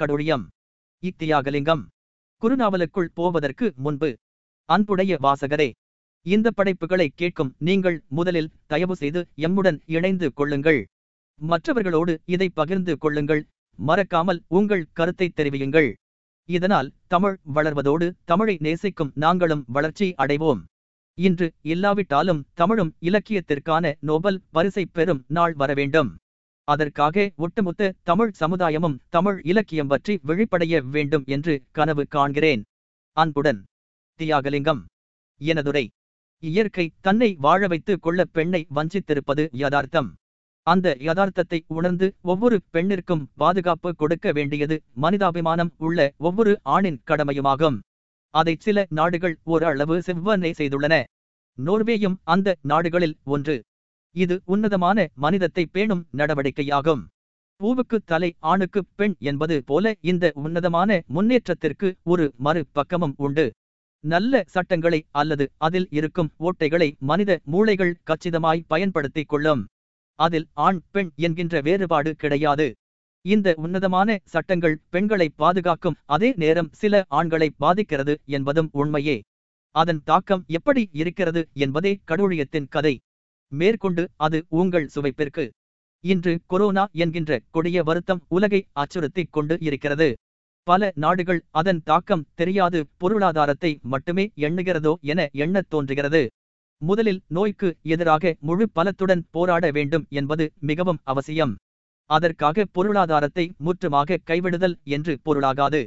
கடொழியம். இத்தியாகலிங்கம். குறுநாவலுக்குள் போவதற்கு முன்பு அன்புடைய வாசகரே இந்த படைப்புகளை கேட்கும் நீங்கள் முதலில் தயவு செய்து எம்முடன் இணைந்து கொள்ளுங்கள். மற்றவர்களோடு இதை பகிர்ந்து கொள்ளுங்கள். மறக்காமல் உங்கள் கருத்தை தெரிவியுங்கள். இதனால் தமிழ் வளர்வதோடு தமிழை நேசிக்கும் நாங்களும் வளர்ச்சி அடைவோம். இன்று இல்லாவிட்டாலும் தமிழும் இலக்கியத்திற்கான நோபல் பரிசை பெறும் நாள் வரவேண்டும். அதற்காக ஒட்டுமொத்த தமிழ் சமுதாயமும் தமிழ் இலக்கியம் பற்றி விழிப்படைய வேண்டும் என்று கனவு காண்கிறேன். அன்புடன் தியாகலிங்கம். எனதுரை இயற்கை தன்னை வாழ வைத்துக் கொள்ள பெண்ணை வஞ்சித்திருப்பது யதார்த்தம். அந்த யதார்த்தத்தை உணர்ந்து ஒவ்வொரு பெண்ணிற்கும் பாதுகாப்பு கொடுக்க வேண்டியது மனிதாபிமானம் உள்ள ஒவ்வொரு ஆணின் கடமையுமாகும். அதை சில நாடுகள் ஓரளவு செவ்வனை செய்துள்ளன. நோர்வேயும் அந்த நாடுகளில் ஒன்று. இது உன்னதமான மனிதத்தை பேணும் நடவடிக்கையாகும். பூவுக்கு தலை ஆணுக்கு பெண் என்பது போல இந்த உன்னதமான முன்னேற்றத்திற்கு ஒரு மறு பக்கமும் உண்டு. நல்ல சட்டங்களை அல்லது அதில் இருக்கும் ஓட்டைகளை மனித மூளைகள் கச்சிதமாய் பயன்படுத்திக் கொள்ளும். அதில் ஆண் பெண் என்கின்ற வேறுபாடு கிடையாது. இந்த உன்னதமான சட்டங்கள் பெண்களை பாதுகாக்கும் அதே நேரம் சில ஆண்களை பாதிக்கிறது என்பதும் உண்மையே. அதன் தாக்கம் எப்படி இருக்கிறது என்பதே கடூழியத்தின் கதை. மேற்கொண்டு அது உங்கள் சுவைப்பிற்கு. இன்று கொரோனா என்கின்ற கொடிய வருத்தம் உலகை அச்சுறுத்திக் கொண்டு இருக்கிறது. பல நாடுகள் அதன் தாக்கம் தெரியாது பொருளாதாரத்தை மட்டுமே எண்ணுகிறதோ என எண்ணத் தோன்றுகிறது. முதலில் நோய்க்கு எதிராக முழு பலத்துடன் போராட வேண்டும் என்பது மிகவும் அவசியம். அதற்காக பொருளாதாரத்தை முற்றுமாக கைவிடுதல் என்று பொருளாகாது.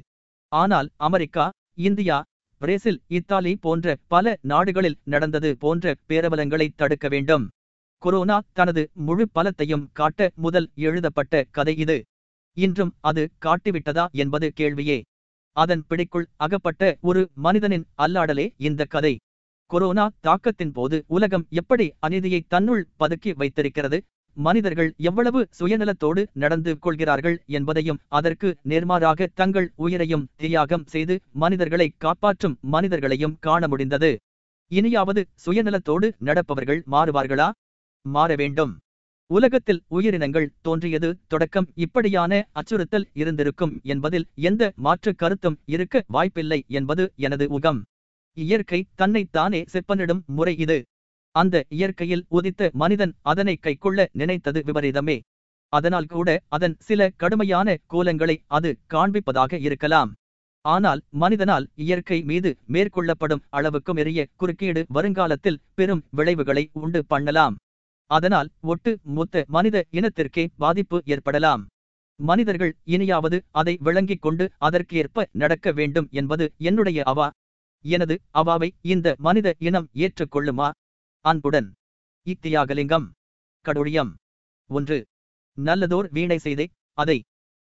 ஆனால் அமெரிக்கா இந்தியா பிரேசில் இத்தாலி போன்ற பல நாடுகளில் நடந்தது போன்ற பேரவலங்களை தடுக்க வேண்டும். கொரோனா தனது முழு பலத்தையும் காட்ட முதல் எழுதப்பட்ட கதை இது. இன்றும் அது காட்டிவிட்டதா என்பது கேள்வியே. அதன் பிடிக்குள் அகப்பட்ட ஒரு மனிதனின் அல்லாடலே இந்த கதை. கொரோனா தாக்கத்தின் போது உலகம் எப்படி அநீதியை தன்னுள் பதுக்கி வைத்திருக்கிறது? மனிதர்கள் எவ்வளவு சுயநலத்தோடு நடந்து கொள்கிறார்கள் என்பதையும் அதற்கு நேர்மாறாக தங்கள் உயிரையும் தியாகம் செய்து மனிதர்களை காப்பாற்றும் மனிதர்களையும் காண முடிந்தது. இனியாவது சுயநலத்தோடு நடப்பவர்கள் மாறுவார்களா? மாற வேண்டும். உலகத்தில் உயிரினங்கள் தோன்றியது தொடக்கம் இப்படியான அச்சுறுத்தல் இருந்திருக்கும் என்பதில் எந்த மாற்று கருத்தும் இருக்க வாய்ப்பில்லை என்பது எனது உகம் இயற்கை தன்னைத்தானே செப்பனிடும் முறை இது. அந்த இயற்கையில் உதித்த மனிதன் அதனை கைக்கொள்ள நினைத்தது விபரீதமே. அதனால் கூட அதன் சில கடுமையான கோலங்களை அது காண்பிப்பதாக இருக்கலாம். ஆனால் மனிதனால் இயற்கை மீது மேற்கொள்ளப்படும் அளவுக்கு மெரிய குறுக்கீடு வருங்காலத்தில் பெரும் விளைவுகளை உண்டு பண்ணலாம். அதனால் ஒட்டு மொத்த மனித இனத்திற்கே பாதிப்பு ஏற்படலாம். மனிதர்கள் இனியாவது அதை விளங்கிக் கொண்டு அதற்கேற்ப நடக்க வேண்டும் என்பது என்னுடைய அவா. எனது அவாவை இந்த மனித இனம் ஏற்றுக்கொள்ளுமா? அன்புடன். இத்தியாகலிங்கம் கடொழியம். ஒன்று. நல்லதோர் வீணை செய்தே அதை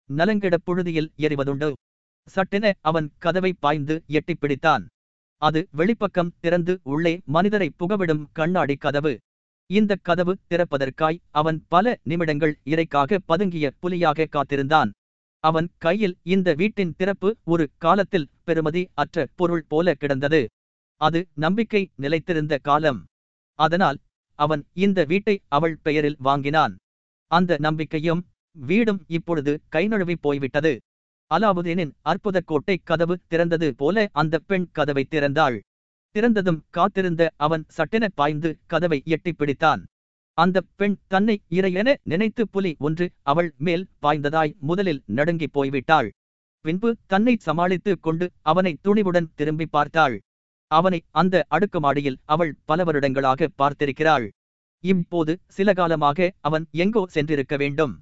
நலங்கிடப் புழுதியில் எறிவதுண்டு. சட்டென அவன் கதவை பாய்ந்து எட்டிப் பிடித்தான். அது வெளிப்பக்கம் திறந்து உள்ளே மனிதரை புகவிடும் கண்ணாடி கதவு. இந்த கதவு திறப்பதற்காய் அவன் பல நிமிடங்கள் இறைக்காக பதுங்கிய புலியாக காத்திருந்தான். அவன் கையில் இந்த வீட்டின் திறப்பு ஒரு காலத்தில் பெருமதி அற்ற பொருள் போல கிடந்தது. அது நம்பிக்கை நிலைத்திருந்த காலம். அதனால் அவன் இந்த வீட்டை அவள் பெயரில் வாங்கினான். அந்த நம்பிக்கையும் வீடும் இப்பொழுது கைநழுவி போய்விட்டது. அலாவுதீனின் அற்புத கோட்டை கதவு திறந்தது போல அந்த பெண் கதவை திறந்தாள். திறந்ததும் காத்திருந்த அவன் சட்டென பாய்ந்து கதவை எட்டிப் பிடித்தான். அந்த பெண் தன்னை இறையென நினைத்து புலி ஒன்று அவள் மேல் பாய்ந்ததாய் முதலில் நடுங்கிப் போய்விட்டாள். பின்பு தன்னை சமாளித்துக் கொண்டு அவனை துணிவுடன் திரும்பி பார்த்தாள். அவனை அந்த அடுக்குமாடியில் அவள் பல வருடங்களாக பார்த்திருக்கிறாள். இப்போது சில காலமாக அவன் எங்கோ சென்றிருக்க வேண்டும்.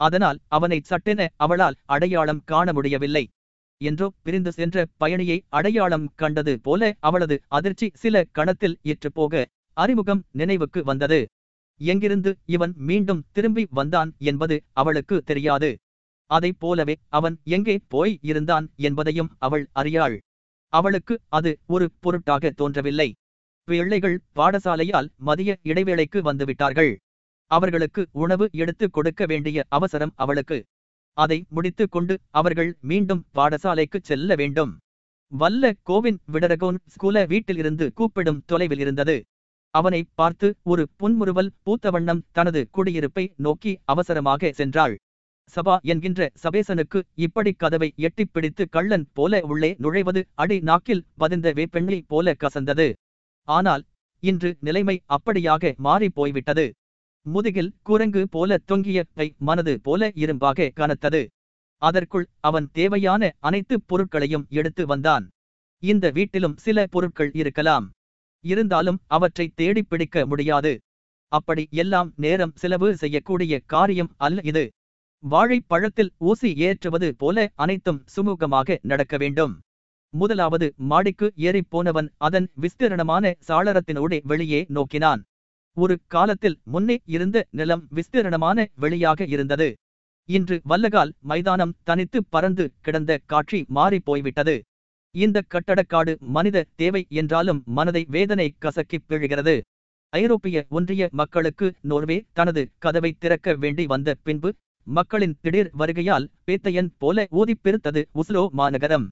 அதனால் அவனை சட்டென அவளால் அடையாளம் காண முடியவில்லை. என்றோ பிரிந்து சென்ற பயணியை அடையாளம் கண்டது போல அவளது அதிர்ச்சி சில கணத்தில் ஏற்று போக அறிமுகம் நினைவுக்கு வந்தது. எங்கிருந்து இவன் மீண்டும் திரும்பி வந்தான் என்பது அவளுக்கு தெரியாது. அதைப் போலவே அவன் எங்கே போய் இருந்தான் என்பதையும் அவள் அறியாள். அவளுக்கு அது ஒரு பொருட்டாக தோன்றவில்லை. பிள்ளைகள் பாடசாலையால் மதிய இடைவேளைக்கு வந்துவிட்டார்கள். அவர்களுக்கு உணவு எடுத்துக் கொடுக்க வேண்டிய அவசரம் அவளுக்கு. அதை முடித்துக் கொண்டு அவர்கள் மீண்டும் பாடசாலைக்கு செல்ல வேண்டும். வல்ல கோவின் விடரகோன் ஸ்கூல வீட்டிலிருந்து கூப்பிடும் தொலைவில் இருந்தது. அவனை பார்த்து ஒரு புன்முறுவல் பூத்த வண்ணம் தனது குடியிருப்பை நோக்கி அவசரமாக சென்றாள். சபா என்கின்ற சபேசனுக்கு இப்படி கதவை எட்டிப் பிடித்து கள்ளன் போல உள்ளே நுழைவது அடி நாக்கில் பதிந்த வேப்பெண்ணை போல கசந்தது. ஆனால் இன்று நிலைமை அப்படியாக மாறிப் போய்விட்டது. முதுகில் குரங்கு போல தொங்கிய கை மனது போல இரும்பாக கனத்தது. அதற்குள் அவன் தேவையான அனைத்து பொருட்களையும் எடுத்து வந்தான். இந்த வீட்டிலும் சில பொருட்கள் இருக்கலாம். இருந்தாலும் அவற்றை தேடிப் பிடிக்க முடியாது. அப்படி எல்லாம் நேரம் செலவு செய்யக்கூடிய காரியம் அல்ல இது. வாழைப்பழத்தில் ஊசி ஏற்றுவது போல அனைத்தும் சுமூகமாக நடக்க வேண்டும். முதலாவது மாடிக்கு ஏறிப் போனவன் அதன் விஸ்தீரணமான சாளரத்தினோடு வெளியே நோக்கினான். ஒரு காலத்தில் முன்னே இருந்த நிலம் விஸ்தீரணமான வெளியாக இருந்தது. இன்று வல்லகால் மைதானம் தனித்து பறந்து கிடந்த காட்சி மாறிப் போய்விட்டது. இந்த கட்டடக்காடு மனித தேவை என்றாலும் மனதை வேதனை கசக்கிப் பிழுகிறது. ஐரோப்பிய ஒன்றிய மக்களுக்கு நோர்வே தனது கதவை திறக்க வேண்டி வந்த பின்பு மக்களின் திடீர் வருகையால் பேத்தையன் போல ஊதிப்பெருத்தது உஸ்லோ மாநகரம்.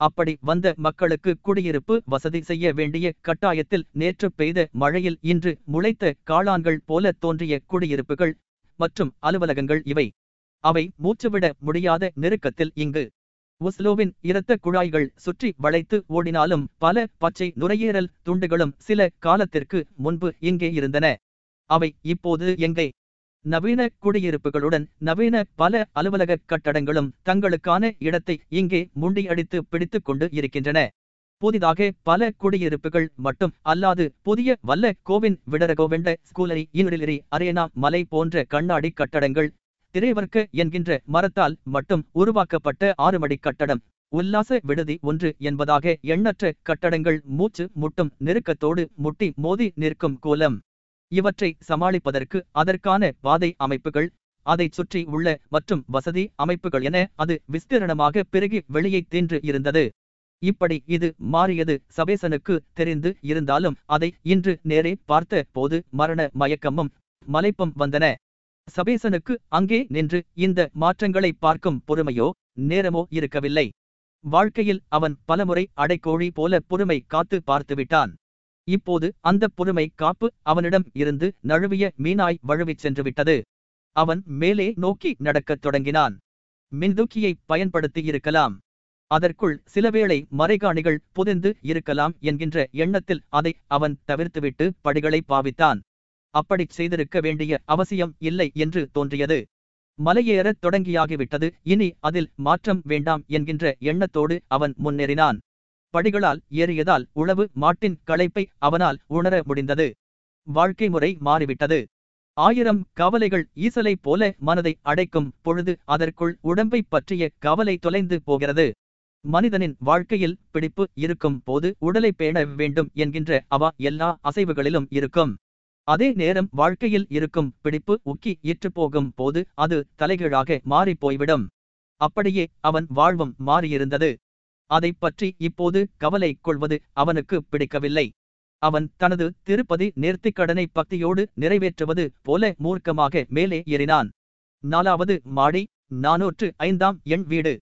அப்படி வந்த மக்களுக்கு குடியிருப்பு வசதி செய்ய வேண்டிய கட்டாயத்தில் நேற்று பெய்த மழையில் இன்று முளைத்த காளான்கள் போல தோன்றிய குடியிருப்புகள் மற்றும் அலுவலகங்கள் இவை. அவை மூச்சுவிட முடியாத நெருக்கத்தில் இங்கு. உஸ்லோவின் இரத்த குழாய்கள் சுற்றி வளைத்து ஓடினாலும் பல பச்சை நுரையீரல் துண்டுகளும் சில காலத்திற்கு முன்பு இங்கே இருந்தன. அவை இப்போது எங்கே? நவீன குடியிருப்புகளுடன் நவீன பல அலுவலக கட்டடங்களும் தங்களுக்கான இடத்தை இங்கே முண்டியடித்து பிடித்துக் கொண்டு இருக்கின்றன. புதிதாக பல குடியிருப்புகள் மட்டும் அல்லாது புதிய வல்ல கோவின் விடரகோவெண்ட ஸ்கூலரி இனிலிரி அரேனா மலை போன்ற கண்ணாடி கட்டடங்கள் திரைவர்க்க என்கின்ற மரத்தால் மட்டும் உருவாக்கப்பட்ட ஆறுமடி கட்டடம் உல்லாச விடுதி ஒன்று என்பதாக எண்ணற்ற கட்டடங்கள் மூச்சு முட்டும் நெருக்கத்தோடு முட்டி மோதி நிற்கும் கோலம். இவற்றை சமாளிப்பதற்கு அதற்கான வாதை அமைப்புகள் அதைச் சுற்றி உள்ள மற்றும் வசதி அமைப்புகள் என அது விஸ்தீரணமாக பெருகி வெளியே தீன்று இருந்தது. இப்படி இது மாறியது சபேசனுக்கு தெரிந்து இருந்தாலும் அதை இன்று நேரே பார்த்த போது மரண மயக்கமும் மலைப்பும் வந்தன. சபேசனுக்கு அங்கே நின்று இந்த மாற்றங்களை பார்க்கும் பொறுமையோ நேரமோ இருக்கவில்லை. வாழ்க்கையில் அவன் பலமுறை அடைக்கோழி போல பொறுமை காத்து பார்த்துவிட்டான். இப்போது அந்த பொறுமை காப்பு அவனிடம் இருந்து நழுவிய மீனாய் வழுவிச் சென்றுவிட்டது. அவன் மேலே நோக்கி நடக்கத் தொடங்கினான். மின்தூக்கியை பயன்படுத்தி இருக்கலாம். அதற்குள் சிலவேளை மறைகாணிகள் புதிந்து இருக்கலாம் என்கின்ற எண்ணத்தில் அதை அவன் தவிர்த்துவிட்டு படிகளை பாவித்தான். அப்படிச் செய்திருக்க வேண்டிய அவசியம் இல்லை என்று தோன்றியது. மலையேறத் தொடங்கியாகிவிட்டது. இனி அதில் மாற்றம் வேண்டாம் என்கின்ற எண்ணத்தோடு அவன் முன்னேறினான். படிகளால் ஏறியதால் உழவு மாட்டின் களைப்பை அவனால் உணர முடிந்தது. வாழ்க்கை முறை மாறிவிட்டது. ஆயிரம் கவலைகள் ஈசலை போல மனதை அடைக்கும் பொழுது அதற்குள் உடம்பை பற்றிய கவலை தொலைந்து போகிறது. மனிதனின் வாழ்க்கையில் பிடிப்பு இருக்கும் போது உடலை பேண வேண்டும் என்கின்ற அவா எல்லா அசைவுகளிலும் இருக்கும். அதே நேரம் வாழ்க்கையில் இருக்கும் பிடிப்பு உக்கி போகும் போது அது தலைகீழாக மாறிப் போய்விடும். அப்படியே அவன் வாழ்வும் மாறியிருந்தது. அதைப் பற்றி இப்போது கவலை கொள்வது அவனுக்கு பிடிக்கவில்லை. அவன் தனது திருப்பதி நேர்த்திக்கடனை பக்தியோடு நிறைவேற்றுவது போல மூர்க்கமாக மேலே ஏறினான். நாலாவது மாடி நாநூற்று ஐந்தாம் எண் வீடு.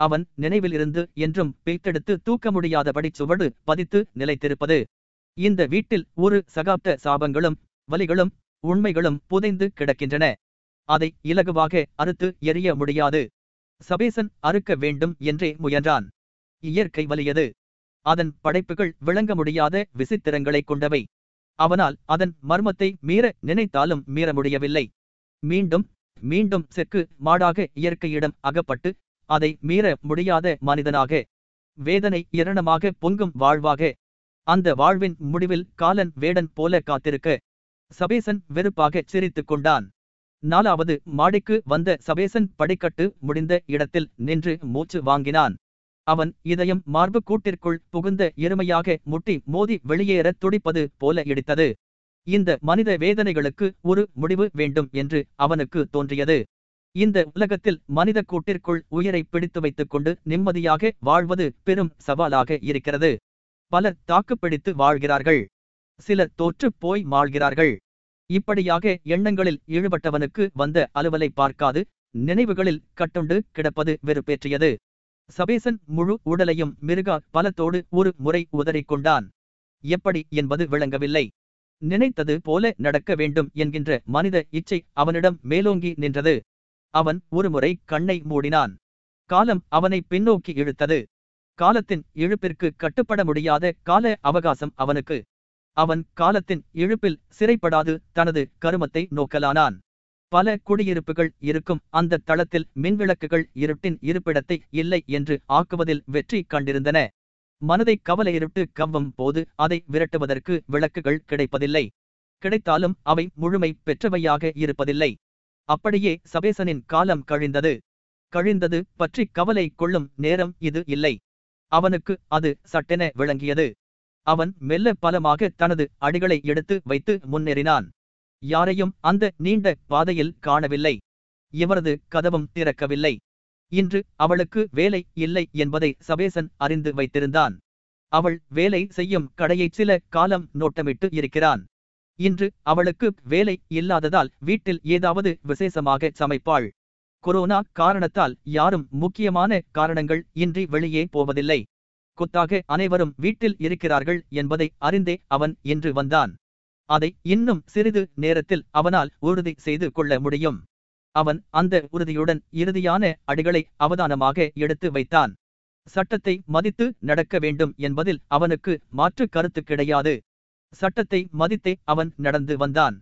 அவன் நினைவிலிருந்து என்றும் பேய்த்தெடுத்து தூக்க முடியாதபடி சுவடு பதித்து நிலைத்திருப்பது. இந்த வீட்டில் ஒரு சகாப்த சாபங்களும் வலிகளும் உண்மைகளும் புதைந்து கிடக்கின்றன. அதை இலகுவாக அறுத்து எறிய முடியாது. சபேசன் அறுக்க வேண்டும் என்றே முயன்றான். இயற்கை வலியது. அதன் படைப்புகள் விளங்க முடியாத விசித்திரங்களைக் கொண்டவை. அவனால் அதன் மர்மத்தை மீற நினைத்தாலும் மீற முடியவில்லை. மீண்டும் மீண்டும் செக்கு மாடாக இயற்கையிடம் அகப்பட்டு அதை மீற முடியாத மனிதனாக வேதனை இரணமாக பொங்கும் வாழ்வாக அந்த வாழ்வின் முடிவில் காலன் வேடன் போல காத்திருக்க சபேசன் வெறுப்பாக சிரித்துக் கொண்டான். நாலாவது மாடிக்கு வந்த சபேசன் படிக்கட்டு முடிந்த இடத்தில் நின்று மூச்சு வாங்கினான். அவன் இதயம் மார்பு கூட்டிற்குள் புகுந்த எருமையாக முட்டி மோதி வெளியேறத் துடிப்பது போல இடித்தது. இந்த மனித வேதனைகளுக்கு ஒரு முடிவு வேண்டும் என்று அவனுக்கு தோன்றியது. இந்த உலகத்தில் மனித கூட்டிற்குள் உயிரை பிடித்து வைத்துக் கொண்டு நிம்மதியாக வாழ்வது பெரும் சவாலாக இருக்கிறது. பலர் தாக்குப்பிடித்து வாழ்கிறார்கள். சிலர் தோற்றுப் போய் மாழ்கிறார்கள் இப்படியாக எண்ணங்களில் ஈடுபட்டவனுக்கு வந்த அலுவலை பார்க்காது நினைவுகளில் கட்டுண்டு கிடப்பது வெறுப்பேற்றியது. சபேசன் முழு உடலையும் மிருகா பலத்தோடு ஒரு முறை உதறிக்கொண்டான். எப்படி என்பது விளங்கவில்லை. நினைத்தது போல நடக்க வேண்டும் என்கின்ற மனித இச்சை அவனிடம் மேலோங்கி நின்றது. அவன் ஒருமுறை கண்ணை மூடினான். காலம் அவனை பின்னோக்கி இழுத்தது. காலத்தின் இழுப்பிற்கு கட்டுப்பட முடியாத கால அவகாசம் அவனுக்கு. அவன் காலத்தின் இழுப்பில் சிறைப்படாது தனது கருமத்தை நோக்கலானான். பல குடியிருப்புகள் இருக்கும். அந்த தளத்தில் மின்விளக்குகள் இருட்டின் இருப்பிடத்தை இல்லை என்று ஆக்குவதில் வெற்றி கண்டிருந்தன. மனதை கவலையிருட்டு கவ்வும் போது அதை விரட்டுவதற்கு விளக்குகள் கிடைப்பதில்லை. கிடைத்தாலும் அவை முழுமை பெற்றவையாக இருப்பதில்லை. அப்படியே சபேசனின் காலம் கழிந்தது. கழிந்தது பற்றி கவலை கொள்ளும் நேரம் இது இல்லை. அவனுக்கு அது சட்டென விளங்கியது. அவன் மெல்ல பலமாக தனது அடிகளை எடுத்து வைத்து முன்னேறினான். யாரையும் அந்த நீண்ட பாதையில் காணவில்லை. இவரது கதவும் திறக்கவில்லை. இன்று அவளுக்கு வேலை இல்லை என்பதை சபேசன் அறிந்து வைத்திருந்தான். அவள் வேலை செய்யும் கடையை சில காலம் நோட்டமிட்டு இருக்கிறான். இன்று அவளுக்கு வேலை இல்லாததால் வீட்டில் ஏதாவது விசேஷமாக சமைப்பாள். கொரோனா காரணத்தால் யாரும் முக்கியமான காரணங்கள் இன்றி வெளியே போவதில்லை. கொத்தாக அனைவரும் வீட்டில் இருக்கிறார்கள் என்பதை அறிந்தே அவன் இன்று வந்தான். அதை இன்னும் சிறிது நேரத்தில் அவனால் உறுதி செய்து கொள்ள முடியும். அவன் அந்த உறுதியுடன் இறுதியான அடிகளை அவதானமாக எடுத்து வைத்தான். சட்டத்தை மதித்து நடக்க வேண்டும் என்பதில் அவனுக்கு மாற்று கருத்து கிடையாது. சட்டத்தை மதித்தே அவன் நடந்து வந்தான்.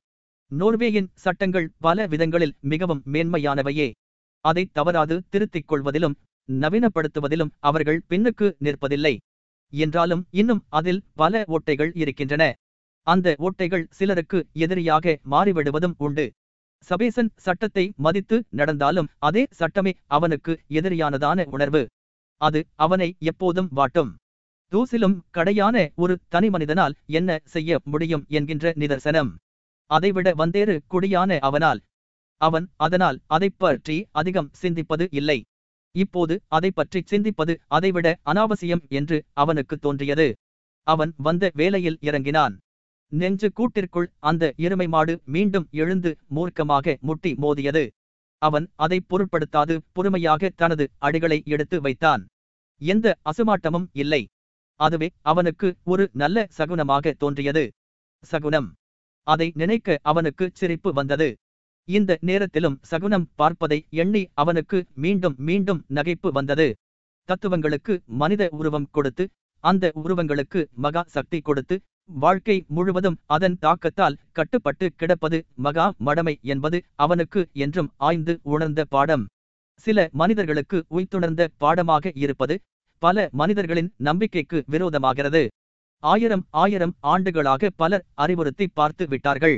நோர்வேயின் சட்டங்கள் பல விதங்களில் மிகவும் மேன்மையானவையே. அதை தவறாது திருத்திக் கொள்வதிலும் நவீனப்படுத்துவதிலும் அவர்கள் பின்னுக்கு நிற்பதில்லை. என்றாலும் இன்னும் அதில் பல ஓட்டைகள் இருக்கின்றன. அந்த ஓட்டைகள் சிலருக்கு எதிரியாக மாறிவிடுவதும் உண்டு. சபேசன் சட்டத்தை மதித்து நடந்தாலும் அதே சட்டமே அவனுக்கு எதிரியானதான உணர்வு. அது அவனை எப்போதும் வாட்டும். தூசிலும் கடையான ஒரு தனி மனிதனால் என்ன செய்ய முடியும் என்கின்ற நிதர்சனம். அதைவிட வந்தேறு குடியான அவனால். அவன் அதனால் அதைப் பற்றி அதிகம் சிந்திப்பது இல்லை. இப்போது அதை பற்றி சிந்திப்பது அதைவிட அனாவசியம் என்று அவனுக்கு தோன்றியது. அவன் வந்த வேலையில் இறங்கினான். நெஞ்சு கூட்டிற்குள் அந்த எருமை மாடு மீண்டும் எழுந்து மூர்க்கமாக முட்டி மோதியது. அவன் அதை பொருட்படுத்தாது பொறுமையாக தனது அடிகளை எடுத்து வைத்தான். எந்த அசுமாட்டமும் இல்லை. அதுவே அவனுக்கு ஒரு நல்ல சகுனமாக தோன்றியது. சகுனம். அதை நினைக்க அவனுக்கு சிரிப்பு வந்தது. இந்த நேரத்திலும் சகுனம் பார்ப்பதை எண்ணி அவனுக்கு மீண்டும் மீண்டும் நகைப்பு வந்தது. தத்துவங்களுக்கு மனித உருவம் கொடுத்து அந்த உருவங்களுக்கு மகா சக்தி கொடுத்து வாழ்க்கை முழுவதும் அதன் தாக்கத்தால் கட்டுப்பட்டு கிடப்பது மகா மடமை என்பது அவனுக்கு என்றும் ஆய்ந்து உணர்ந்த பாடம். சில மனிதர்களுக்கு உய்த்துணர்ந்த பாடமாக இருப்பது பல மனிதர்களின் நம்பிக்கைக்கு விரோதமாகிறது. ஆயிரம் ஆயிரம் ஆண்டுகளாக பலர் அறிவுறுத்தி பார்த்து விட்டார்கள்.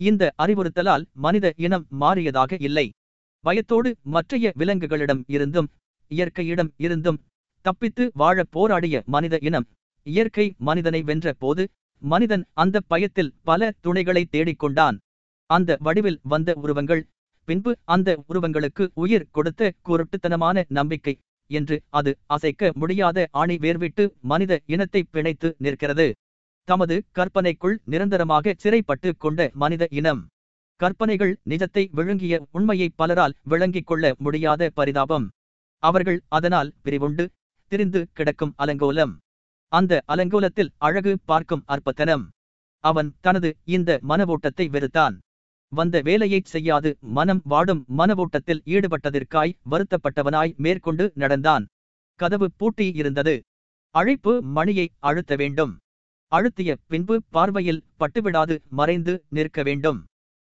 இந்த அறிவுறுத்தலால் மனித இனம் மாறியதாக இல்லை. பயத்தோடு மற்றைய விலங்குகளிடம் இருந்தும் இயற்கையிடம் இருந்தும் தப்பித்து வாழ போராடிய மனித இனம் இயற்கை மனிதனை வென்ற போது மனிதன் அந்த பயத்தில் பல துணைகளை தேடிக்கொண்டான். அந்த வடிவில் வந்த உருவங்கள் பின்பு அந்த உருவங்களுக்கு உயிர் கொடுத்த குருட்டுத்தனமான நம்பிக்கை என்று அது அசைக்க முடியாத ஆணி வேர்விட்டு மனித இனத்தை பிணைத்து நிற்கிறது. தமது கற்பனைக்குள் நிரந்தரமாக சிறைப்பட்டு கொண்ட மனித இனம் கற்பனைகள் நிஜத்தை விழுங்கிய உண்மையை பலரால் விளங்கிக் கொள்ள முடியாத பரிதாபம். அவர்கள் அதனால் பிரிவுண்டு திரிந்து கிடக்கும் அலங்கோலம். அந்த அலங்கோலத்தில் அழகு பார்க்கும் அற்பத்தனம். அவன் தனது இந்த மனவோட்டத்தை வெறுத்தான். வந்த வேலையைச் செய்யாது மனம் வாடும் மனவோட்டத்தில் ஈடுபட்டதற்காய் வருத்தப்பட்டவனாய் மேற்கொண்டு நடந்தான். கதவு பூட்டி இருந்தது. அழைப்பு மணியை அழுத்த வேண்டும். அழுத்திய பின்பு பார்வையில் பட்டுவிடாது மறைந்து நிற்க வேண்டும்.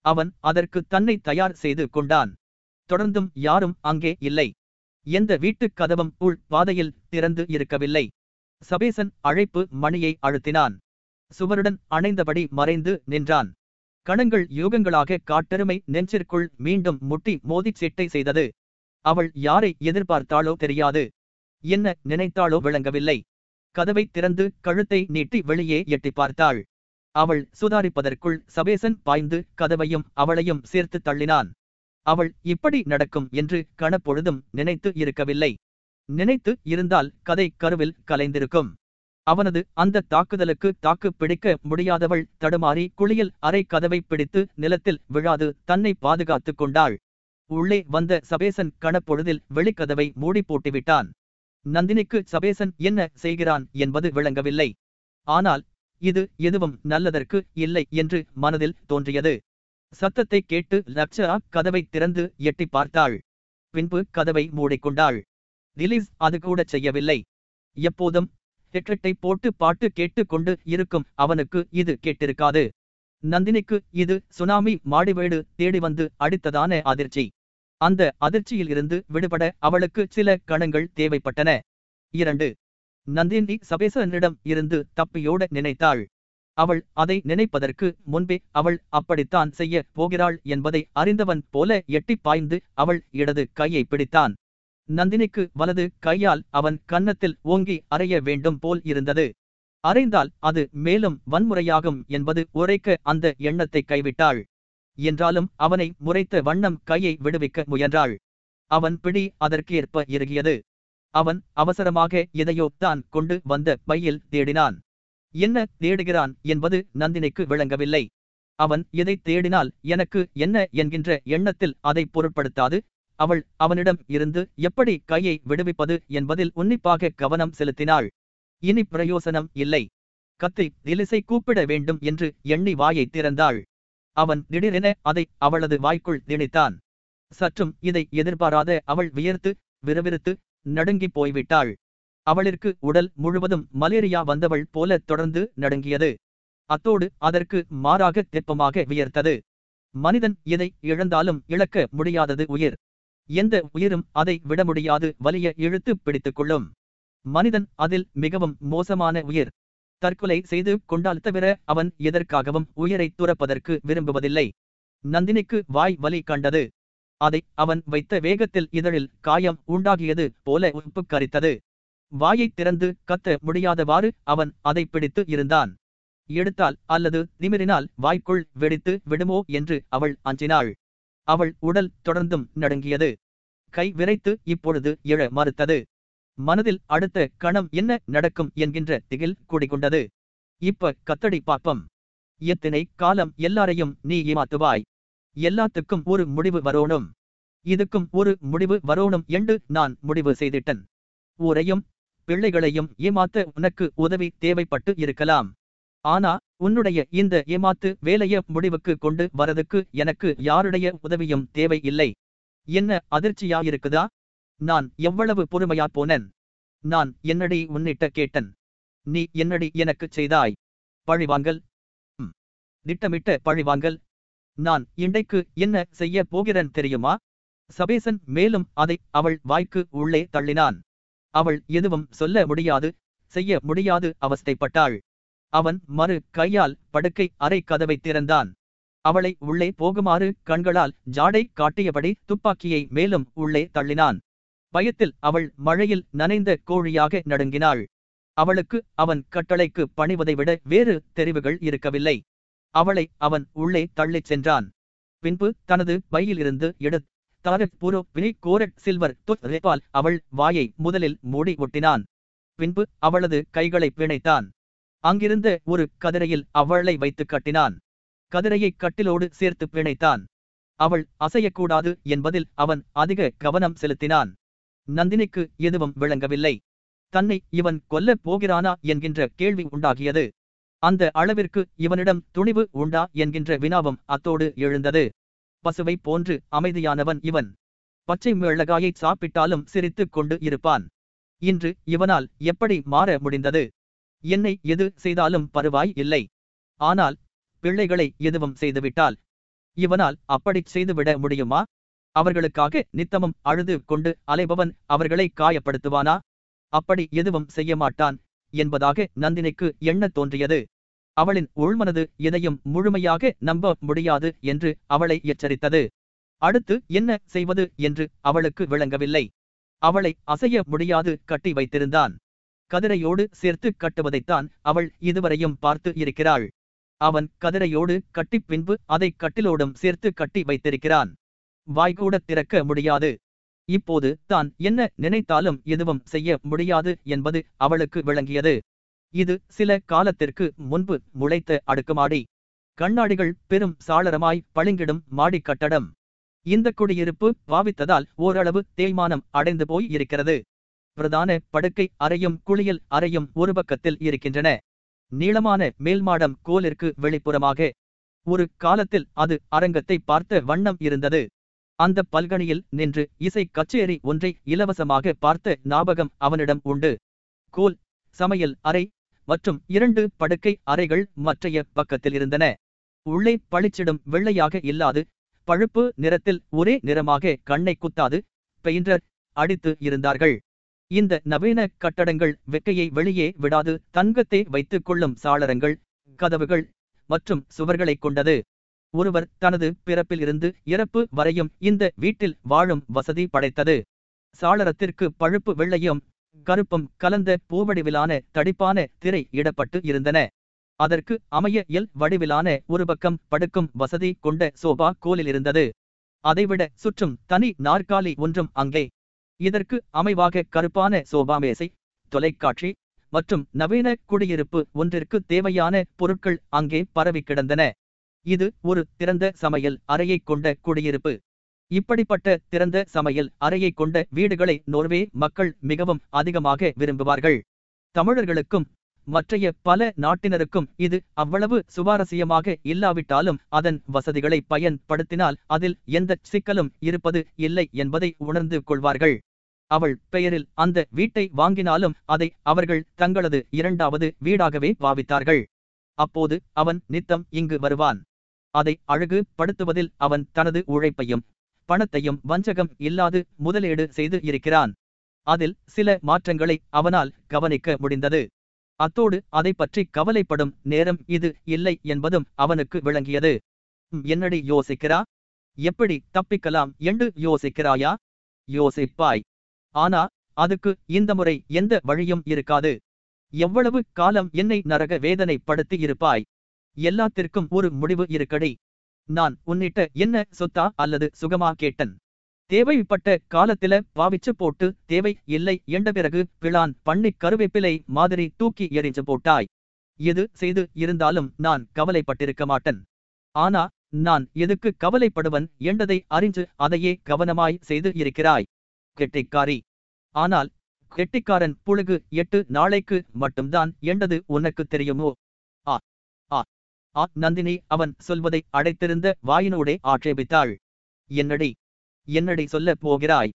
அவன் அதற்கு தன்னை தயார் செய்து கொண்டான். தொடர்ந்தும் யாரும் அங்கே இல்லை. எந்த வீட்டுக் கதவும் உள் பாதையில் திறந்து இருக்கவில்லை. சபேசன் அழைப்பு மணியை அழுத்தினான். சுவருடன் அணைந்தபடி மறைந்து நின்றான். கணங்கள் யோகங்களாக காட்டெருமை நெஞ்சிற்குள் மீண்டும் முட்டி மோதிச் சிட்டை செய்தது. அவள் யாரை எதிர்பார்த்தாளோ தெரியாது. என்ன நினைத்தாளோ விளங்கவில்லை. கதவை திறந்து கழுத்தை நீட்டி வெளியே எட்டி பார்த்தாள். அவள் சுதாரிப்பதற்குள் சபேசன் பாய்ந்து கதவையும் அவளையும் சேர்த்து தள்ளினான். அவள் இப்படி நடக்கும் என்று கணப்பொழுதும் நினைத்து இருக்கவில்லை. நினைத்து இருந்தால் கதை கருவில் கலைந்திருக்கும். அவனது அந்த தாக்குதலுக்கு தாக்கு பிடிக்க முடியாதவள் தடுமாறி குளியல் அறை கதவை பிடித்து நிலத்தில் விழாது தன்னை பாதுகாத்துக் கொண்டாள். உள்ளே வந்த சபேசன் கணப்பொழுதில் வெளிக்கதவை மூடி போட்டுவிட்டான். நந்தினிக்கு சபேசன் என்ன செய்கிறான் என்பது விளங்கவில்லை. ஆனால் இது எதுவும் நல்லதற்கு இல்லை என்று மனதில் தோன்றியது. சத்தத்தை கேட்டு லக்ஷரா கதவை திறந்து எட்டி பார்த்தாள். பின்பு கதவை மூடிக்கொண்டாள். திலீஸ் அது கூட செய்யவில்லை. எப்போதும் ஹெட்ரெட்டை போட்டு பாட்டு கேட்டு கொண்டு இருக்கும் அவனுக்கு இது கேட்டிருக்காது. நந்தினிக்கு இது சுனாமி மாடிவேடு தேடி வந்து அடித்ததான அதிர்ச்சி. அந்த அதிர்ச்சியில் இருந்து விடுபட அவளுக்கு சில கணங்கள் தேவைப்பட்டன. இரண்டு நந்தினி சபேசனிடம் இருந்து தப்பியோட நினைத்தாள். அவள் அதை நினைப்பதற்கு முன்பே அவள் அப்படித்தான் செய்ய போகிறாள் என்பதை அறிந்தவன் போல எட்டிப் பாய்ந்து அவள் இடது கையை பிடித்தான். நந்தினிக்கு வலது கையால் அவன் கன்னத்தில் ஓங்கி அறைய வேண்டும் போல் இருந்தது. அறைந்தால் அது மேலும் வன்முறையாகும் என்பது உரைக்க அந்த எண்ணத்தை கைவிட்டாள். என்றாலும் அவனை முறைத்த வண்ணம் கையை விடுவிக்க முயன்றாள். அவன் பிடி அதற்கேற்ப இறுகியது. அவன் அவசரமாக எதையோ தான் கொண்டு வந்த பையில் தேடினான். என்ன தேடுகிறான் என்பது நந்தினிக்கு விளங்கவில்லை. அவன் எதை தேடினால் எனக்கு என்ன என்கின்ற எண்ணத்தில் அதை பொருட்படுத்தாது? அவள் அவனிடம் இருந்து எப்படி கையை விடுவிப்பது? என்பதில் உன்னிப்பாக கவனம் செலுத்தினாள். இனி பிரயோசனம் இல்லை. கத்தி திலிசை கூப்பிட வேண்டும் என்று எண்ணி வாயை திறந்தாள். அவன் திடீரென அதை அவளது வாய்க்குள் திணித்தான். சற்றும் இதை எதிர்பாராத அவள் வியர்த்து விறுவிறுத்து நடுங்கிப் போய்விட்டாள். அவளிற்கு உடல் முழுவதும் மலேரியா வந்தவள் போல தொடர்ந்து நடுங்கியது. அத்தோடு அதற்கு மாறாக தெப்பமாக வியர்த்தது. மனிதன் எதை இழந்தாலும் இழக்க முடியாதது உயிர். எந்த உயிரும் அதை விட முடியாது வலிய இழுத்து பிடித்துக் கொள்ளும் மனிதன் அதில் மிகவும் மோசமான உயிர். தற்கொலை செய்து கொண்டால் தவிர அவன் எதற்காகவும் உயிரை துறப்பதற்கு விரும்புவதில்லை. நந்தினிக்கு வாய் வலி கண்டது. அதை அவன் வைத்த வேகத்தில் இதழில் காயம் உண்டாகியது போல உப்பு கரித்தது வாயைத் திறந்து கத்த முடியாதவாறு அவன் அதை பிடித்து இருந்தான். எடுத்தால் அல்லது நிமிரினால் வாய்க்குள் வெடித்து விடுமோ என்று அவள் அஞ்சினாள். அவள் உடல் தொடர்ந்தும் நடுங்கியது. கை விரைத்து இப்பொழுது எழ மறுத்தது. மனதில் அடுத்த கணம் என்ன நடக்கும் என்கின்ற திகில் குடிகொண்டது இப்ப கத்தடி பாப்பம். எத்தனை காலம் எல்லாரையும் நீ ஏமாத்துவாய்? எல்லாத்துக்கும் ஒரு முடிவு வரோணும். இதுக்கும் ஒரு முடிவு வரோணும் என்று நான் முடிவு செய்திட்டன் ஊரையும் பிள்ளைகளையும் ஏமாத்த உனக்கு உதவி தேவைப்பட்டு இருக்கலாம். ஆனா உன்னுடைய இந்த ஏமாத்து வேலைய முடிவுக்கு கொண்டு வரதுக்கு எனக்கு யாருடைய உதவியும் தேவை இல்லை என்ன அதிர்ச்சியாயிருக்குதா? நான் எவ்வளவு பொறுமையா போனேன்? நான் என்னடி உன்னிட்ட கேட்டன்? நீ என்னடி எனக்குச் செய்தாய்? பழிவாங்கல். திட்டமிட்ட பழிவாங்கல். நான் இண்டைக்கு என்ன செய்ய போகிறேன் தெரியுமா? சபேசன் மேலும் அதை அவள் வாய்க்கு உள்ளே தள்ளினான். அவள் எதுவும் சொல்ல முடியாது செய்ய முடியாது அவஸ்தைப்பட்டாள். அவன் மறு கையால் படுக்கை அறை கதவை திறந்தான். அவளை உள்ளே போகுமாறு கண்களால் ஜாடை காட்டியபடி துப்பாக்கியை மேலும் உள்ளே தள்ளினான். பயத்தில் அவள் மழையில் நனைந்த கோழியாக நடுங்கினாள். அவளுக்கு அவன் கட்டளைக்கு பணிவதை விட வேறு தெரிவுகள் இருக்கவில்லை. அவளை அவன் உள்ளே தள்ளிச் சென்றான். பின்பு தனது பையிலிருந்து எடுத் தாரத் புரோ வினி கோரட் சில்வர் தொத் அவள் வாயை முதலில் மூடி ஒட்டினான். பின்பு அவளது கைகளை பிணைத்தான். அங்கிருந்த ஒரு கதிரையில் அவளை வைத்து கட்டினான். கதிரையை கட்டிலோடு சேர்த்து பிணைத்தான். அவள் அசையக்கூடாது என்பதில் அவன் அதிக கவனம் செலுத்தினான். நந்தினிக்கு எதுவும் விளங்கவில்லை. தன்னை இவன் கொல்லப் போகிறானா என்கின்ற கேள்வி உண்டாகியது. அந்த அளவிற்கு இவனிடம் துணிவு உண்டா என்கின்ற வினாவும் அத்தோடு எழுந்தது. பசுவை போன்று அமைதியானவன் இவன். பச்சை மிளகாயை சாப்பிட்டாலும் சிரித்துக் கொண்டு இருப்பான். இன்று இவனால் எப்படி மாற முடிந்தது? என்னை எது செய்தாலும் பருவாய் இல்லை. ஆனால் பிள்ளைகளை எதுவும் செய்துவிட்டால் இவனால் அப்படிச் செய்துவிட முடியுமா? அவர்களுக்காக நித்தமும் அழுது கொண்டு அலைபவன் அவர்களை காயப்படுத்துவானா? அப்படி எதுவும் செய்ய மாட்டான் என்பதாக நந்தினிக்கு எண்ணத் தோன்றியது. அவளின் உள்மனது எதையும் முழுமையாக நம்ப முடியாது என்று அவளை எச்சரித்தது. அடுத்து என்ன செய்வது என்று அவளுக்கு விளங்கவில்லை. அவளை அசைய முடியாது கட்டி வைத்திருந்தான். கதிரையோடு சேர்த்து கட்டுவதைத்தான் அவள் இதுவரையும் பார்த்து இருக்கிறாள். அவன் கதிரையோடு கட்டி பின்பு அதை கட்டிலோடும் சேர்த்து கட்டி வைத்திருக்கிறான். வாய்கூட திறக்க முடியாது. இப்போது தான் என்ன நினைத்தாலும் எதுவும் செய்ய முடியாது என்பது அவளுக்கு விளங்கியது. இது சில காலத்திற்கு முன்பு முளைத்த அடுக்குமாடி. கண்ணாடிகள் பெரும் சாளரமாய் பளிங்கிடும் மாடி கட்டடம். இந்த குடியிருப்பு பாவித்ததால் ஓரளவு தேய்மானம் அடைந்து போய் இருக்கிறது. பிரதான படுக்கை அறையும் குளியல் அறையும் ஒரு பக்கத்தில் இருக்கின்றன. நீளமான மேல்மாடம் கோலிற்கு வெளிப்புறமாக. ஒரு காலத்தில் அது அரங்கத்தை பார்த்த வண்ணம் இருந்தது. அந்த பல்கணியில் நின்று இசை கச்சேரி ஒன்றை இலவசமாக பார்த்த ஞாபகம் அவனிடம் உண்டு. கோல் சமையல் அறை மற்றும் இரண்டு படுக்கை அறைகள் மற்றைய பக்கத்தில் இருந்தன. உள்ளே பளிச்சிடும் வெள்ளையாக இல்லாது பழுப்பு நிறத்தில் ஒரே நிறமாக கண்ணை குத்தாது பெயின்றர் அடித்து இருந்தார்கள். இந்த நவீன கட்டடங்கள் வெக்கையை வெளியே விடாது தங்கத்தை வைத்துக் கொள்ளும் சாளரங்கள் கதவுகள் மற்றும் சுவர்களைக் கொண்டது. ஒருவர் தனது பிறப்பில் இருந்து இறப்பு வரையும் இந்த வீட்டில் வாழும் வசதி படைத்தது. சாளரத்திற்கு பழுப்பு வெள்ளையும் கருப்பும் கலந்த பூவடிவிலான தடிப்பான திரை இடப்பட்டு இருந்தன. அதற்கு அமைய எல் வடிவிலான ஒரு பக்கம் படுக்கும் வசதி கொண்ட சோபா கோலில் இருந்தது. அதைவிட சுற்றும் தனி நாற்காலி ஒன்றும் அங்கே இதற்கு அமைவாக கருப்பான சோபாமேசை தொலைக்காட்சி மற்றும் நவீன குடியிருப்பு ஒன்றிற்கு தேவையான பொருட்கள் அங்கே பரவி கிடந்தன. இது ஒரு திறந்த சமையல் அறையைக் கொண்ட குடியிருப்பு. இப்படிப்பட்ட திறந்த சமையல் அறையைக் கொண்ட வீடுகளை நோர்வே மக்கள் மிகவும் அதிகமாக விரும்புவார்கள். தமிழர்களுக்கும் மற்றைய பல நாட்டினருக்கும் இது அவ்வளவு சுவாரஸ்யமாக இல்லாவிட்டாலும் அதன் வசதிகளை பயன்படுத்தினால் அதில் எந்த சிக்கலும் இருப்பது இல்லை என்பதை உணர்ந்து கொள்வார்கள். அவள் பெயரில் அந்த வீட்டை வாங்கினாலும் அதை அவர்கள் தங்களது இரண்டாவது வீடாகவே பாவித்தார்கள். அப்போது அவன் நித்தம் இங்கு வருவான். அதை அழகு படுத்துவதில் அவன் தனது உழைப்பையும் பணத்தையும் வஞ்சகம் இல்லாது முதலீடு செய்து இருக்கிறான். அதில் சில மாற்றங்களை அவனால் கவனிக்க முடிந்தது. அத்தோடு அதை பற்றி கவலைப்படும் நேரம் இது இல்லை என்பதும் அவனுக்கு விளங்கியது. என்னடி யோசிக்கிறா? எப்படி தப்பிக்கலாம்? என்று யோசிக்கிறாயா? யோசிப்பாய். ஆனா அதுக்கு இந்த முறை எந்த வழியும் இருக்காது. எவ்வளவு காலம் என்னை நரக வேதனைப்படுத்தி இருப்பாய்? எல்லாத்திற்கும் ஒரு முடிவு இருக்கடி. நான் உன்னிட்ட என்ன சொத்தா அல்லது சுகமா கேட்டன்? தேவைப்பட்ட காலத்தில பாவிச்சு போட்டு தேவை இல்லை என்ற பிறகு பிளான் பண்ணி கருவேப்பிலை மாதிரி தூக்கி எறிஞ்சு போட்டாய். எது செய்து இருந்தாலும் நான் கவலைப்பட்டிருக்க மாட்டன். ஆனா நான் எதுக்கு கவலைப்படுவன் என்றதை அறிஞ்சு அதையே கவனமாய் செய்து இருக்கிறாய். கெட்டிக்காரி. ஆனால் கெட்டிக்காரன் புழுகு எட்டு நாளைக்கு மட்டும்தான் என்றது உனக்கு தெரியுமோ? ஆ ஆ ஆ நந்தினி அவன் சொல்வதை அடைத்திருந்த வாயினோடே ஆட்சேபித்தாள். என்னடி என்னடி சொல்ல போகிறாய்?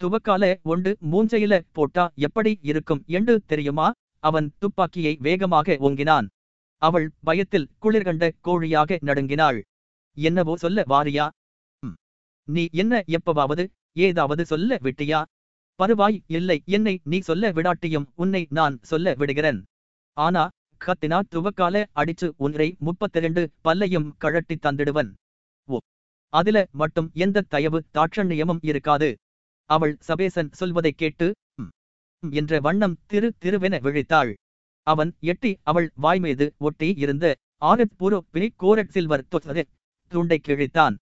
துவக்கால ஒண்டு மூஞ்சையில போட்டா எப்படி இருக்கும் என்று தெரியுமா? அவன் துப்பாக்கியை வேகமாக ஓங்கினான். அவள் பயத்தில் குளிர்கண்ட கோழியாக நடுங்கினாள். என்னவோ சொல்ல வாரியா? நீ என்ன எப்பவாவது ஏதாவது சொல்ல விட்டியா? பருவாய் இல்லை என்னை நீ சொல்ல விடாட்டியும் உன்னை நான் சொல்ல விடுகிறேன். ஆனா கத்தினா துவக்கால அடிச்சு உன்னை முப்பத்திரண்டு பல்லையும் கழட்டி தந்திடுவன். ஓ அதில மட்டும் எந்த தயவு தாட்சண்யமும் இருக்காது. அவள் சபேசன் சொல்வதைக் கேட்டு என்ற வண்ணம் திரு திருவென விழித்தாள். அவன் எட்டி அவள் வாய்மீது ஒட்டி இருந்த ஆரத் பூரோ பினி கோரட் சில்வர் தொட்டது துண்டை கிழித்தான்.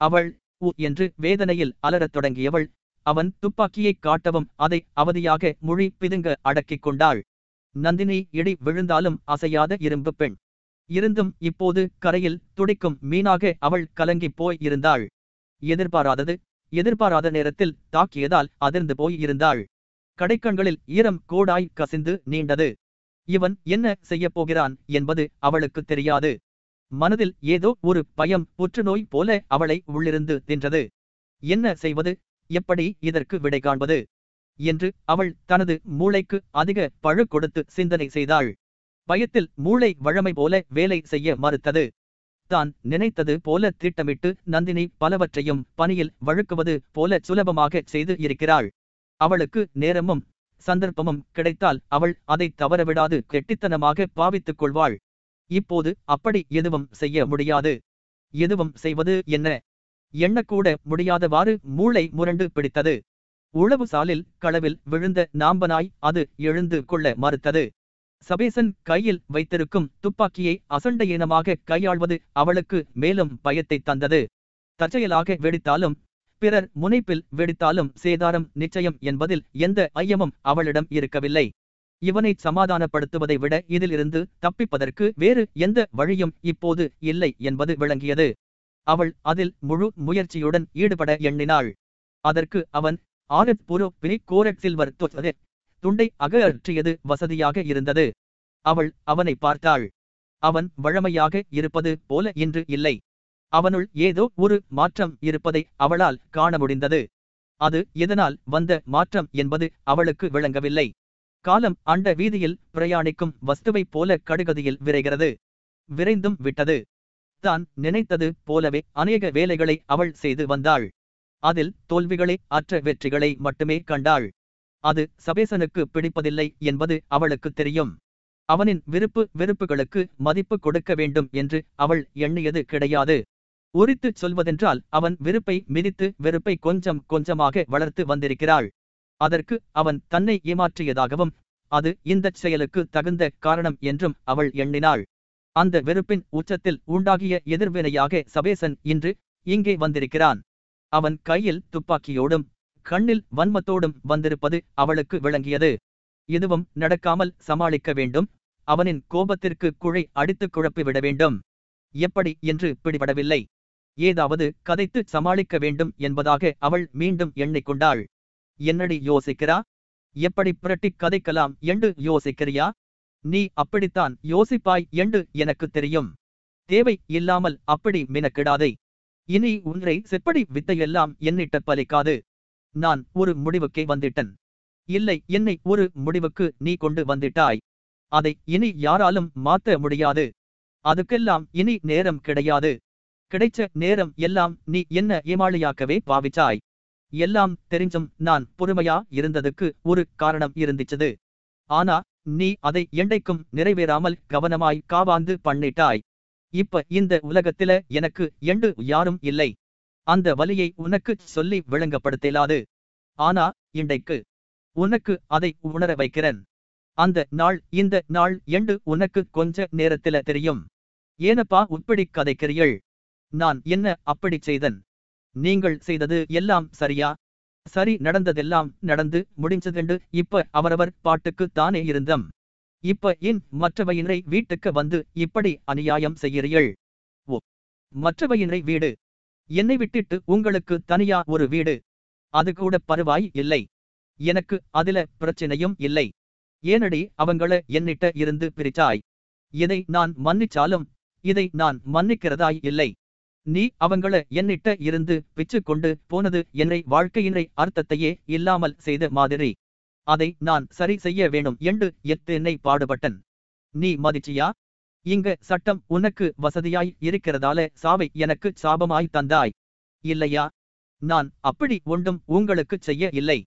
அவள் உ என்று வேதனையில் அலறத் தொடங்கியவள். அவன் துப்பாக்கியைக் காட்டவும் அதை அவதியாக மொழி பிதுங்க அடக்கிக் கொண்டாள். நந்தினி இடி விழுந்தாலும் அசையாத இரும்பு பெண். இருந்தும் இப்போது கரையில் துடிக்கும் மீனாக அவள் கலங்கிப் போய் இருந்தாள். எதிர்பாராதது எதிர்பாராத நேரத்தில் தாக்கியதால் அதிர்ந்து போய் இருந்தாள். கடைக்கண்களில் ஈரம் கோடாய் கசிந்து நீண்டது. இவன் என்ன செய்யப் போகிறான்? என்பது அவளுக்கு தெரியாது. மனதில் ஏதோ ஒரு பயம் புற்றுநோய் போல அவளை உள்ளிருந்து தின்றது. என்ன செய்வது? எப்படி இதற்கு விடை காண்பது? என்று அவள் தனது மூளைக்கு அதிக பழு கொடுத்து சிந்தனை செய்தாள். பயத்தில் மூளை வழமை போல வேலை செய்ய மறுத்தது. தான் நினைத்தது போல திட்டமிட்டு நந்தினி பலவற்றையும் பணியில் வழுக்குவது போல சுலபமாக செய்து இருக்கிறாள். அவளுக்கு நேரமும் சந்தர்ப்பமும் கிடைத்தால் அவள் அதை தவறவிடாது கெட்டித்தனமாக பாவித்துக் கொள்வாள். இப்போது அப்படி எதுவும் செய்ய முடியாது. எதுவும் செய்வது என்ன? எண்ணக்கூட முடியாதவாறு மூளை முரண்டு பிடித்தது. உளவு சாலில் களவில் விழுந்த நாம்பனாய் அது எழுந்து கொள்ள மறுத்தது. சபேசன் கையில் வைத்திருக்கும் துப்பாக்கியை அசண்டையீனமாக கையாள்வது அவளுக்கு மேலும் பயத்தை தந்தது. தற்செயலாக வெடித்தாலும் பிறர் முனைப்பில் வெடித்தாலும் சேதாரம் நிச்சயம் என்பதில் எந்த ஐயமும் அவளிடம் இருக்கவில்லை. இவனை சமாதானப்படுத்துவதை விட இதிலிருந்து தப்பிப்பதற்கு வேறு எந்த வழியும் இப்போது இல்லை என்பது விளங்கியது. அவள் அதில் முழு முயற்சியுடன் ஈடுபட எண்ணினாள். அதற்கு அவன் ஆரத் புரோ பிரி கோரட் சில்வர் தொட்டது துண்டை அகற்றியது வசதியாக இருந்தது. அவள் அவனை பார்த்தாள். அவன் வழமையாக இருப்பது போல இன்று இல்லை. அவனுள் ஏதோ ஒரு மாற்றம் இருப்பதை அவளால் காண முடிந்தது. அது எதனால் வந்த மாற்றம் என்பது அவளுக்கு விளங்கவில்லை. காலம் அண்ட வீதியில் பிரயாணிக்கும் வஸ்துவைப் போல கடுகதியில் விரைகிறது. விரைந்தும் விட்டது. தான் நினைத்தது போலவே அநேக வேலைகளை அவள் செய்து வந்தாள். அதில் தோல்விகளை அற்ற வெற்றிகளை மட்டுமே கண்டாள். அது சபேசனுக்கு பிடிப்பதில்லை என்பது அவளுக்கு தெரியும். அவனின் விருப்பு வெறுப்புகளுக்கு மதிப்பு கொடுக்க வேண்டும் என்று அவள் எண்ணியது கிடையாது. உரித்துச் சொல்வதென்றால் அவன் விருப்பை மிதித்து வெறுப்பை கொஞ்சம் கொஞ்சமாக வளர்த்து வந்திருக்கிறாள். அதற்கு அவன் தன்னை ஏமாற்றியதாகவும் அது இந்தச் செயலுக்கு தகுந்த காரணம் என்றும் அவள் எண்ணினாள். அந்த வெறுப்பின் உச்சத்தில் உண்டாகிய எதிர்வினையாக சபேசன் இன்று இங்கே வந்திருக்கிறான். அவன் கையில் துப்பாக்கியோடும் கண்ணில் வன்மத்தோடும் வந்திருப்பது அவளுக்கு விளங்கியது. இதுவும் நடக்காமல் சமாளிக்க வேண்டும். அவனின் கோபத்திற்கு குழை அடித்துக் குழப்பிவிட வேண்டும். எப்படி என்று பிடிபடவில்லை. ஏதாவது கதைத்து சமாளிக்க வேண்டும் என்பதாக அவள் மீண்டும் எண்ணிக்கொண்டாள். என்னடி யோசிக்கிறா? எப்படி புரட்டி கதைக்கலாம் என்று யோசிக்கிறியா? நீ அப்படித்தான் யோசிப்பாய் என்று எனக்கு தெரியும். தேவை இல்லாமல் அப்படி மினக்கிடாதே. இனி உன்னை செப்படி வித்தையெல்லாம் என்னிட்ட பலிக்காது. நான் ஒரு முடிவுக்கே வந்திட்டன். இல்லை என்னை ஒரு முடிவுக்கு நீ கொண்டு வந்திட்டாய். அதை இனி யாராலும் மாத்த முடியாது. அதுக்கெல்லாம் இனி நேரம் கிடையாது. கிடைச்ச நேரம் எல்லாம் நீ என்ன ஏமாளியாக்கவே பாவிச்சாய். எல்லாம் தெரிஞ்சும் நான் பொறுமையா இருந்ததுக்கு ஒரு காரணம் இருந்துச்சது. ஆனா நீ அதை எண்டைக்கும் நிறைவேறாமல் கவனமாய் காவாந்து பண்ணிட்டாய். இப்ப இந்த உலகத்தில எனக்கு எண்டு யாரும் இல்லை. அந்த வலியை உனக்கு சொல்லி விளங்கப்படுத்தலாது. ஆனா இண்டைக்கு உனக்கு அதை உணர வைக்கிறேன். அந்த நாள் இந்த நாள் எண்டு உனக்கு கொஞ்ச நேரத்தில தெரியும். ஏனப்பா உட்படி கதைக்கிறீள் நான் என்ன அப்படி செய்தன்? நீங்கள் செய்தது எல்லாம் சரியா? சரி நடந்ததெல்லாம் நடந்து முடிஞ்சதுண்டு இப்ப அவரவர் பாட்டுக்கு தானே இருந்தம். இப்ப ஏன் மற்றவையினரை வீட்டுக்கு வந்து இப்படி அநியாயம் செய்கிறீள் ஓ மற்றவையினரை வீடு. என்னை விட்டுட்டு உங்களுக்கு தனியா ஒரு வீடு? அது கூட பருவாய் இல்லை. எனக்கு அதுல பிரச்சனையும் இல்லை. ஏனடி அவங்கள என்னிட்ட இருந்து பிரிச்சாய் இதை நான் மன்னிச்சாலும் இதை நான் மன்னிக்கிறதாய் இல்லை. நீ அவங்கள என்னிட்ட இருந்து பிச்சு கொண்டு போனது என்னை வாழ்க்கையினை அர்த்தத்தையே இல்லாமல் செய்த மாதிரி. அதை நான் சரி செய்ய வேணும் என்று எத்தனை பாடுபட்டன். நீ மதிச்சியா? இங்க சட்டம் உனக்கு வசதியாய் இருக்கிறதால சாவை எனக்கு சாபமாய் தந்தாய். இல்லையா? நான் அப்படி ஒன்றும் உங்களுக்கு செய்ய இல்லை.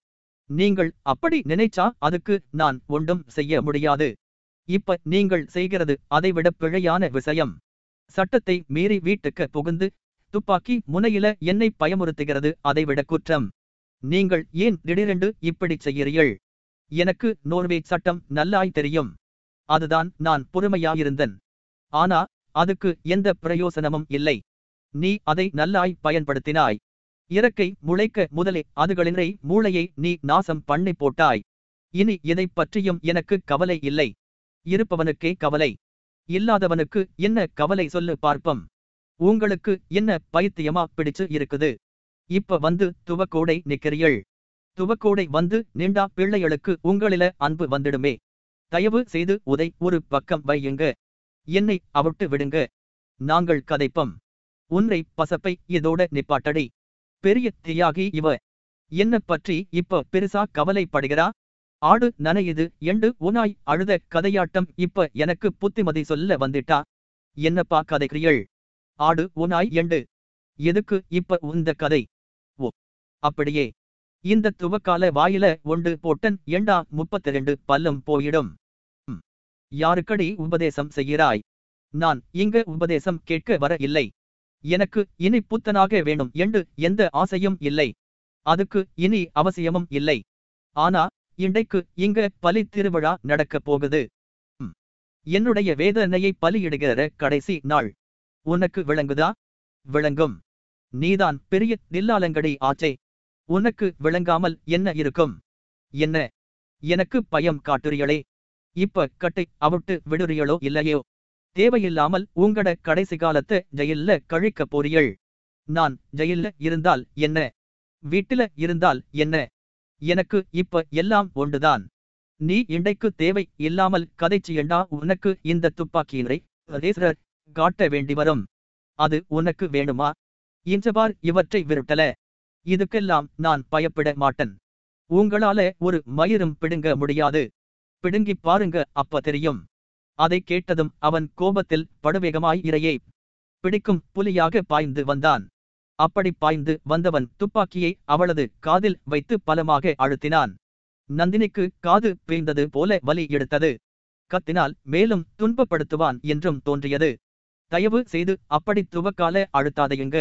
நீங்கள் அப்படி நினைச்சா அதுக்கு நான் ஒன்றும் செய்ய முடியாது. இப்ப நீங்கள் செய்கிறது அதைவிட பிழையான விஷயம். சட்டத்தை மீறி வீட்டுக்கு புகுந்து துப்பாக்கி முனையில என்னை பயமுறுத்துகிறது அதைவிட குற்றம். நீங்கள் ஏன் திடீரென்று இப்படி செய்கிறீர்கள்? எனக்கு நோர்வே சட்டம் நல்லாய் தெரியும். அதுதான் நான் பொறுமையாயிருந்தன். ஆனா அதுக்கு எந்த பிரயோசனமும் இல்லை. நீ அதை நல்லாய் பயன்படுத்தினாய். இறக்கை முளைக்க முதலே அதுகளினை மூளையை நீ நாசம் பண்ணி போட்டாய். இனி இதைப் பற்றியும் எனக்கு கவலை இல்லை. இருப்பவனுக்கே கவலை. இல்லாதவனுக்கு என்ன கவலை சொல்லு பார்ப்பம். உங்களுக்கு என்ன பைத்தியமா பிடிச்சு இருக்குது? இப்ப வந்து துவக்கோடை நிக்கிறீள் துவக்கோடை வந்து நீண்டா பிள்ளைகளுக்கு உங்களில அன்பு வந்துடுமே. தயவு செய்து உதை ஒரு பக்கம் வையுங்க. என்னை அவிட்டு விடுங்க. நாங்கள் கதைப்பம். உன்னை பசப்பை இதோட நிப்பாட்டடி. பெரிய தியாகி இவ. என்ன பற்றி இப்ப பெருசா கவலைப்படுகிறா? ஆடு நனையுது எண்டு உனாய் அழுத கதையாட்டம் இப்ப எனக்கு புத்திமதி சொல்ல வந்துட்டா? என்னப்பா கதைக்கிறீள் ஆடு உனாய் எண்டு. எதுக்கு இப்ப உந்த கதை? ஓ அப்படியே. இந்த துவக்கால வாயில ஒன்று போட்டன் எண்டா முப்பத்தி ரெண்டு பல்லும் போயிடும். யாருக்கடி உபதேசம் செய்கிறாய்? நான் இங்க உபதேசம் கேட்க வர இல்லை. எனக்கு இனி புத்தனாக வேணும் என்று எந்த ஆசையும் இல்லை. அதுக்கு இனி அவசியமும் இல்லை. ஆனா இன்றைக்கு இங்க பலி திருவிழா நடக்கப் போகுது. என்னுடைய வேதனையை பலியிடுகிற கடைசி நாள். உனக்கு விளங்குதா? விளங்கும். நீதான் பெரிய தில்லாலங்கடி ஆச்சே. உனக்கு விளங்காமல் என்ன இருக்கும்? என்ன? எனக்கு பயம் காட்டுறியளே. இப்ப கட்டை அவுட்டு விடுறியளோ இல்லையோ? தேவையில்லாமல் உங்கட கடைசி காலத்தை ஜெயில்ல கழிக்க போறியள் நான் ஜெயில்ல இருந்தால் என்ன? வீட்டில இருந்தால் என்ன? எனக்கு இப்ப எல்லாம் ஒன்றுதான். நீ இண்டைக்கு தேவை இல்லாமல் கதைச்சியண்டா உனக்கு இந்த துப்பாக்கியினை ரேசரர் காட்ட வேண்டி வரும். அது உனக்கு வேணுமா இன்றபார் இவற்றை விருட்டல. இதுக்கெல்லாம் நான் பயப்பட மாட்டேன். உங்களால ஒரு மயிரும் பிடுங்க முடியாது. பிடுங்கி பாருங்க அப்ப தெரியும். அதை கேட்டதும் அவன் கோபத்தில் படுவேகமாய் இரையை பிடிக்கும் புலியாக பாய்ந்து வந்தான். அப்படி பாய்ந்து வந்தவன் துப்பாக்கியை அவளது காதில் வைத்து பலமாக அழுத்தினான். நந்தினிக்கு காது பேய்ந்தது போல வலி எடுத்தது. கத்தினால் மேலும் துன்பப்படுத்துவான் என்றும் தோன்றியது. தயவு செய்து அப்படி துவக்கால அழுத்தாதையுங்க.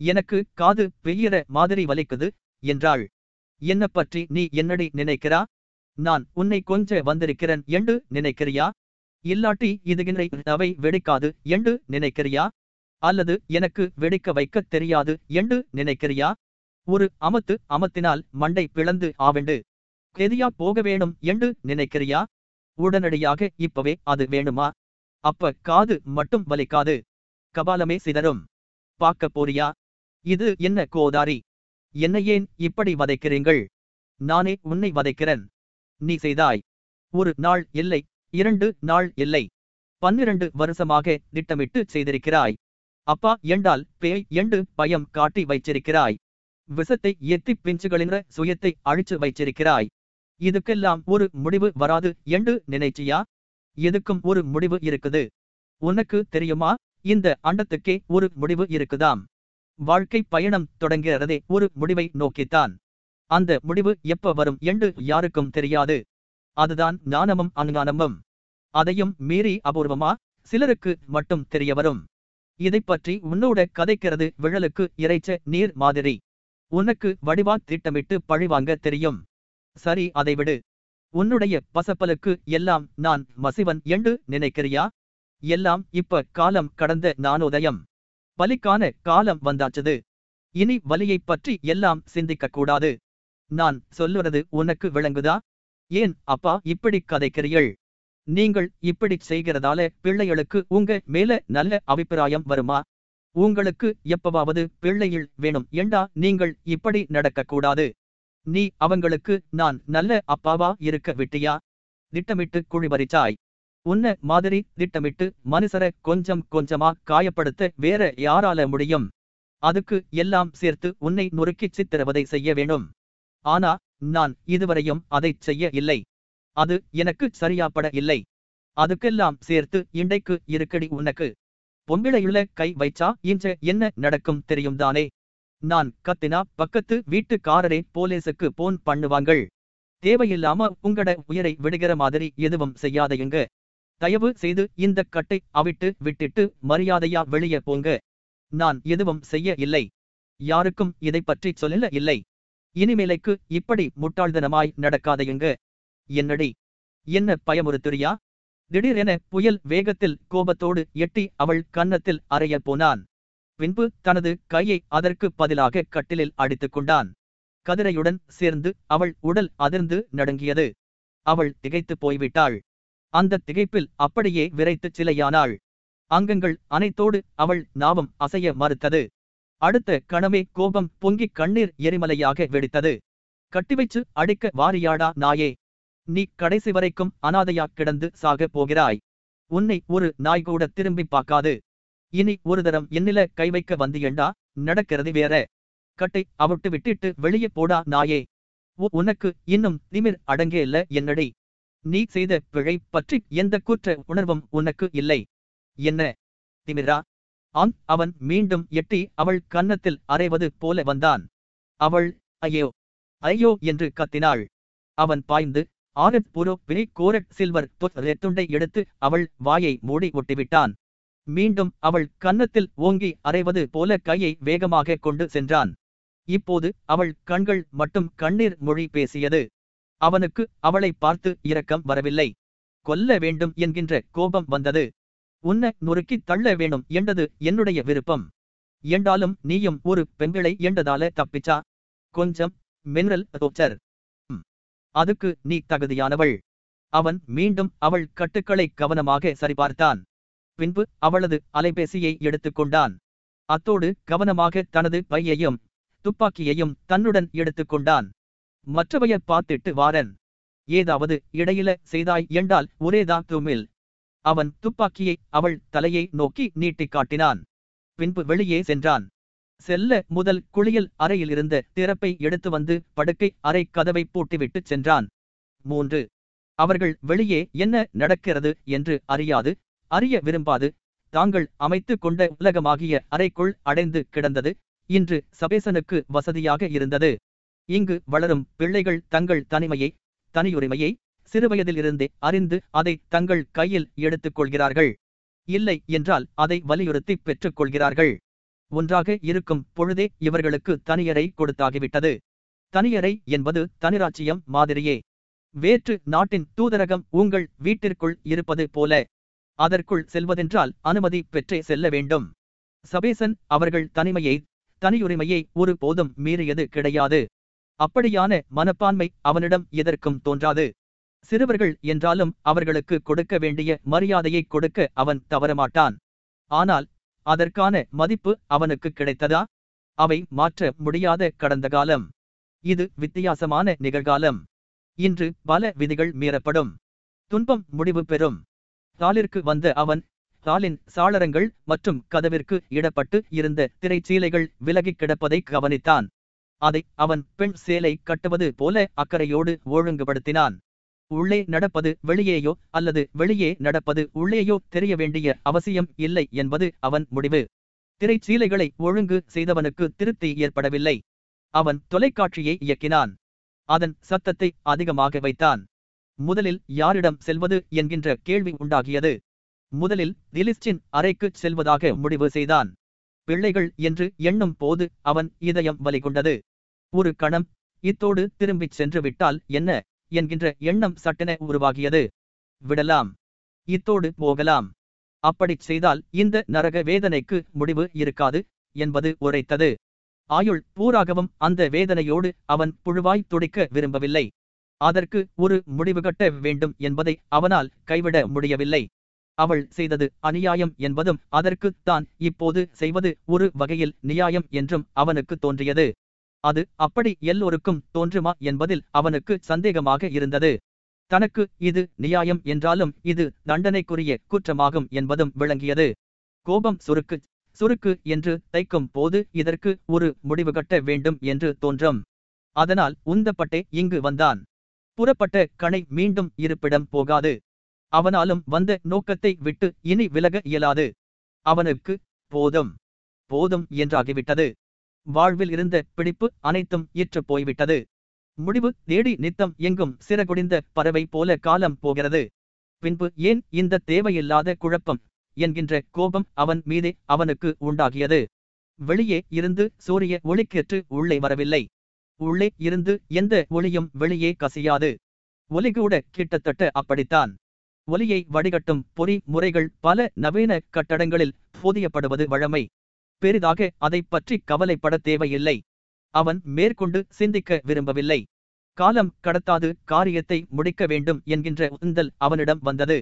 எனக்கு காது பெய்யிற மாதிரி வலிக்குது என்றாள். என்ன பற்றி நீ என்னடி நினைக்கிறா? நான் உன்னை கொஞ்ச வந்திருக்கிறேன் என்று நினைக்கிறியா? இல்லாட்டி இதுகின்ற அவை வெடிக்காது என்று நினைக்கிறியா? அல்லது எனக்கு வெடிக்க வைக்கத் தெரியாது என்று நினைக்கிறியா? ஒரு அமத்து அமத்தினால் மண்டை பிளந்து ஆவெண்டு. கெதியா போக வேணும் என்று நினைக்கிறியா? உடனடியாக இப்பவே அது வேணுமா? அப்ப காது மட்டும் வலிக்காது. கபாலமே சிதறும். பார்க்க போறியா? இது என்ன கோதாரி? என்னை ஏன் இப்படி வதைக்கிறீங்கள் நானே உன்னை வதைக்கிறேன். நீ செய்தாய். ஒரு நாள் இல்லை இரண்டு நாள் இல்லை. பன்னிரண்டு வருஷமாக திட்டமிட்டு செய்திருக்கிறாய். அப்பா எண்டால் பேய் எண்டு பயம் காட்டி வைச்சிருக்கிறாய் விஷத்தை எத்தி பிஞ்சுகளின்ற சுயத்தை அழிச்சு வைச்சிருக்கிறாய் இதுக்கெல்லாம் ஒரு முடிவு வராது என்று நினைச்சியா? எதுக்கும் ஒரு முடிவு இருக்குது. உனக்கு தெரியுமா? இந்த அண்டத்துக்கே ஒரு முடிவு இருக்குதாம். வாழ்க்கை பயணம் தொடங்குகிறதே ஒரு முடிவை நோக்கித்தான். அந்த முடிவு எப்ப வரும் என்று யாருக்கும் தெரியாது. அதுதான் ஞானமும் அஞ்ஞானமும். அதையும் மீறி அபூர்வமா? சிலருக்கு மட்டும் தெரிய வரும். இதைப் பற்றி உன்னோட கதைக்கிறது விழலுக்கு இறைச்ச நீர் மாதிரி. உனக்கு வடிவா திட்டமிட்டு பழிவாங்க தெரியும். சரி அதை விடு. உன்னுடைய பசப்பலுக்கு எல்லாம் நான் மசிவன் என்று நினைக்கிறியா? எல்லாம் இப்ப காலம் கடந்த நானோதயம். பலிக்கான காலம் வந்தாச்சுது. இனி வலியைப் பற்றி எல்லாம் சிந்திக்க கூடாது. நான் சொல்லுறது உனக்கு விளங்குதா? ஏன் அப்பா இப்படி கதைக்கிறீள் நீங்கள் இப்படி செய்கிறதால பிள்ளைகளுக்கு உங்க மேல நல்ல அபிப்பிராயம் வருமா? உங்களுக்கு எப்பவாவது பிள்ளைகள் வேணும் ஏண்டா நீங்கள் இப்படி நடக்கக்கூடாது. நீ அவங்களுக்கு நான் நல்ல அப்பாவா இருக்க விட்டியா? திட்டமிட்டு குழிபறிச்சாய். உன்ன மாதிரி திட்டமிட்டு மனுஷர கொஞ்சம் கொஞ்சமா காயப்படுத்த வேற யாரால முடியும்? அதுக்கு எல்லாம் சேர்த்து உன்னை நொறுக்கி சித்திரவதை செய்ய வேணும் ஆனா நான் இதுவரையும் அதைச் செய்ய இல்லை அது எனக்கு சரியாப்பட இல்லை. அதுக்கெல்லாம் சேர்த்து இண்டைக்கு இருக்கடி உனக்கு. பொம்பிளையுள்ள கை வைச்சா இன்று என்ன நடக்கும் தெரியும் தானே நான் கத்தினா பக்கத்து வீட்டுக்காரரே போலீஸுக்கு போன் பண்ணுவாங்கள். தேவையில்லாம உங்கட உயிரை விடுகிற மாதிரி எதுவும் செய்யாதையுங்க தயவு செய்து இந்த கட்டை அவிட்டு விட்டுட்டு மரியாதையா வெளியே போங்க. நான் எதுவும் செய்ய இல்லை. யாருக்கும் இதை பற்றி சொல்லல இல்லை. இனிமேலைக்கு இப்படி முட்டாள்தனமாய் நடக்காதையுங்க என்னடி? என்ன பயமுறுத்துறியா? திடீரென புயல் வேகத்தில் கோபத்தோடு எட்டி அவள் கன்னத்தில் அறைய போனான். பின்பு தனது கையை அதற்கு பதிலாக கட்டிலில் அடித்துக் கொண்டான். கதிரையுடன் சேர்ந்து அவள் உடல் அதிர்ந்து நடுங்கியது. அவள் திகைத்து போய்விட்டாள். அந்த திகைப்பில் அப்படியே விரைத்துச் சிலையானாள். அங்கங்கள் அனைத்தோடு அவள் நாவம் அசைய மறுத்தது. அடுத்த கணமே கோபம் பொங்கிக் கண்ணீர் எரிமலையாக வெடித்தது. கட்டிவைச்சு அடிக்க வாரியாடா நாயே. நீ கடைசி வரைக்கும் அனாதையா கிடந்து சாகப் போகிறாய். உன்னை ஒரு நாய் கூட திரும்பி பார்க்காது. இனி ஒரு தரம் என்னில கை வைக்க வந்தியண்டா நடக்கிறது வேற. கட்டை அவிட்டு விட்டுட்டு வெளியே போடா நாயே. உ- உனக்கு இன்னும் திமிர் அடங்கே இல்ல என்னடி. நீ செய்த பிழை பற்றி எந்த குற்ற உணர்வும் உனக்கு இல்லை. என்ன? திமிரா? ஆங் அவன் மீண்டும் எட்டி அவள் கன்னத்தில் அறைவது போல வந்தான். அவள் ஐயோ ஐயோ என்று கத்தினாள். அவன் பாய்ந்து ஆரத் புரோ பிரி கோரட் சில்வர் துண்டை எடுத்து அவள் வாயை மூடி ஒட்டிவிட்டான். மீண்டும் அவள் கன்னத்தில் ஓங்கி அறைவது போல கையை வேகமாக கொண்டு சென்றான். இப்போது அவள் கண்கள் மட்டும் கண்ணீர் மொழி பேசியது. அவனுக்கு அவளை பார்த்து இரக்கம் வரவில்லை. கொல்ல வேண்டும் என்கின்ற கோபம் வந்தது. உன்னை நொறுக்கித் தள்ள வேணும் என்றது என்னுடைய விருப்பம். என்றாலும் நீயும் ஒரு பெண்களை என்றதால தப்பிச்சா? கொஞ்சம் மினரல் தோச்சர் அதுக்கு நீ தகுதியானவள். அவன் மீண்டும் அவள் கட்டுக்களை கவனமாக சரிபார்த்தான். பின்பு அவளது அலைபேசியை எடுத்துக்கொண்டான். அத்தோடு கவனமாக தனது பையையும் துப்பாக்கியையும் தன்னுடன் எடுத்துக்கொண்டான். மற்றவைய பார்த்திட்டு வாரன். ஏதாவது இடையில செய்தாய் என்றால் ஒரேதா துமில். அவன் துப்பாக்கியை அவள் தலையை நோக்கி நீட்டிக் காட்டினான். பின்பு வெளியே சென்றான். செல்ல முதல் குளியல் அறையில் இருந்த திறப்பை எடுத்து வந்து படுக்கை அறை கதவை பூட்டிவிட்டுச் சென்றான். மூன்று. அவர்கள் வெளியே என்ன நடக்கிறது என்று அறியாது அறிய விரும்பாது. தாங்கள் அமைத்துக் கொண்ட உலகமாகிய அறைக்குள் அடைந்து கிடந்தது. இன்று சபேசனுக்கு வசதியாக இருந்தது. இங்கு வளரும் பிள்ளைகள் தங்கள் தனிமையை தனியுரிமையை சிறுவயதிலிருந்தே அறிந்து அதை தங்கள் கையில் எடுத்துக் கொள்கிறார்கள். இல்லை என்றால் அதை வலியுறுத்தி பெற்றுக் கொள்கிறார்கள். ஒன்றாக இருக்கும் பொழுதே இவர்களுக்கு தனியறை கொடுத்தாகிவிட்டது. தனியறை என்பது தனிராட்சியம் மாதிரியே. வேற்று நாட்டின் தூதரகம் உங்கள் வீட்டிற்குள் இருப்பது போல. அதற்குள் செல்வதென்றால் அனுமதி பெற்றே செல்ல வேண்டும். சபேசன் அவர்கள் தனிமையை தனியுரிமையை ஒரு போதும் மீறியது கிடையாது. அப்படியான மனப்பான்மை அவனிடம் எதற்கும் தோன்றாது. சிறுவர்கள் என்றாலும் அவர்களுக்கு கொடுக்க வேண்டிய மரியாதையை கொடுக்க அவன் தவறமாட்டான். ஆனால் அதற்கான மதிப்பு அவனுக்கு கிடைத்ததா? அவை மாற்ற முடியாத கடந்த காலம். இது வித்தியாசமான நிகழ்காலம். இன்று பல விதிகள் மீறப்படும். துன்பம் முடிவு பெறும். சாலிற்கு வந்த அவன் தாளின் சாளரங்கள் மற்றும் கதவிற்கு இடப்பட்டு இருந்த திரைச்சீலைகள் விலகிக் கிடப்பதை கவனித்தான். அதை அவன் பெண் சேலை கட்டுவது போல அக்கறையோடு ஒழுங்குபடுத்தினான். உள்ளே நடப்பது வெளியேயோ அல்லது வெளியே நடப்பது உள்ளேயோ தெரிய வேண்டிய அவசியம் இல்லை என்பது அவன் முடிவு. திரைச்சீலைகளை ஒழுங்கு செய்தவனுக்கு திருப்தி ஏற்படவில்லை. அவன் தொலைக்காட்சியை இயக்கினான். அதன் சத்தத்தை அதிகமாக வைத்தான். முதலில் யாரிடம் செல்வது என்கின்ற கேள்வி உண்டாகியது. முதலில் திலிஸ்டின் அறைக்குச் செல்வதாக முடிவு செய்தான். பிள்ளைகள் என்று எண்ணும் போது அவன் இதயம் வலிகொண்டது. ஒரு கணம் இத்தோடு திரும்பிச் சென்று விட்டால் என்ன? என்கின்ற எண்ணம் சட்டென உருவாகியது. விடலாம். இத்தோடு போகலாம். அப்படிச் செய்தால் இந்த நரக வேதனைக்கு முடிவு இருக்காது என்பது உரைத்தது. ஆயுள் பூராகவும் அந்த வேதனையோடு அவன் புழுவாய் துடிக்க விரும்பவில்லை. அதற்கு ஒரு முடிவு கட்ட வேண்டும் என்பதை அவனால் கைவிட முடியவில்லை. அவள் செய்தது அநியாயம் என்பதும் அதற்கு தான் இப்போது செய்வது ஒரு வகையில் நியாயம் என்றும் அவனுக்கு தோன்றியது. அது அப்படி எல்லோருக்கும் தோன்றுமா என்பதில் அவனுக்கு சந்தேகமாக இருந்தது. தனக்கு இது நியாயம் என்றாலும் இது தண்டனைக்குரிய குற்றமாகும் என்பதும் விளங்கியது. கோபம் சுருக்கு சுருக்கு என்று தைக்கும் போது இதற்கு ஒரு முடிவு கட்ட வேண்டும் என்று தோன்றும். அதனால் உந்தப்பட்டே இங்கு வந்தான். புறப்பட்ட கணை மீண்டும் இருப்பிடம் போகாது. அவனாலும் வந்த நோக்கத்தை விட்டு இனி விலக இயலாது. அவனுக்கு போதும் போதும் என்றாகிவிட்டது. வாழ்வில் இருந்த பிடிப்பு அனைத்தும் இற்று போய்விட்டது. முடிவு தேடி நித்தம் எங்கும் சிறகுடிந்த பறவை போல காலம் போகிறது. பின்பு ஏன் இந்த தேவையில்லாத குழப்பம் என்கின்ற கோபம் அவன் மீதே அவனுக்கு உண்டாகியது. வெளியே இருந்து சூரிய ஒளிக்கேற்று உள்ளே வரவில்லை. உள்ளே இருந்து எந்த ஒளியும் வெளியே கசியாது. ஒலி கூட கிட்டத்தட்ட அப்படித்தான். ஒலியை வடிகட்டும் பொறி முறைகள் பல நவீன கட்டடங்களில் போதியப்படுவது வழமை. பெரிதாக அதைப் பற்றி கவலைப்பட தேவையில்லை. அவன் மேற்கொண்டு சிந்திக்க விரும்பவில்லை. காலம் கடத்தாது காரியத்தை முடிக்க வேண்டும் என்கின்ற உந்தல் அவனிடம் வந்தது.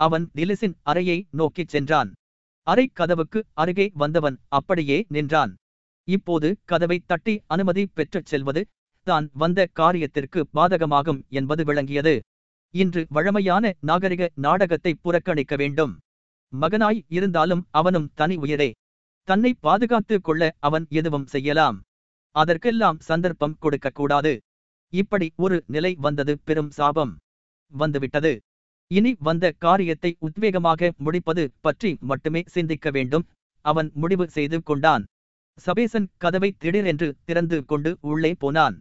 அவன் திலிசின் அறையை நோக்கிச் சென்றான். அறை கதவுக்கு அருகே வந்தவன் அப்படியே நின்றான். இப்போது கதவை தட்டி அனுமதி பெற்றுச் செல்வது தான் வந்த காரியத்திற்கு பாதகமாகும் என்பது விளங்கியது. இன்று வழமையான நாகரிக நாடகத்தை புறக்கணிக்க வேண்டும். மகனாய் இருந்தாலும் அவனும் தனி உயிரே. தன்னை பாதுகாத்துக் கொள்ள அவன் எதுவும் செய்யலாம். அதற்கெல்லாம் சந்தர்ப்பம் கொடுக்கக்கூடாது. இப்படி ஒரு நிலை வந்தது பெரும் சாபம். வந்துவிட்டது. இனி வந்த காரியத்தை உத்வேகமாக முடிப்பது பற்றி மட்டுமே சிந்திக்க வேண்டும். அவன் முடிவு செய்து கொண்டான். சபேசன் கதவை திடீரென்று திறந்து கொண்டு உள்ளே போனான்.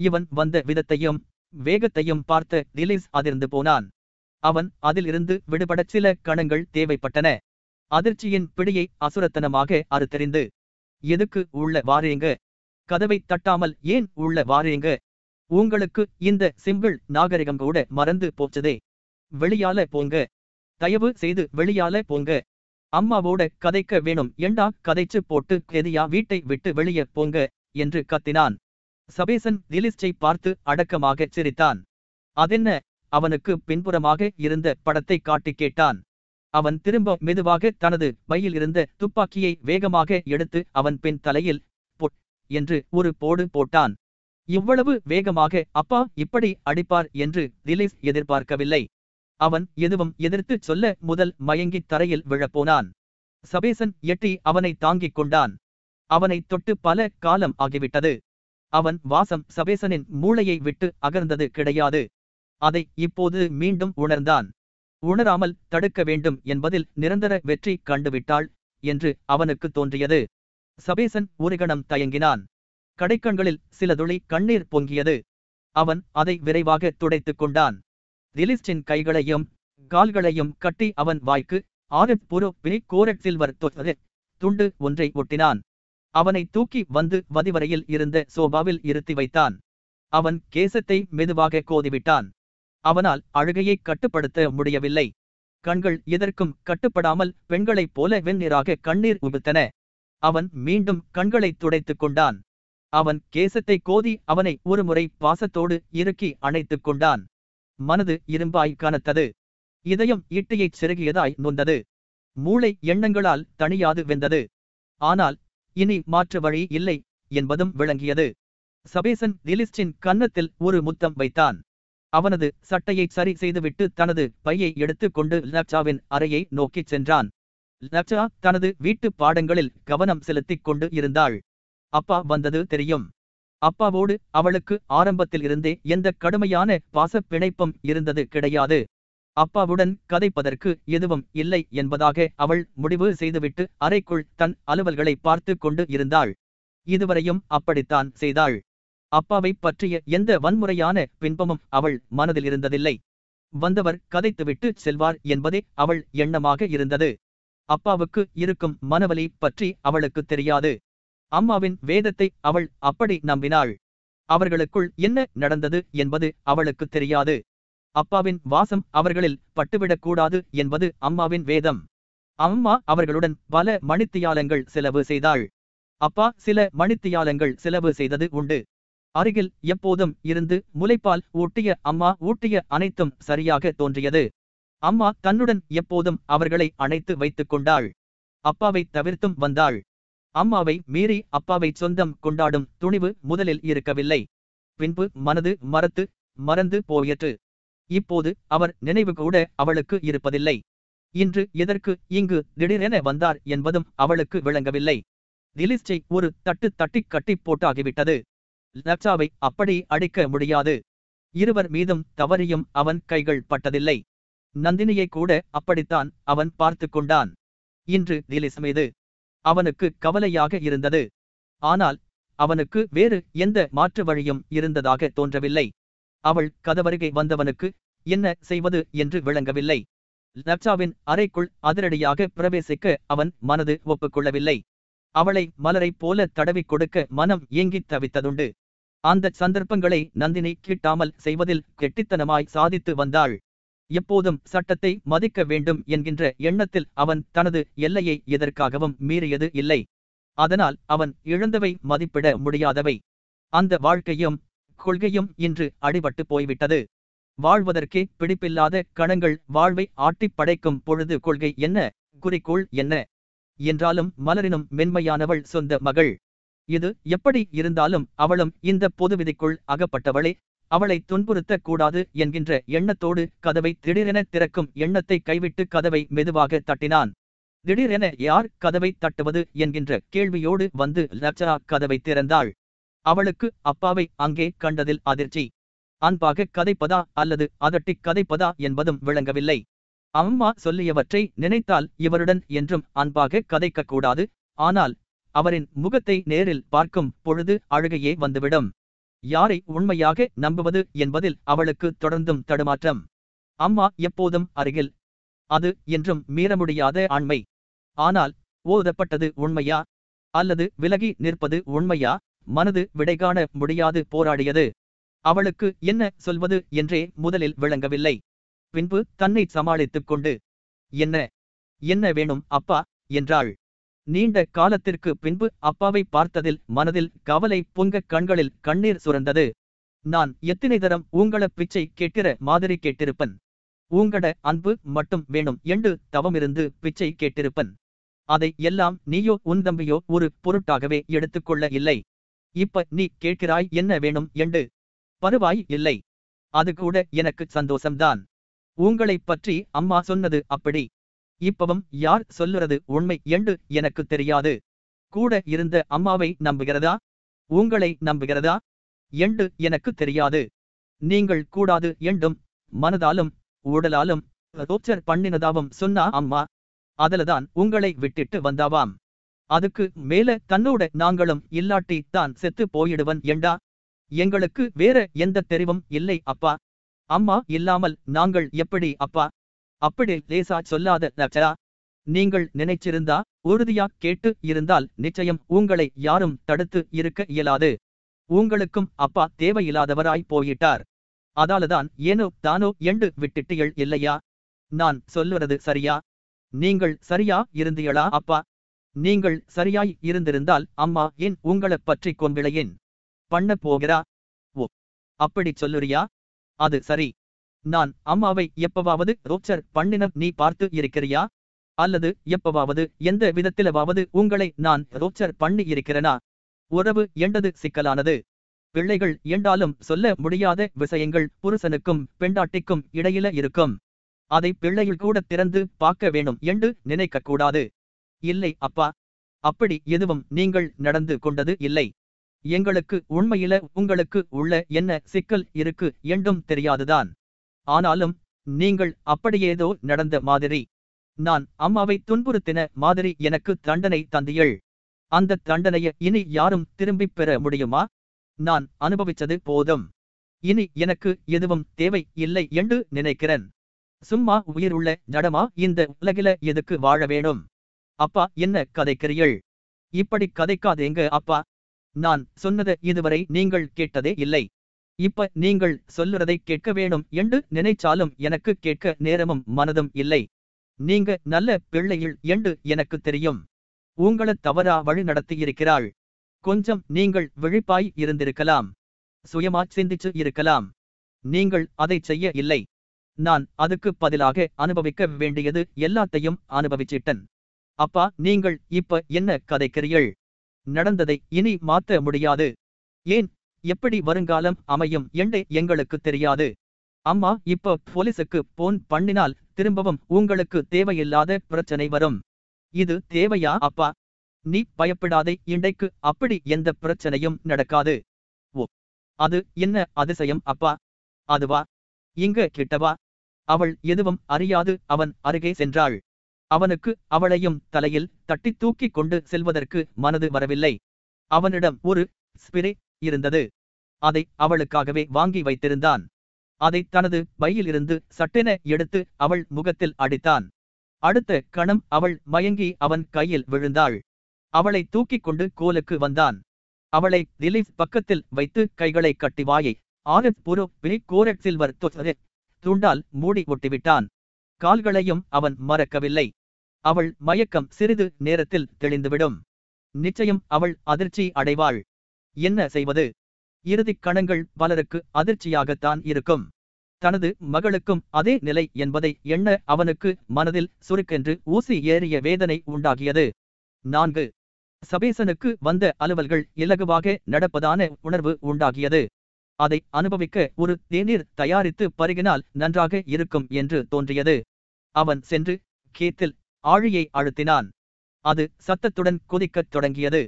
இவன் வந்த விதத்தையும் வேகத்தையும் பார்த்த திலிஸ் அதிர்ந்து போனான். அவன் அதிலிருந்து விடுபடச் சில கணங்கள் தேவைப்பட்டன. அதிர்ச்சியின் பிடியை அசுரத்தனமாக அறுத்தெறிந்து எதுக்கு உள்ள வாரேங்க? கதவை தட்டாமல் ஏன் உள்ள வாரேங்க? உங்களுக்கு இந்த சிம்பிள் நாகரிகம் கூட மறந்து போச்சதே. வெளியால போங்க. தயவு செய்து வெளியால போங்க. அம்மாவோட கதைக்க வேணும். ஏண்டா கதைச்சு போட்டு கெதியா வீட்டை விட்டு வெளியே போங்க? என்று கத்தினான். சபேசன் திலிஸ்டை பார்த்து அடக்கமாகச் சிரித்தான். அதென்ன? அவனுக்கு பின்புறமாக இருந்த படத்தை காட்டி கேட்டான். அவன் திரும்ப மெதுவாக தனது பையில் இருந்த துப்பாக்கியை வேகமாக எடுத்து அவன் பெண் தலையில் பொட் என்று ஒரு போடு போட்டான். இவ்வளவு வேகமாக அப்பா இப்படி அடிப்பார் என்று திலீஸ் எதிர்பார்க்கவில்லை. அவன் எதுவும் எதிர்த்துச் சொல்ல முதல் மயங்கித் தரையில் விழப்போனான். சபேசன் எட்டி அவனை தாங்கிக் கொண்டான். அவனை தொட்டு பல காலம் ஆகிவிட்டது. அவன் வாசம் சபேசனின் மூளையை விட்டு அகர்ந்தது கிடையாது. அதை இப்போது மீண்டும் உணர்ந்தான். உணராமல் தடுக்க வேண்டும் என்பதில் நிரந்தர வெற்றி கண்டுவிட்டாள் என்று அவனுக்கு தோன்றியது. சபேசன் ஒரு கணம் தயங்கினான். கடைக்கண்களில் சில துளி கண்ணீர் பொங்கியது. அவன் அதை விரைவாக துடைத்துக் கொண்டான். திலிஸ்டின் கைகளையும் கால்களையும் கட்டி அவன் வாய்க்கு ஆரத் புரோ பினி கோரட் சில்வர் தொட்டது துண்டு ஒன்றை ஒட்டினான். அவனை தூக்கி வந்து வதிவரையில் இருந்த சோபாவில் இருத்தி வைத்தான். அவன் கேசத்தை மெதுவாக கோதிவிட்டான். அவனால் அழுகையை கட்டுப்படுத்த முடியவில்லை. கண்கள் எதற்கும் கட்டுப்படாமல் பெண்களைப் போல வெந்நீராக கண்ணீர் உபித்தன அவன் மீண்டும் கண்களை துடைத்துக் கொண்டான். அவன் கேசத்தை கோதி அவனை ஒருமுறை பாசத்தோடு இறுக்கி அணைத்துக் கொண்டான். மனது இரும்பாய் கனத்தது. இதயம் ஈட்டியைச் செருகியதாய் நொந்தது. மூளை எண்ணங்களால் தணியாது வெந்தது. ஆனால் இனி மாற்று வழி இல்லை என்பதும் விளங்கியது. சபேசன் திலிஸ்டின் கன்னத்தில் ஒரு முத்தம் வைத்தான். அவனது சட்டையை சரி செய்துவிட்டு தனது பையை எடுத்துக் கொண்டு லப்சாவின் அறையை நோக்கிச் சென்றான். லப்சா தனது வீட்டு பாடங்களில் கவனம் செலுத்திக் கொண்டு இருந்தாள். அப்பா வந்தது தெரியும். அப்பாவோடு அவளுக்கு ஆரம்பத்தில் இருந்தே எந்த கடுமையான பாசப் பிணைப்பும் இருந்தது கிடையாது. அப்பாவுடன் கதைப்பதற்கு எதுவும் இல்லை என்பதாக அவள் முடிவு செய்துவிட்டு அறைக்குள் தன் அலுவல்களை பார்த்து கொண்டு இருந்தாள். இதுவரையும் அப்படித்தான் செய்தாள். அப்பாவை பற்றிய எந்த வன்முறையான பின்பமும் அவள் மனதில் இருந்ததில்லை. வந்தவர் கதைத்துவிட்டு செல்வார் என்பதே அவள் எண்ணமாக இருந்தது. அப்பாவுக்கு இருக்கும் மனவலி பற்றி அவளுக்கு தெரியாது. அம்மாவின் வேதத்தை அவள் அப்படி நம்பினாள். அவர்களுக்குள் என்ன நடந்தது என்பது அவளுக்கு தெரியாது. அப்பாவின் வாசம் அவர்களில் பட்டுவிடக்கூடாது என்பது அம்மாவின் வேதம். அம்மா அவர்களுடன் பல மணித்தியாலங்கள் செலவு செய்தாள். அப்பா சில மணித்தியாலங்கள் செலவு செய்தது உண்டு. அருகில் எப்போதும் இருந்து முலைப்பால் ஊட்டிய அம்மா ஊட்டிய அனைத்தும் சரியாக தோன்றியது. அம்மா தன்னுடன் எப்போதும் அவர்களை அணைத்து வைத்துக் கொண்டாள். அப்பாவை தவிர்த்தும் வந்தாள். அம்மாவை மீறி அப்பாவை சொந்தம் கொண்டாடும் துணிவு முதலில் இருக்கவில்லை. பின்பு மனது மறத்து மறந்து போயிற்று. இப்போது அவர் நினைவு கூட அவளுக்கு இருப்பதில்லை. இன்று எதற்கு இங்கு திடீரென வந்தார் என்பதும் அவளுக்கு விளங்கவில்லை. திலிஸ்டை ஒரு தட்டு தட்டி கட்டி போட்டாகிவிட்டது. லப்சாவை அப்படி அடிக்க முடியாது. இருவர் மீதும் தவறியும் அவன் கைகள் பட்டதில்லை. நந்தினியை கூட அப்படித்தான் அவன் பார்த்து கொண்டான். இன்று திலிஸ் மீது. அவனுக்கு கவலையாக இருந்தது. ஆனால் அவனுக்கு வேறு எந்த மாற்று வழியும் இருந்ததாக தோன்றவில்லை. அவள் கதவருகே வந்தவனுக்கு என்ன செய்வது என்று விளங்கவில்லை. லப்சாவின் அறைக்குள் அதிரடியாக பிரவேசிக்க அவன் மனது ஒப்புக்கொள்ளவில்லை. அவளை மலரைப் போல தடவிக் கொடுக்க மனம் ஏங்கித் தவித்ததுண்டு. அந்த சந்தர்ப்பங்களை நந்தினி கிட்டாமல் செய்வதில் கெட்டித்தனமாய் சாதித்து வந்தாள். எப்போதும் சட்டத்தை மதிக்க வேண்டும் என்கின்ற எண்ணத்தில் அவன் தனது எல்லையை எதற்காகவும் மீறியது இல்லை. அதனால் அவன் இழந்தவை மதிப்பிட முடியாதவை. அந்த வாழ்க்கையும் கொள்கையும் இன்று அடிபட்டு போய்விட்டது. வாழ்வதற்கே பிடிப்பில்லாத கணங்கள் வாழ்வை ஆட்டிப் படைக்கும் பொழுது கொள்கை என்ன? குறிக்கோள் என்ன? என்றாலும் மலரினும் மென்மையானவள் சொந்த மகள். இது எப்படி இருந்தாலும் அவளும் இந்த பொது விதிக்குள் அகப்பட்டவளே. அவளை துன்புறுத்தக் கூடாது என்கின்ற எண்ணத்தோடு கதவை திடீரென திறக்கும் எண்ணத்தை கைவிட்டு கதவை மெதுவாக தட்டினான். திடீரென யார் கதவை தட்டுவது என்கின்ற கேள்வியோடு வந்து லக்ஷரா கதவை திறந்தாள். அவளுக்கு அப்பாவை அங்கே கண்டதில் அதிர்ச்சி. அன்பாக கதைப்பதா அல்லது அதட்டி கதைப்பதா என்பதும் விளங்கவில்லை. அம்மா சொல்லியவற்றை நினைத்தால் இவருடன் என்றும் அன்பாக கதைக்கக் கூடாது ஆனால் அவரின் முகத்தை நேரில் பார்க்கும் பொழுது அழுகையே வந்துவிடும். யாரை உண்மையாக நம்புவது என்பதில் அவளுக்கு தொடர்ந்தும் தடுமாற்றம். அம்மா எப்போதும் அருகில். அது என்றும் மீற முடியாத ஆண்மை. ஆனால் ஓதப்பட்டது உண்மையா? அல்லது விலகி நிற்பது உண்மையா? மனது விடைகாண முடியாது போராடியது. அவளுக்கு என்ன சொல்வது என்றே முதலில் விளங்கவில்லை. பின்பு தன்னை சமாளித்துக் கொண்டு என்ன? என்ன வேணும் அப்பா? என்றாள். நீண்ட காலத்திற்கு பின்பு அப்பாவை பார்த்ததில் மனதில் கவலை பொங்க கண்களில் கண்ணீர் சுரந்தது. நான் எத்தனை தரம் உங்கள பிச்சை கேட்கிற மாதிரி கேட்டிருப்பன்? உங்கட அன்பு மட்டும் வேணும் என்று தவமிருந்து பிச்சை கேட்டிருப்பன். அதை எல்லாம் நீயோ உன் தம்பியோ ஒரு பொருட்டாகவே எடுத்துக்கொள்ள இல்லை. இப்ப நீ கேட்கிறாய் என்ன வேணும் என்று? பருவாய் இல்லை. அது கூட எனக்கு சந்தோஷம்தான். உங்களைப் பற்றி அம்மா சொன்னது அப்படி. இப்பவும் யார் சொல்லுறது உண்மை என்று எனக்கு தெரியாது. கூட இருந்த அம்மாவை நம்புகிறதா? உங்களை நம்புகிறதா? என்று எனக்கு தெரியாது. நீங்கள் கூடாது என்றும் மனதாலும் உடலாலும் ரோச்சர் பண்ணினதாவும் சொன்னா அம்மா அதுலதான் உங்களை விட்டுட்டு வந்தாவாம். அதுக்கு மேல தன்னோட நாங்களும் இல்லாட்டி தான் செத்து போயிடுவன் என்றா? எங்களுக்கு வேற எந்த தெரிவும் இல்லை அப்பா. அம்மா இல்லாமல் நாங்கள் எப்படி அப்பா? அப்படி லேசா சொல்லாத நச்சரா நீங்கள் நினைச்சிருந்தா உறுதியா கேட்டு இருந்தால் நிச்சயம் உங்களை யாரும் தடுத்து இருக்க இயலாது. உங்களுக்கும் அப்பா தேவையில்லாதவராய் போயிட்டார். அதாலதான் ஏனோ தானோ என்று விட்டுட்டீள் இல்லையா? நான் சொல்லுறது சரியா? நீங்கள் சரியா இருந்தீளா அப்பா? நீங்கள் சரியாய் இருந்திருந்தால் அம்மா ஏன் உங்களை பற்றி கொம்பிளையேன் பண்ண போகிறா? ஓ அப்படி சொல்லுறியா? அது சரி. நான் அம்மாவை எப்பவாவது ரோச்சர் பண்ணின நீ பார்த்து இருக்கிறியா? அல்லது எப்பவாவது எந்த விதத்திலவாவது உங்களை நான் ரோச்சர் பண்ணி இருக்கிறனா? உறவு என்றது சிக்கலானது. பிள்ளைகள் என்றாலும் சொல்ல முடியாத விஷயங்கள் புருஷனுக்கும் பெண்டாட்டிக்கும் இடையில இருக்கும். அதை பிள்ளைகள் கூட திறந்து பார்க்க வேணும் என்று நினைக்க கூடாது இல்லை அப்பா. அப்படி எதுவும் நீங்கள் நடந்து கொண்டது இல்லை. எங்களுக்கு உண்மையில உங்களுக்கு உள்ள என்ன சிக்கல் இருக்கு என்றும் தெரியாதுதான். ஆனாலும் நீங்கள் அப்படியேதோ நடந்த மாதிரி. நான் அம்மாவை துன்புறுத்தின மாதிரி எனக்கு தண்டனை தந்தியள். அந்த தண்டனையை இனி யாரும் திரும்பிப் பெற முடியுமா? நான் அனுபவிச்சது போதும். இனி எனக்கு எதுவும் தேவை இல்லை என்று நினைக்கிறேன். சும்மா உயிருள்ள ஜடமா இந்த உலகில எதுக்கு வாழ வேணும்? அப்பா என்ன கதைக்கிறீள் இப்படி கதைக்காதேங்க அப்பா. நான் சொன்னது இதுவரை நீங்கள் கேட்டதே இல்லை. இப்ப நீங்கள் சொல்லுறதை கேட்க வேணும் என்று நினைச்சாலும் எனக்கு கேட்க நேரமும் மனதும் இல்லை. நீங்க நல்ல பிள்ளையில் என்று எனக்கு தெரியும். உங்களை தவறா வழி நடத்தியிருக்கிறாள். கொஞ்சம் நீங்கள் விழிப்பாய் இருந்திருக்கலாம். சுயமா சிந்திச்சு இருக்கலாம். நீங்கள் அதை செய்ய இல்லை. நான் அதுக்கு பதிலாக அனுபவிக்க வேண்டியது எல்லாத்தையும் அனுபவிச்சிட்டன். அப்பா நீங்கள் இப்ப என்ன கதைக்கிறீள் நடந்ததை இனி மாத்த முடியாது. ஏன் எப்படி வருங்காலம் அமையும் என்று எங்களுக்கு தெரியாது. அம்மா இப்ப போலீஸுக்கு போன் பண்ணினால் திரும்பவும் உங்களுக்கு தேவையில்லாத பிரச்சனை வரும். இது தேவையா அப்பா? நீ பயப்படாதே இண்டைக்கு அப்படி எந்த பிரச்சனையும் நடக்காது. ஓ அது என்ன அதிசயம் அப்பா? அதுவா? இங்க கிட்டவா? அவள் எதுவும் அறியாது அவன் அருகே சென்றாள். அவனுக்கு அவளையும் தலையில் தட்டி தூக்கிக் கொண்டு செல்வதற்கு மனது வரவில்லை. அவனிடம் ஒரு ஸ்பிரே இருந்தது. அதை அவளுக்காகவே வாங்கி வைத்திருந்தான். அதை தனது பையிலிருந்து சட்டென எடுத்து அவள் முகத்தில் அடித்தான். அடுத்த கணம் அவள் மயங்கி அவன் கையில் விழுந்தாள். அவளை தூக்கிக் கொண்டு கோலுக்கு வந்தான். அவளை திலீப் பக்கத்தில் வைத்து கைகளை கட்டி வாயை ஆரத் புரு பிரி கோரட் சில்வர் தூண்டால் துண்டால் மூடி ஒட்டிவிட்டான். கால்களையும் அவன் மறக்கவில்லை. அவள் மயக்கம் சிறிது நேரத்தில் தெளிந்துவிடும். நிச்சயம் அவள் அதிர்ச்சி அடைவாள். என்ன செய்வது? இறுதிக் கணங்கள் பலருக்கு அதிர்ச்சியாகத்தான் இருக்கும். தனது மகளுக்கும் அதே நிலை என்பதை எண்ண அவனுக்கு மனதில் சுருக்கென்று ஊசி ஏறிய வேதனை உண்டாகியது. நான்கு. சபேசனுக்கு வந்த அலுவல்கள் இலகுவாக நடப்பதான உணர்வு உண்டாகியது. அதை அனுபவிக்க ஒரு தேநீர் தயாரித்து பருகினால் நன்றாக இருக்கும் என்று தோன்றியது. அவன் சென்று கேத்தில் ஆழியை அழுத்தினான். அது சத்தத்துடன் கொதிக்கத் தொடங்கியது.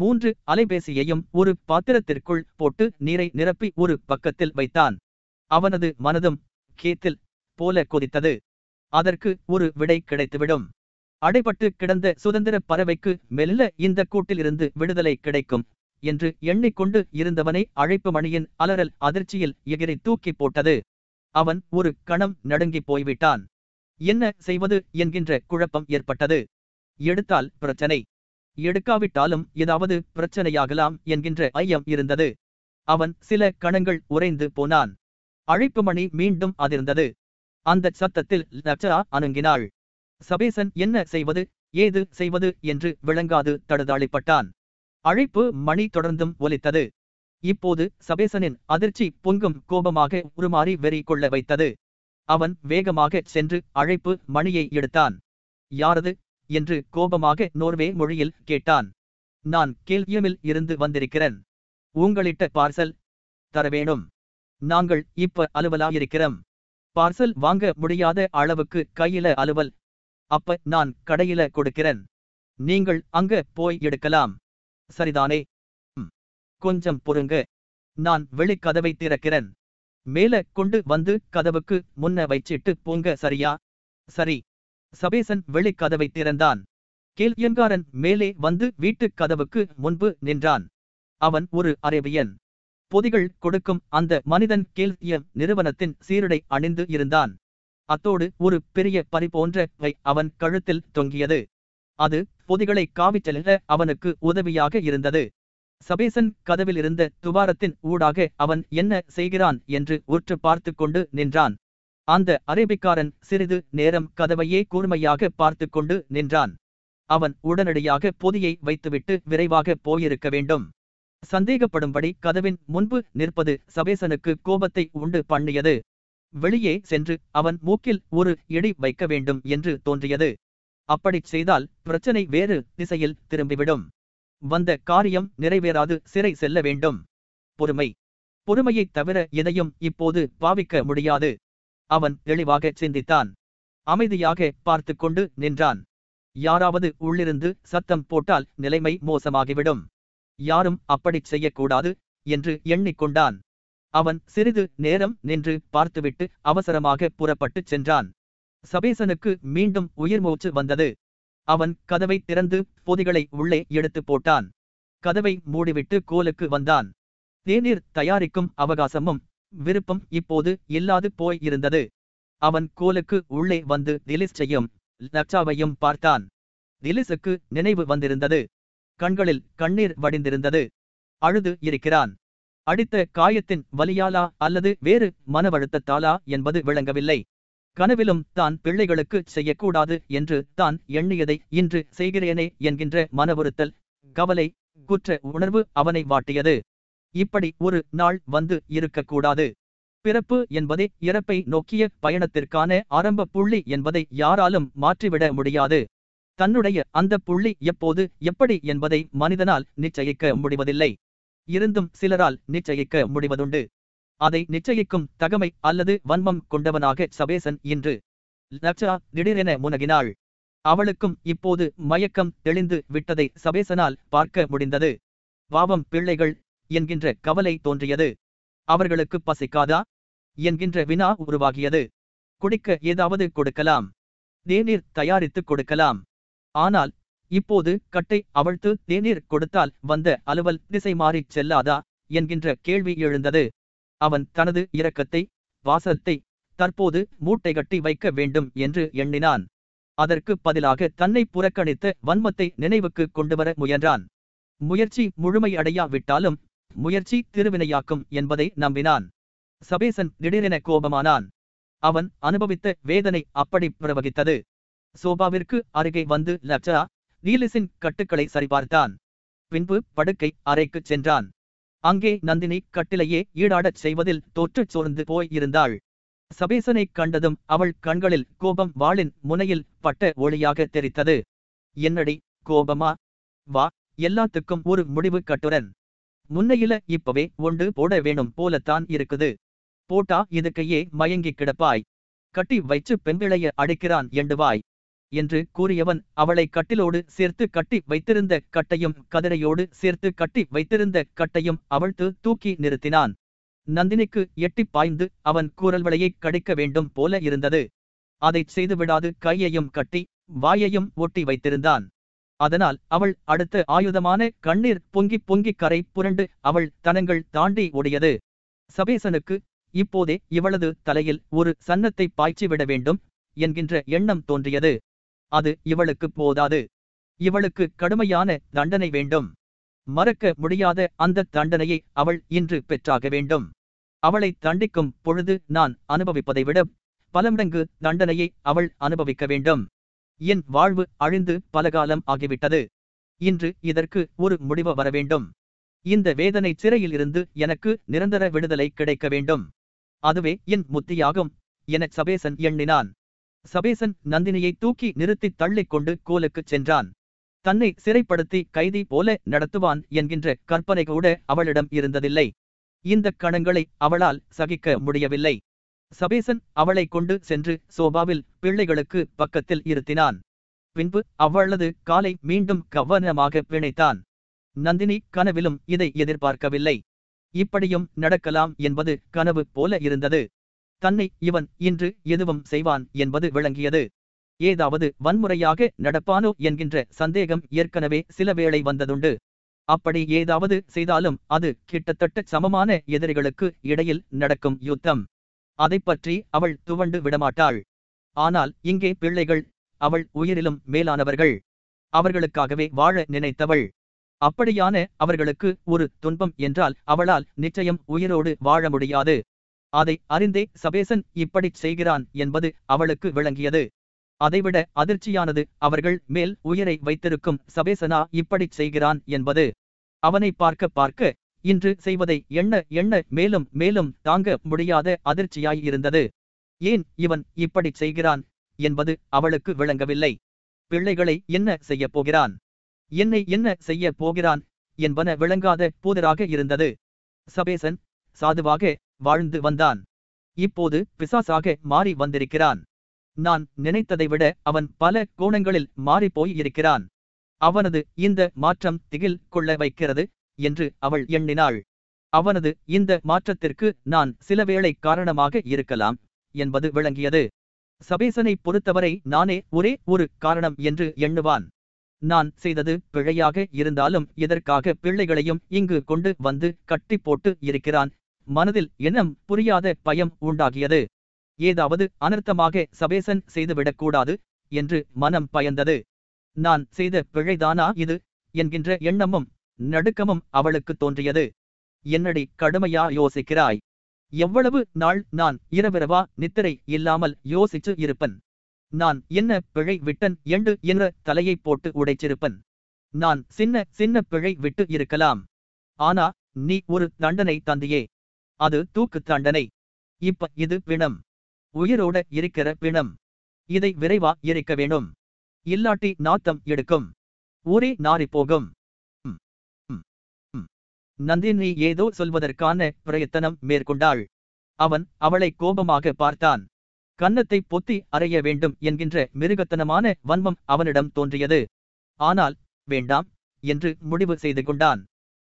மூன்று அலைபேசியையும் ஒரு பாத்திரத்திற்குள் போட்டு நீரை நிரப்பி ஒரு பக்கத்தில் வைத்தான். அவனது மனதும் கேத்தில் போல கொதித்தது. அதற்கு ஒரு விடை கிடைத்துவிடும். அடைபட்டு கிடந்த சுதந்திர பறவைக்கு மெல்ல இந்த கூட்டிலிருந்து விடுதலை கிடைக்கும் என்று எண்ணிக்கொண்டு இருந்தவனை அழைப்பு மணியின் அலறல் அதிர்ச்சியில் எகிரி தூக்கி போட்டது. அவன் ஒரு கணம் நடுங்கிப் போய்விட்டான். என்ன செய்வது என்கின்ற குழப்பம் ஏற்பட்டது. எடுத்தால் பிரச்சனை. எடுக்காவிட்டாலும் ஏதாவது பிரச்சனையாகலாம் என்கின்ற ஐயம் இருந்தது. அவன் சில கணங்கள் உறைந்து போனான். அழைப்பு மணி மீண்டும் அதிர்ந்தது. அந்த சத்தத்தில் லட்சரா அணுங்கினாள் சபேசன் என்ன செய்வது ஏது செய்வது என்று விளங்காது தடுதாளிப்பட்டான். அழைப்பு மணி தொடர்ந்தும் ஒலித்தது. இப்போது சபேசனின் அதிர்ச்சி பொங்கும் கோபமாக உருமாறி வெறி கொள்ள வைத்தது. அவன் வேகமாக சென்று அழைப்பு மணியை எடுத்தான். யாரது? என்று கோபமாக நோர்வே மொழியில் கேட்டான். நான் கேள்வியமில் இருந்து வந்திருக்கிறேன். உங்களிட்ட பார்சல் தர வேணும் நாங்கள் இப்ப அலுவலாயிருக்கிறோம். பார்சல் வாங்க முடியாத அளவுக்கு கையில அலுவல். அப்ப நான் கடையில கொடுக்கிறேன். நீங்கள் அங்க போய் எடுக்கலாம். சரிதானே? கொஞ்சம் பொறுங்க. நான் வெளிக்கதவை திறக்கிறேன். மேல கொண்டு வந்து கதவுக்கு முன்ன வைச்சிட்டு போங்க சரியா? சரி. சபேசன் வெளிக்கதவை திறந்தான். கேள்வியங்காரன் மேலே வந்து வீட்டுக் கதவுக்கு முன்பு நின்றான். அவன் ஒரு அரேபியன். பொதிகள் கொடுக்கும் அந்த மனிதன் கேல்திய நிறுவனத்தின் சீருடை அணிந்து இருந்தான். அத்தோடு ஒரு பெரிய பறி போன்ற வை அவன் கழுத்தில் தொங்கியது. அது பொதிகளை காவிச்செல்ல அவனுக்கு உதவியாக இருந்தது. சபேசன் கதவில் இருந்த துவாரத்தின் ஊடாக அவன் என்ன செய்கிறான் என்று உற்று பார்த்து கொண்டு நின்றான். அந்த அரேபிக்காரன் சிறிது நேரம் கதவையே கூர்மையாக பார்த்து கொண்டு நின்றான். அவன் உடனடியாக பொதியை வைத்துவிட்டு விரைவாக போயிருக்க வேண்டும். சந்தேகப்படும்படி கதவின் முன்பு நிற்பது சபேசனுக்கு கோபத்தை உண்டு பண்ணியது. வெளியே சென்று அவன் மூக்கில் ஒரு இடி வைக்க வேண்டும் என்று தோன்றியது. அப்படிச் செய்தால் பிரச்சனை வேறு திசையில் திரும்பிவிடும். வந்த காரியம் நிறைவேறாது சிறை செல்ல வேண்டும். பொறுமை. பொறுமையைத் தவிர எதையும் இப்போது பாவிக்க முடியாது. அவன் தெளிவாகச் சிந்தித்தான். அமைதியாக பார்த்து கொண்டு நின்றான். யாராவது உள்ளிருந்து சத்தம் போட்டால் நிலைமை மோசமாகிவிடும். யாரும் அப்படிச் செய்யக்கூடாது என்று எண்ணிக்கொண்டான். அவன் சிறிது நேரம் நின்று பார்த்துவிட்டு அவசரமாக புறப்பட்டுச் சென்றான். சபேசனுக்கு மீண்டும் உயிர் மூச்சு வந்தது. அவன் கதவை திறந்து பொதிகளை உள்ளே எடுத்து போட்டான். கதவை மூடிவிட்டு கோலுக்கு வந்தான். தேநீர் தயாரிக்கும் அவகாசமும் விருப்பம் இப்போது இல்லாது போய் இருந்தது. அவன் கோலுக்கு உள்ளே வந்து திலிஸ் செய்யும் லக்ஷாவையும் பார்த்தான். திலிசுக்கு நினைவு வந்திருந்தது. கண்களில் கண்ணீர் வடிந்திருந்தது. அழுது இருக்கிறான். அடித்த காயத்தின் வலியாலா அல்லது வேறு மனவழுத்தத்தாலா என்பது விளங்கவில்லை. கனவிலும் தான் பிள்ளைகளுக்கு செய்யக்கூடாது என்று தான் எண்ணியதை இன்று செய்கிறேனே என்கின்ற மனவுறுத்தல் கவலை குற்ற உணர்வு அவனை வாட்டியது. இப்படி ஒரு நாள் வந்து இருக்கக்கூடாது. பிறப்பு என்பதே இறப்பை நோக்கிய பயணத்திற்கான ஆரம்ப புள்ளி என்பதை யாராலும் மாற்றிவிட முடியாது. தன்னுடைய அந்த புள்ளி எப்போது எப்படி என்பதை மனிதனால் நிச்சயிக்க முடிவதில்லை. இருந்தும் சிலரால் நிச்சயிக்க முடிவதுண்டு. அதை நிச்சயிக்கும் தகமை அல்லது வன்மம் கொண்டவனாக சபேசன் இன்று லக்ஷா திடீரென முனகினாள். அவளுக்கும் இப்போது மயக்கம் தெளிந்து விட்டதை சபேசனால் பார்க்க முடிந்தது. பாவம் பிள்ளைகள் என்கின்ற கவலை தோன்றியது. அவர்களுக்கு பசிக்காதா? என்கின்ற வினா உருவாகியது. குடிக்க ஏதாவது கொடுக்கலாம். தேநீர் தயாரித்துக் கொடுக்கலாம். ஆனால் இப்போது கட்டை அவிழ்த்து தேநீர் கொடுத்தால் வந்த அலுவல் திசை மாறிச் செல்லாதா? என்கின்ற கேள்வி எழுந்தது. அவன் தனது இரக்கத்தை வாசத்தை தற்போது மூட்டை கட்டி வைக்க வேண்டும் என்று எண்ணினான். அதற்கு பதிலாக தன்னை புறக்கணித்த வன்மத்தை நினைவுக்கு கொண்டுவர முயன்றான். முயற்சி முழுமையடையாவிட்டாலும் முயற்சி திருவினையாக்கும் என்பதை நம்பினான். சபேசன் திடீரென கோபமானான். அவன் அனுபவித்த வேதனை அப்படி பிரவகித்தது. சோபாவிற்கு அருகே வந்து லட்சா நீலிசின் கட்டுக்களை சரிபார்த்தான். பின்பு படுக்கை அறைக்குச் சென்றான். அங்கே நந்தினி கட்டிலையே ஈடாடச் செய்வதில் தோற்றுச் சோர்ந்து போய் இருந்தாள். சபேசனைக் கண்டதும் அவள் கண்களில் கோபம் வாளின் முனையில் பட்ட ஒளியாக தெரித்தது. என்னடி கோபமா? வா எல்லாத்துக்கும் ஒரு முடிவு கட்டுரன் முன்னையில இப்பவே ஒண்டு போட வேணும் போலத்தான் இருக்குது. போட்டா இதுக்கையே மயங்கி கிடப்பாய். கட்டி வைச்சு பெண்பிளைய அடிக்கிறான் எண்டுவாய். என்று கூறியவன் அவளை கட்டிலோடு சேர்த்து கட்டி வைத்திருந்த கட்டையும் கதிரையோடு சேர்த்து கட்டி வைத்திருந்த கட்டையும் அவழ்த்து தூக்கி நிறுத்தினான். நந்தினிக்கு எட்டிப் பாய்ந்து அவன் கூறல்வளையை கடிக்க வேண்டும் போல இருந்தது. அதைச் செய்துவிடாது கையையும் கட்டி வாயையும் ஒட்டி வைத்திருந்தான். அதனால் அவள் அடுத்த ஆயுதமான கண்ணீர் பொங்கி பொங்கி கரை புரண்டு அவள் தனங்கள் தாண்டி ஓடியது. சபேசனுக்கு இப்போதே இவளது தலையில் ஒரு சன்னத்தை பாய்ச்சி விட வேண்டும் என்கின்ற எண்ணம் தோன்றியது. அது இவளுக்கு போதாது. இவளுக்கு கடுமையான தண்டனை வேண்டும். மறக்க முடியாத அந்த தண்டனையை அவள் இன்று பெற்றாக வேண்டும். அவளை தண்டிக்கும் பொழுது நான் அனுபவிப்பதை விட பலமடங்கு தண்டனையை அவள் அனுபவிக்க வேண்டும். என் வாழ்வு அழிந்து பலகாலம் ஆகிவிட்டது. இன்று இதற்கு ஒரு முடிவு வர வேண்டும். இந்த வேதனை சிறையில் இருந்து எனக்கு நிரந்தர விடுதலை கிடைக்க வேண்டும். அதுவே என் முத்தியாகும் என சபேசன் எண்ணினான். சபேசன் நந்தினியை தூக்கி நிறுத்தி தள்ளிக்கொண்டு கோலுக்குச் சென்றான். தன்னை சிறைப்படுத்தி கைதி போல நடத்துவான் என்கின்ற கற்பனை கூட அவளிடம் இருந்ததில்லை. இந்த கணங்களை அவளால் சகிக்க முடியவில்லை. சபேசன் அவளை கொண்டு சென்று சோபாவில் பிள்ளைகளுக்கு பக்கத்தில் இருத்தினான். பின்பு அவளது காலை மீண்டும் கவனமாக பிணைத்தான். நந்தினி கனவிலும் இதை எதிர்பார்க்கவில்லை. இப்படியும் நடக்கலாம் என்பது கனவு போல இருந்தது. தன்னை இவன் இன்று எதுவும் செய்வான் என்பது விளங்கியது. ஏதாவது வன்முறையாக நடப்பானோ என்கின்ற சந்தேகம் ஏற்கனவே சில வேளை வந்ததுண்டு. அப்படி ஏதாவது செய்தாலும் அது கிட்டத்தட்ட சமமான எதிரிகளுக்கு இடையில் நடக்கும் யுத்தம். அதைப் பற்றி அவள் துவண்டு விடமாட்டாள். ஆனால் இங்கே பிள்ளைகள் அவள் உயிரிலும் மேலானவர்கள். அவர்களுக்காகவே வாழ நினைத்தவள். அப்படியான அவர்களுக்கு ஒரு துன்பம் என்றால் அவளால் நிச்சயம் உயிரோடு வாழ முடியாது. அதை அறிந்தே சபேசன் இப்படிச் செய்கிறான் என்பது அவளுக்கு விளங்கியது. அதைவிட அதிர்ச்சியானது அவர்கள் மேல் உயிரை வைத்திருக்கும் சபேசனா இப்படிச் செய்கிறான் என்பது. அவனை பார்க்க பார்க்க இன்று செய்வதை எண்ண எண்ண மேலும் மேலும் தாங்க முடியாத அதிர்ச்சியாய் இருந்தது. ஏன் இவன் இப்படிச் செய்கிறான் என்பது அவளுக்கு விளங்கவில்லை. பிள்ளைகளை என்ன செய்யப் போகிறான்? என்னை என்ன செய்ய போகிறான் என்பன விளங்காத பூதராக இருந்தது. சபேசன் சாதுவாக வாழ்ந்து வந்தான். இப்போது பிசாசாக மாறி வந்திருக்கிறான். நான் நினைத்ததை விட அவன் பல கோணங்களில் மாறிப்போய் இருக்கிறான். அவனது இந்த மாற்றம் திகில் கொள்ள வைக்கிறது. என்று அவள் எண்ணினாள். அவனது இந்த மாற்றத்திற்கு நான் சிலவேளை காரணமாக இருக்கலாம் என்பது விளங்கியது. சபேசனை பொறுத்தவரை நானே ஒரே ஒரு காரணம் என்று எண்ணுவான். நான் செய்தது பிழையாக இருந்தாலும் இதற்காக பிள்ளைகளையும் இங்கு கொண்டு வந்து கட்டி போட்டு இருக்கிறான். மனதில் எண்ணம் புரியாத பயம் உண்டாகியது. ஏதாவது அனர்த்தமாக சபேசன் செய்துவிடக்கூடாது என்று மனம் பயந்தது. நான் செய்த பிழைதானா இது? என்கின்ற எண்ணமும் நடுக்கமும் அவளுக்கு தோன்றியது. என்னடி கடுமையா யோசிக்கிறாய்? எவ்வளவு நாள் நான் இரவிரவா நித்திரை இல்லாமல் யோசிச்சு இருப்பன்? நான் என்ன பிழை விட்டன் என்று என்ற தலையை போட்டு உடைச்சிருப்பன்? நான் சின்ன சின்ன பிழை விட்டு இருக்கலாம். ஆனா நீ ஒரு தண்டனை தந்தியே. அது தூக்கு தண்டனை. இப்ப இது பிணம். உயிரோட இருக்கிற பிணம். இதை விரைவா எரிக்க வேணும் இல்லாட்டி நாத்தம் எடுக்கும். ஊரே நாரி போகும். நந்தினி ஏதோ சொல்வதற்கான பிரயத்தனம் மேற்கொண்டாள். அவன் அவளை கோபமாக பார்த்தான். கன்னத்தை பொத்தி அறைய வேண்டும் என்கின்ற மிருகத்தனமான வன்மம் அவனிடம் தோன்றியது. ஆனால் வேண்டாம் என்று முடிவு செய்து கொண்டான்.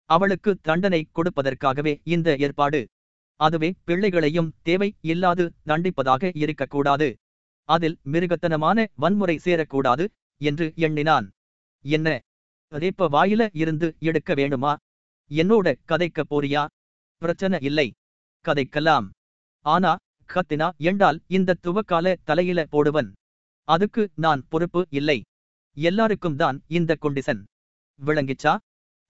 அவளுக்கு தண்டனை கொடுப்பதற்காகவே இந்த ஏற்பாடு. அதுவே பிள்ளைகளையும் தேவை இல்லாது தண்டிப்பதாக இருக்கக்கூடாது. அதில் மிருகத்தனமான வன்முறை சேரக்கூடாது என்று எண்ணினான். என்ன ரேப்ப வாயில இருந்து எடுக்க வேணுமா? என்னோட கதைக்க போறியா? பிரச்சனை இல்லை. கதைக்கலாம். ஆனா கத்தினா என்றால் இந்த துவக்கால தலையில போடுவன். அதுக்கு நான் பொறுப்பு இல்லை. எல்லாருக்கும் தான் இந்த கொண்டிசன் விளங்கிச்சா?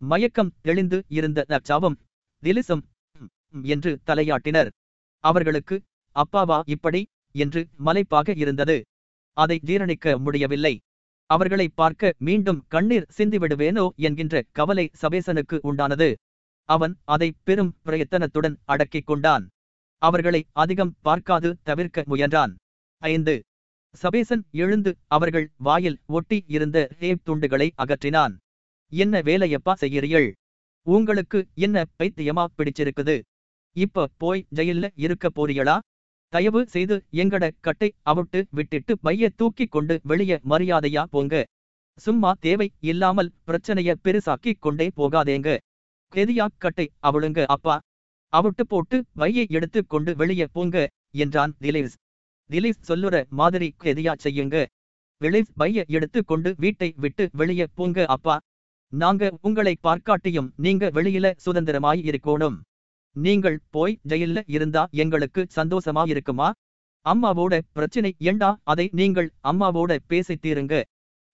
மயக்கம் தெளிந்து இருந்த நச்சாவும் திலிசம் என்று தலையாட்டினர். அவர்களுக்கு அப்பாவா இப்படி? என்று மலைப்பாக இருந்தது. அதை ஜீரணிக்க முடியவில்லை. அவர்களை பார்க்க மீண்டும் கண்ணீர் சிந்திவிடுவேனோ என்கின்ற கவலை சபேசனுக்கு உண்டானது. அவன் அதை பெரும் பிரயத்தனத்துடன் அடக்கிக் கொண்டான். அவர்களை அதிகம் பார்க்காது தவிர்க்க முயன்றான். ஐந்து. சபேசன் எழுந்து அவர்கள் வாயில் ஒட்டி இருந்த ரேப் துண்டுகளை அகற்றினான். என்ன வேலையப்பா செய்கிறீள் உங்களுக்கு என்ன பைத்தியமா பிடிச்சிருக்குது? இப்ப போய் ஜெயில்ல இருக்க போறீங்களா தயவு செய்து எங்கட கட்டை அவுட்டு விட்டுட்டு பைய தூக்கி கொண்டு வெளிய மரியாதையா போங்க. சும்மா தேவை இல்லாமல் பிரச்சனைய பெருசாக்கி கொண்டே போகாதேங்க. கெதியா கட்டை அவளுங்க அப்பா. அவிட்டு போட்டு பையை எடுத்து கொண்டு வெளிய போங்க என்றான் திலீஸ் திலீஸ் சொல்லுற மாதிரி கெதியா செய்யுங்க. திலீஸ் பைய எடுத்து கொண்டு வீட்டை விட்டு வெளிய போங்க அப்பா. நாங்க உங்களை பார்க்காட்டியும் நீங்க வெளியில சுதந்திரமாயிருக்கோனும் நீங்கள் போய் ஜெயில்ல இருந்தா எங்களுக்கு சந்தோஷமா இருக்குமா? அம்மாவோட பிரச்சனை ஏண்டா? அதை நீங்கள் அம்மாவோட பேசித் தீருங்க.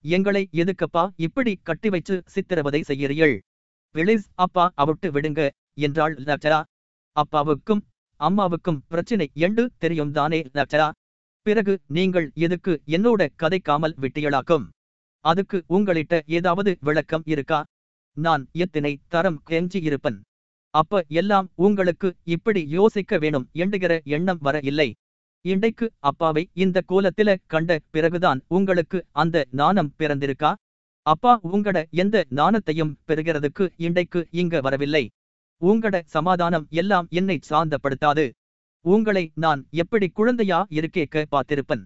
எங்களை எதுக்கப்பா இப்படி கட்டி வைச்சு சித்திரவதை செய்கிறீள் பிளீஸ் அப்பா அவிட்டு விடுங்க என்றாள் லக்ஷரா. அப்பாவுக்கும் அம்மாவுக்கும் பிரச்சனை என்று தெரியும் தானே லக்ஷரா. பிறகு நீங்கள் எதுக்கு என்னோட கதைக்காமல் விட்டியலாக்கும் அதுக்கு உங்களிட்ட ஏதாவது விளக்கம் இருக்கா? நான் எத்தனை தரம் கெஞ்சி இருப்பன் அப்ப எல்லாம் உங்களுக்கு இப்படி யோசிக்க வேணும் என்றுகிற எண்ணம் வர இல்லை. இன்றைக்கு அப்பாவை இந்த கோலத்தில கண்ட பிறகுதான் உங்களுக்கு அந்த நாணம் பிறந்திருக்கா? அப்பா உங்கட எந்த நாணத்தையும் பெறுகிறதுக்கு இன்றைக்கு இங்க வரவில்லை. உங்கட சமாதானம் எல்லாம் என்னை சாந்தப்படுத்தாது. உங்களை நான் எப்படி குழந்தையா இருக்கேக்க பார்த்திருப்பன்.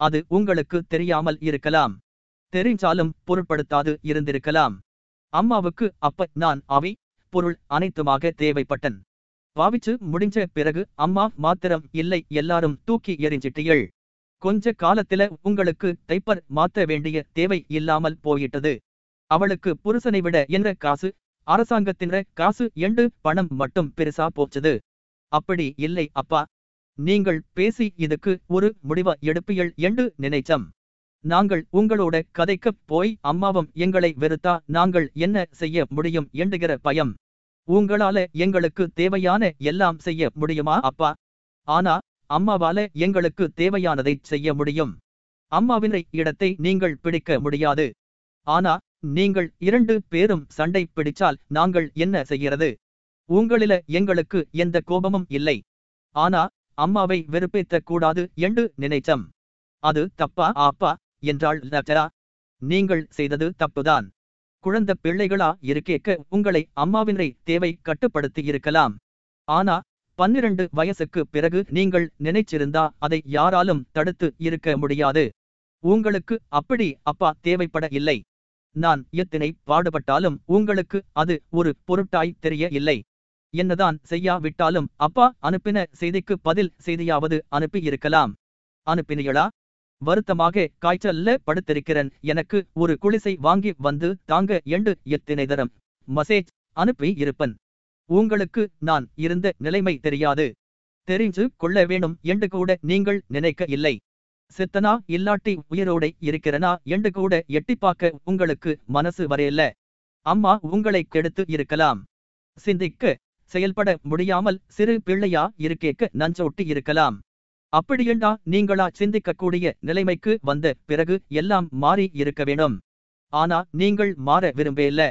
அது உங்களுக்கு தெரியாமல் இருக்கலாம். தெரிஞ்சாலும் பொருட்படுத்தாது இருந்திருக்கலாம். அம்மாவுக்கு அப்ப நான் அவை பொருள் அனைத்துமாக தேவைப்பட்டன். பாவிச்சு முடிஞ்ச பிறகு அம்மா மாத்திரம் இல்லை எல்லாரும் தூக்கி எறிஞ்சிட்டீள் கொஞ்ச காலத்தில உங்களுக்கு டைப்பர் மாத்த வேண்டிய தேவை இல்லாமல் போயிட்டது. அவளுக்கு புருஷனை விட என்ற காசு அரசாங்கத்தின காசு எண்டு பணம் மட்டும் பெருசா போச்சது. அப்படி இல்லை அப்பா. நீங்கள் பேசி இதுக்கு ஒரு முடிவ எடுப்பியல் என்று நினைச்சம் நாங்கள் உங்களோட கதைக்குப் போய் அம்மாவும் எங்களை வெறுத்தா நாங்கள் என்ன செய்ய முடியும் என்றுகிற பயம். உங்களால எங்களுக்கு தேவையான எல்லாம் செய்ய முடியுமா அப்பா? ஆனா அம்மாவால எங்களுக்கு தேவையானதை செய்ய முடியும். அம்மாவினை இடத்தை நீங்கள் பிடிக்க முடியாது. ஆனா நீங்கள் இரண்டு பேரும் சண்டை பிடிச்சால் நாங்கள் என்ன செய்கிறது? உங்களில எங்களுக்கு எந்த கோபமும் இல்லை. ஆனா அம்மாவை வெறுப்பேத்த கூடாது என்று நினைச்சம். அது தப்பா ஆப்பா என்றாள் லட்சரா நீங்கள் செய்தது தப்புதான். குழந்த பிள்ளைகளா இருக்கேக்க உங்களை அம்மாவினரை தேவை கட்டுப்படுத்தி இருக்கலாம். ஆனா பன்னிரண்டு வயசுக்கு பிறகு நீங்கள் நினைச்சிருந்தா அதை யாராலும் தடுத்து இருக்க முடியாது. உங்களுக்கு அப்படி அப்பா தேவைப்பட இல்லை. நான் எத்தனை பாடுபட்டாலும் உங்களுக்கு அது ஒரு பொருட்டாய் தெரிய இல்லை. என்னதான் செய்யாவிட்டாலும் அப்பா அனுப்பின செய்திக்கு பதில் செய்தியாவது அனுப்பி இருக்கலாம். அனுப்பினீங்களா வருத்தமாக காய்ச்சல்ல படுத்திருக்கிறேன். எனக்கு ஒரு குளிசை வாங்கி வந்து தாங்க எண்டு எத்தனை தரம். மசேஜ் அனுப்பி இருப்பன். உங்களுக்கு நான் இருந்த நிலைமை தெரியாது. தெரிஞ்சு கொள்ள வேணும். என்று கூட நீங்கள் நினைக்க இல்லை. செத்தனா இல்லாட்டி உயிரோடை இருக்கிறனா? என்று கூட எட்டிப்பாக்க உங்களுக்கு மனசு வரையல்ல அம்மா உங்களை கெடுத்து இருக்கலாம். சிந்திக்க செயல்பட முடியாமல் சிறு பிள்ளையா இருக்கேக்க நஞ்சோட்டி இருக்கலாம். அப்படியெண்டா நீங்களா சிந்திக்கக்கூடிய நிலைமைக்கு வந்த பிறகு எல்லாம் மாறி இருக்க வேணும் ஆனா நீங்கள் மாற விரும்பேல்ல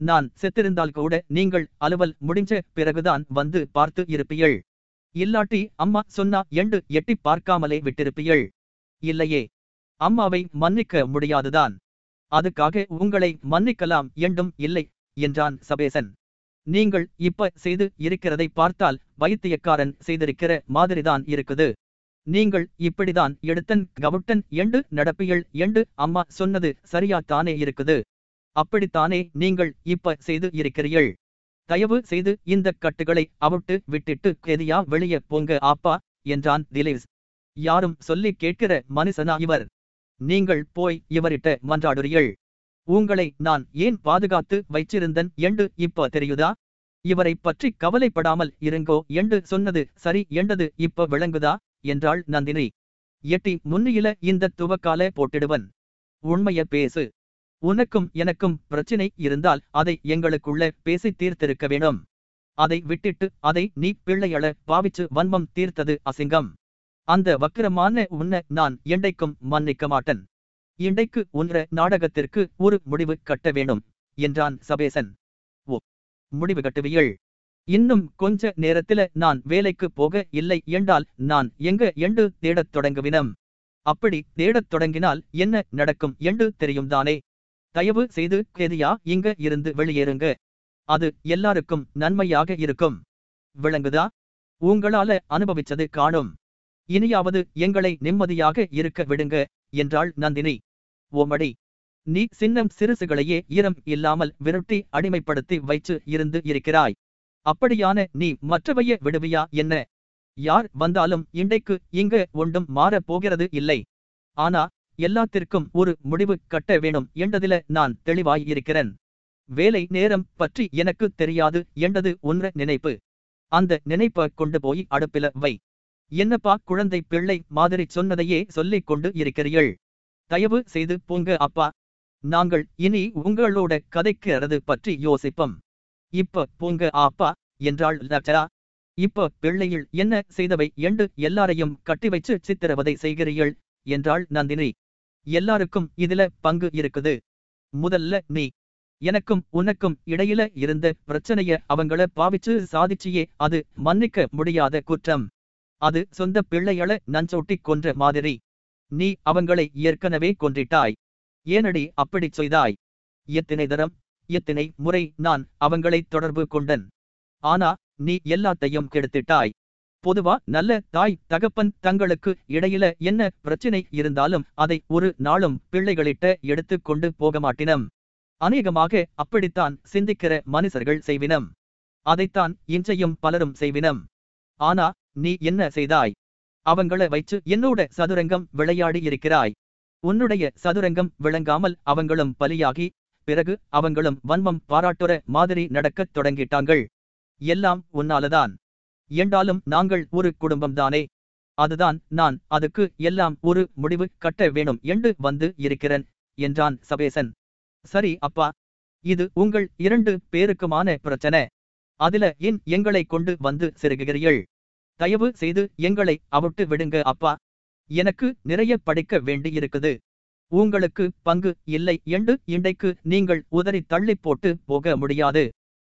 நான் செத்திருந்தால் கூட நீங்கள் அலுவல் முடிஞ்ச பிறகுதான் வந்து பார்த்து இருப்பீள் இல்லாட்டி அம்மா சொன்னா எண்டு எட்டி பார்க்காமலே விட்டிருப்பீள் இல்லையே. அம்மாவை மன்னிக்க முடியாதுதான். அதுக்காக உங்களை மன்னிக்கலாம் என்றும் இல்லை என்றான் சபேசன். நீங்கள் இப்ப செய்து இருக்கிறதை பார்த்தால் வைத்தியக்காரன் செய்திருக்கிற மாதிரிதான் இருக்குது. நீங்கள் இப்படிதான் எடுத்தன் கவுட்டன் எண்டு நடப்பியல் எண்டு அம்மா சொன்னது சரியாத்தானே இருக்குது? அப்படித்தானே நீங்கள் இப்ப செய்து இருக்கிறீர்கள்? தயவு செய்து இந்த கட்டுகளை அவுட்டு விட்டுட்டு கெதியா வெளியே போங்க ஆப்பா என்றான் திலேஸ். யாரும் சொல்லி கேட்கிற மனுஷனா இவர்? நீங்கள் போய் இவரிட்ட மன்றாடுறீர்கள். உங்களை நான் ஏன் பாதுகாத்து வைச்சிருந்தன் என்று இப்ப தெரியுதா? இவரை பற்றி கவலைப்படாமல் இருங்கோ என்று சொன்னது சரி என்றது இப்ப விளங்குதா? என்றாள் நந்தினி. எட்டி முன்னியில இந்த துவக்கால போட்டிடுவன். உண்மைய பேசு. உனக்கும் எனக்கும் பிரச்சினை இருந்தால் அதை எங்களுக்குள்ள பேசி தீர்த்திருக்க வேணும். அதை விட்டிட்டு அதை நீ பிள்ளையள பாவிச்சு வன்மம் தீர்த்தது அசிங்கம். அந்த வக்கிரமான உன்னை நான் எண்டைக்கும் மன்னிக்க மாட்டன். இண்டைக்கு உன்ற நாடகத்திற்கு ஒரு முடிவு கட்ட வேணும் என்றான் சபேசன். ஓ முடிவு கட்டுவியள் இன்னும் கொஞ்ச நேரத்தில நான் வேலைக்கு போக இல்லை என்றால் நான் எங்க எண்டு தேடத் தொடங்குவினம்? அப்படி தேடத் தொடங்கினால் என்ன நடக்கும் என்று தெரியும் தானே தயவு செய்து கேதியா இங்க இருந்து வெளியேறுங்க. அது எல்லாருக்கும் நன்மையாக இருக்கும். விளங்குதா? உங்களால அனுபவிச்சது காணும். இனியாவது எங்களை நிம்மதியாக இருக்க விடுங்க என்றாள் நந்தினி. ஓமடி நீ சின்னம் சிறுசுகளையே ஈரம் இல்லாமல் விரட்டி அடிமைப்படுத்தி வைச்சு இருந்து இருக்கிறாய். அப்படியான நீ மற்றவைய விடுவியா என்ன? யார் வந்தாலும் இண்டைக்கு இங்கு ஒன்றும் மாறப் போகிறது இல்லை. ஆனா எல்லாத்திற்கும் ஒரு முடிவு கட்ட வேணும் என்றதில நான் தெளிவாய் இருக்கிறேன் வேலை நேரம் பற்றி எனக்கு தெரியாது என்றது உன்ற நினைப்பு. அந்த நினைப்ப கொண்டு போய் அடுப்பில வை. என்னப்பா குழந்தை பிள்ளை மாதிரி சொன்னதையே சொல்லிக் கொண்டு இருக்கிறீள் தயவு செய்து போங்க அப்பா. நாங்கள் இனி உங்களோட கதைக்கிறது பற்றி யோசிப்போம். இப்ப போங்க ஆப்பா என்றாள் லட்சரா இப்ப பிள்ளையில் என்ன செய்தவை என்று எல்லாரையும் கட்டி வச்சு சித்திரவதை செய்கிறீள் என்றாள் நந்தினி. எல்லாருக்கும் இதுல பங்கு இருக்குது. முதல்ல நீ. எனக்கும் உனக்கும் இடையில இருந்த பிரச்சனைய அவங்கள பாவிச்சு சாதிச்சியே அது மன்னிக்க முடியாத குற்றம். அது சொந்த பிள்ளையள நஞ்சோட்டி கொன்ற மாதிரி. நீ அவங்களை ஏற்கனவே கொன்றிட்டாய். ஏனடி அப்படிச் செய்தாய்? எத்தனை தரம்? எத்தனை முறை நான் அவங்களை தொடர்பு கொண்டன். ஆனா நீ எல்லாத்தையும் கெடுத்துட்டாய். பொதுவா நல்ல தாய் தகப்பன் தங்களுக்கு இடையில என்ன பிரச்சினை இருந்தாலும் அதை ஒரு நாளும் பிள்ளைகளிட்ட எடுத்து கொண்டு போக மாட்டினம். அநேகமாக அப்படித்தான் சிந்திக்கிற மனுஷர்கள் செய்வினம். அதைத்தான் இன்றையும் பலரும் செய்வினம். ஆனா நீ என்ன செய்தாய்? அவங்கள வைச்சு என்னோட சதுரங்கம் விளையாடி இருக்கிறாய். உன்னுடைய சதுரங்கம் விளங்காமல் அவங்களும் பலியாகி பிறகு அவங்களும் வன்மம் பாராட்டுற மாதிரி நடக்கத் தொடங்கிட்டாங்கள். எல்லாம் உன்னாலதான். என்றாலும் நாங்கள் ஒரு குடும்பம்தானே. அதுதான் நான் அதுக்கு எல்லாம் ஒரு முடிவு கட்ட வேணும் என்று வந்து இருக்கிறேன் என்றான் சபேசன். சரி அப்பா இது உங்கள் இரண்டு பேருக்குமான பிரச்சனை. அதுல ஏன் எங்களை கொண்டு வந்து சிறுகுகிறீர்கள் தயவு செய்து எங்களை அவிட்டு விடுங்க அப்பா. எனக்கு நிறைய படிக்க வேண்டியிருக்குது. உங்களுக்கு பங்கு இல்லை என்று இன்றைக்கு நீங்கள் உதறி தள்ளி போட்டு போக முடியாது.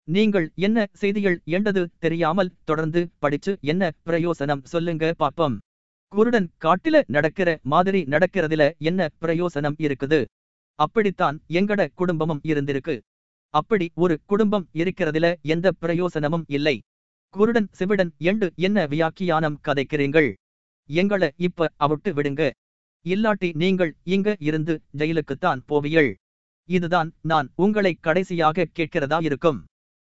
நீங்கள் என்ன செய்திகள் என்றது தெரியாமல் தொடர்ந்து படிச்சு என்ன பிரயோசனம் சொல்லுங்க பாப்பம் குருடன் காட்டில நடக்கிற மாதிரி நடக்கிறதுல என்ன பிரயோசனம் இருக்குது? அப்படித்தான் எங்கட குடும்பமும் இருந்திருக்கு. அப்படி ஒரு குடும்பம் இருக்கிறதுல எந்த பிரயோசனமும் இல்லை. குருடன் சிவிடன் என்று என்ன வியாக்கியானம் கதைக்கிறீங்கள் எங்கள இப்ப அவுட்டு விடுங்க. இல்லாட்டி நீங்கள் இங்க இருந்து ஜெயிலுக்குத்தான் போவியள் இதுதான் நான் உங்களை கடைசியாக கேட்கிறதா இருக்கும்.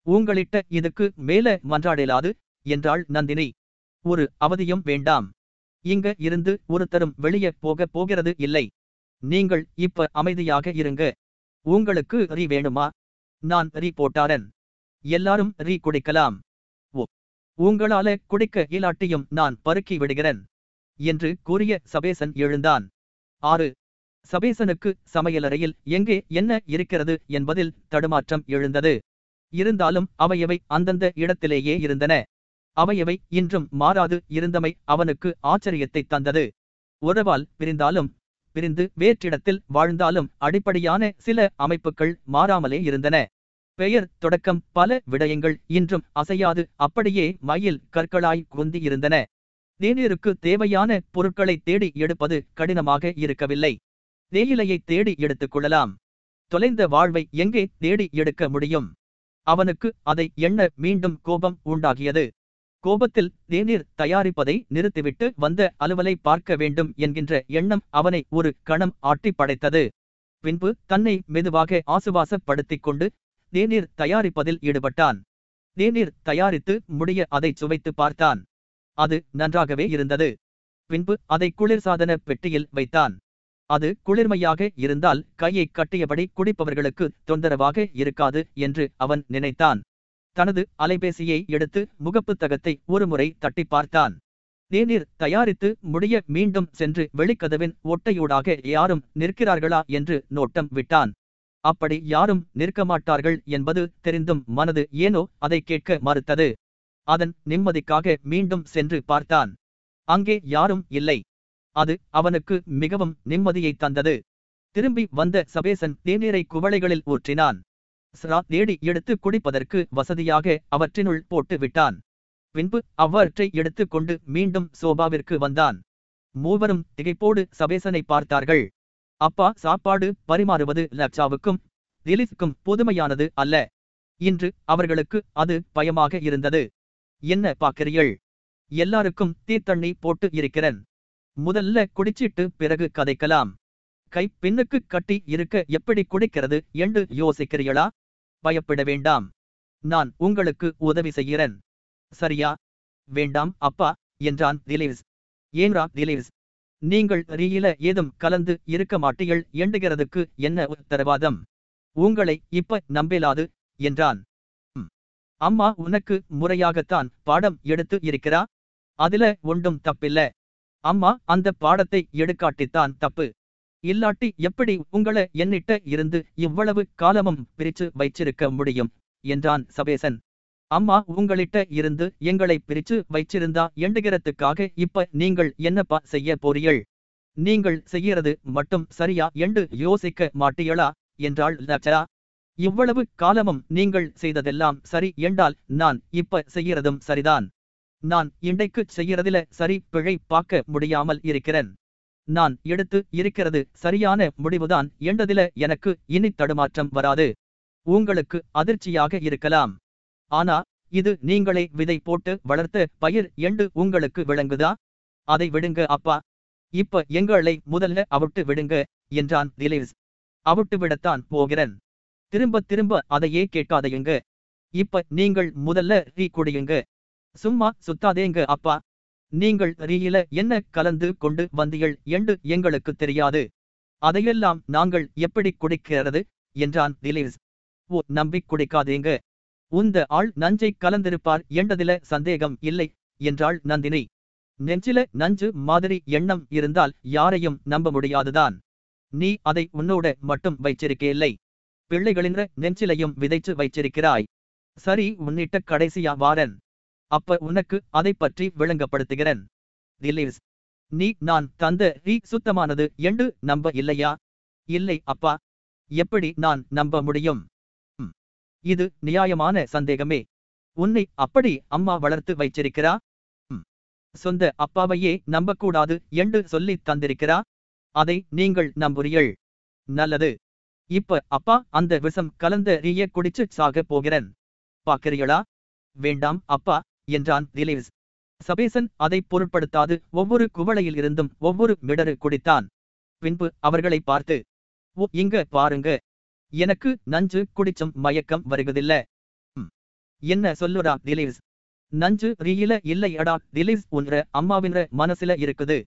உங்களிட்ட இதுக்கு மேல மன்றாடலாது என்றாள் நந்தினி. ஒரு அவதியும் வேண்டாம். இங்க இருந்து ஒருத்தரும் வெளியே போக போகிறது இல்லை. நீங்கள் இப்ப அமைதியாக இருங்க. உங்களுக்கு ரீ வேணுமா? நான் ரீ போட்டாரன். எல்லாரும் ரீ குடிக்கலாம். ஓ உங்களால குடிக்க இலாட்டியும் நான் பருக்கி விடுகிறேன். என்று கூறிய சபேசன் எழுந்தான். ஆறு. சபேசனுக்கு சமையலறையில் எங்கே என்ன இருக்கிறது என்பதில் தடுமாற்றம் எழுந்தது. இருந்தாலும் அவையவை அந்தந்த இடத்திலேயே இருந்தன. அவையவை இன்றும் மாறாது இருந்தமை அவனுக்கு ஆச்சரியத்தை தந்தது. உறவால் பிரிந்தாலும் பிரிந்து வேற்றிடத்தில் வாழ்ந்தாலும் அடிப்படையான சில அமைப்புகள் மாறாமலே இருந்தன. பெயர் தொடக்கம் பல விடயங்கள் இன்றும் அசையாது. அப்படியே மயில் கற்களாய் குந்தி இருந்தன. தேநீருக்கு தேவையான பொருட்களை தேடி எடுப்பது கடினமாக இருக்கவில்லை. தேயிலையை தேடி எடுத்துக் கொள்ளலாம். தொலைந்த வாழ்வை எங்கே தேடி எடுக்க முடியும்? அவனுக்கு அதை எண்ண மீண்டும் கோபம் உண்டாகியது. கோபத்தில் தேநீர் தயாரிப்பதை நிறுத்திவிட்டு வந்த அலுவலை பார்க்க வேண்டும் என்கின்ற எண்ணம் அவனை ஒரு கணம் ஆட்டி படைத்தது. பின்பு தன்னை மெதுவாக ஆசுவாசப்படுத்திக் கொண்டு தேநீர் தயாரிப்பதில் ஈடுபட்டான். தேநீர் தயாரித்து முடிய அதை சுவைத்து பார்த்தான். அது நன்றாகவே இருந்தது. பின்பு அதை குளிர்சாதன பெட்டியில் வைத்தான். அது குளிர்மையாக இருந்தால் கையை கட்டியபடி குடிப்பவர்களுக்கு தொந்தரவாக இருக்காது என்று அவன் நினைத்தான். தனது அலைபேசியை எடுத்து முகப்புத்தகத்தை ஒருமுறை தட்டி பார்த்தான். தேநீர் தயாரித்து முடிய மீண்டும் சென்று வெளிக்கதவின் ஒட்டையூடாக யாரும் நிற்கிறார்களா? என்று நோட்டம் விட்டான். அப்படி யாரும் நிற்க மாட்டார்கள் என்பது தெரிந்தும் மனது ஏனோ அதை கேட்க மறுத்தது. அதன் நிம்மதிக்காக மீண்டும் சென்று பார்த்தான். அங்கே யாரும் இல்லை. அது அவனுக்கு மிகவும் நிம்மதியை தந்தது. திரும்பி வந்த சபேசன் தேநீரை குவளைகளில் ஊற்றினான். ஸ்ரா தேடி எடுத்து குடிப்பதற்கு வசதியாக அவற்றினுள் போட்டு விட்டான். பின்பு அவற்றை எடுத்துக் கொண்டு மீண்டும் சோபாவிற்கு வந்தான். மூவரும் திகைப்போடு சபேசனை பார்த்தார்கள். அப்பா சாப்பாடு பரிமாறுவது லப்சாவுக்கும் திலிஸுக்கும் புதுமையானது அல்ல. இன்று அவர்களுக்கு அது பயமாக இருந்தது. என்ன பாக்கிறீள் எல்லாருக்கும் தீத்தண்ணி போட்டு இருக்கிறேன். முதல்ல குடிச்சிட்டு பிறகு கதைக்கலாம். கை பின்னுக்கு கட்டி இருக்க எப்படி குடிக்கிறது என்று யோசிக்கிறீளா பயப்பட வேண்டாம். நான் உங்களுக்கு உதவி செய்கிறேன். சரியா? வேண்டாம் அப்பா என்றான் திலேவ்ஸ் ஏன்ரா திலேவ்ஸ் நீங்கள் ரீயில ஏதும் கலந்து இருக்க மாட்டீர்கள் எண்டுகிறதுக்கு என்ன உத்தரவாதம்? உங்களை இப்ப நம்பலாது என்றான். அம்மா உனக்கு முறையாகத்தான் பாடம் எடுத்து இருக்கிறா? அதுல ஒன்றும் தப்பில்ல. அம்மா அந்த பாடத்தை எடுக்காட்டித்தான் தப்பு. இல்லாட்டி எப்படி உங்கள என்னிட்ட இருந்து இவ்வளவு காலமும் பிரிச்சு வைச்சிருக்க முடியும்? என்றான் சபேசன். அம்மா உங்களிட்ட இருந்து எங்களை பிரிச்சு வைச்சிருந்தா எண்டுகிறதுக்காக இப்ப நீங்கள் என்னப்பா செய்ய போறீள் நீங்கள் செய்யறது மட்டும் சரியா என்று யோசிக்க மாட்டீங்களா என்றாள் லட்சரா இவ்வளவு காலமும் நீங்கள் செய்ததெல்லாம் சரி என்றால் நான் இப்ப செய்யறதும் சரிதான். நான் இன்றைக்கு செய்யறதில சரி பிழை பார்க்க முடியாமல் இருக்கிறேன். நான் எடுத்து இருக்கிறது சரியான முடிவுதான் என்றதில எனக்கு இனி தடுமாற்றம் வராது. உங்களுக்கு அதிர்ச்சியாக இருக்கலாம். ஆனா இது நீங்களே விதை போட்டு வளர்த்த பயிர் என்று உங்களுக்கு விளங்குதா? அதை விடுங்க அப்பா. இப்ப எங்களை முதல்ல அவிட்டு விடுங்க என்றான் திலேஸ். அவிட்டு விடத்தான் போகிறேன். திரும்ப திரும்ப அதையே கேட்காதையுங்க. இப்ப நீங்கள் முதல்ல ரீ குடியுங்க. சும்மா சுத்தாதேங்க அப்பா. நீங்கள் ரீயில என்ன கலந்து கொண்டு வந்தீள் என்று எங்களுக்கு தெரியாது. அதையெல்லாம் நாங்கள் எப்படி குடிக்கிறது? என்றான் ரிலீஸ் ஓ நம்பிக் குடிக்காதேங்க. உந்த ஆள் நஞ்சை கலந்திருப்பார் என்றதில சந்தேகம் இல்லை என்றாள் நந்தினி. நெஞ்சில நஞ்சு மாதிரி எண்ணம் இருந்தால் யாரையும் நம்ப முடியாதுதான். நீ அதை உன்னோட மட்டும் வைச்சிருக்கேல்லை. பிள்ளைகளின் நெஞ்சிலையும் விதைச்சு வைச்சிருக்கிறாய் சரி உன்னிட்ட கடைசியா வாரன். அப்ப உனக்கு அதை பற்றி விளங்கப்படுத்துகிறேன். திலீஸ் நீ நான் தந்த ரீ சுத்தமானது என்று நம்ப இல்லையா? இல்லை அப்பா. எப்படி நான் நம்ப முடியும்? இது நியாயமான சந்தேகமே. உன்னை அப்படி அம்மா வளர்த்து வைச்சிருக்கிறா சொந்த அப்பாவையே நம்பக்கூடாது என்று சொல்லி தந்திருக்கிறா? அதை நீங்கள் நம்புறீள் நல்லது. இப்ப அப்பா அந்த விஷம் கலந்த ரீய குடிச்சு சாக போகிறேன். பாக்கிறீங்களா வேண்டாம் அப்பா என்றான் திலேஸ். சபேசன் அதை பொருட்படுத்தாது ஒவ்வொரு குவளையில் இருந்தும் ஒவ்வொரு மிடரு குடித்தான். பின்பு அவர்களை பார்த்து ஓ இங்க பாருங்க. எனக்கு நஞ்சு குடிச்சும் மயக்கம் வருவதில்ல. என்ன சொல்லுடா திலேஸ்? நஞ்சு ரீயில இல்லையடா திலேஸ் உன்ற அம்மாவின்ற மனசுல இருக்குது.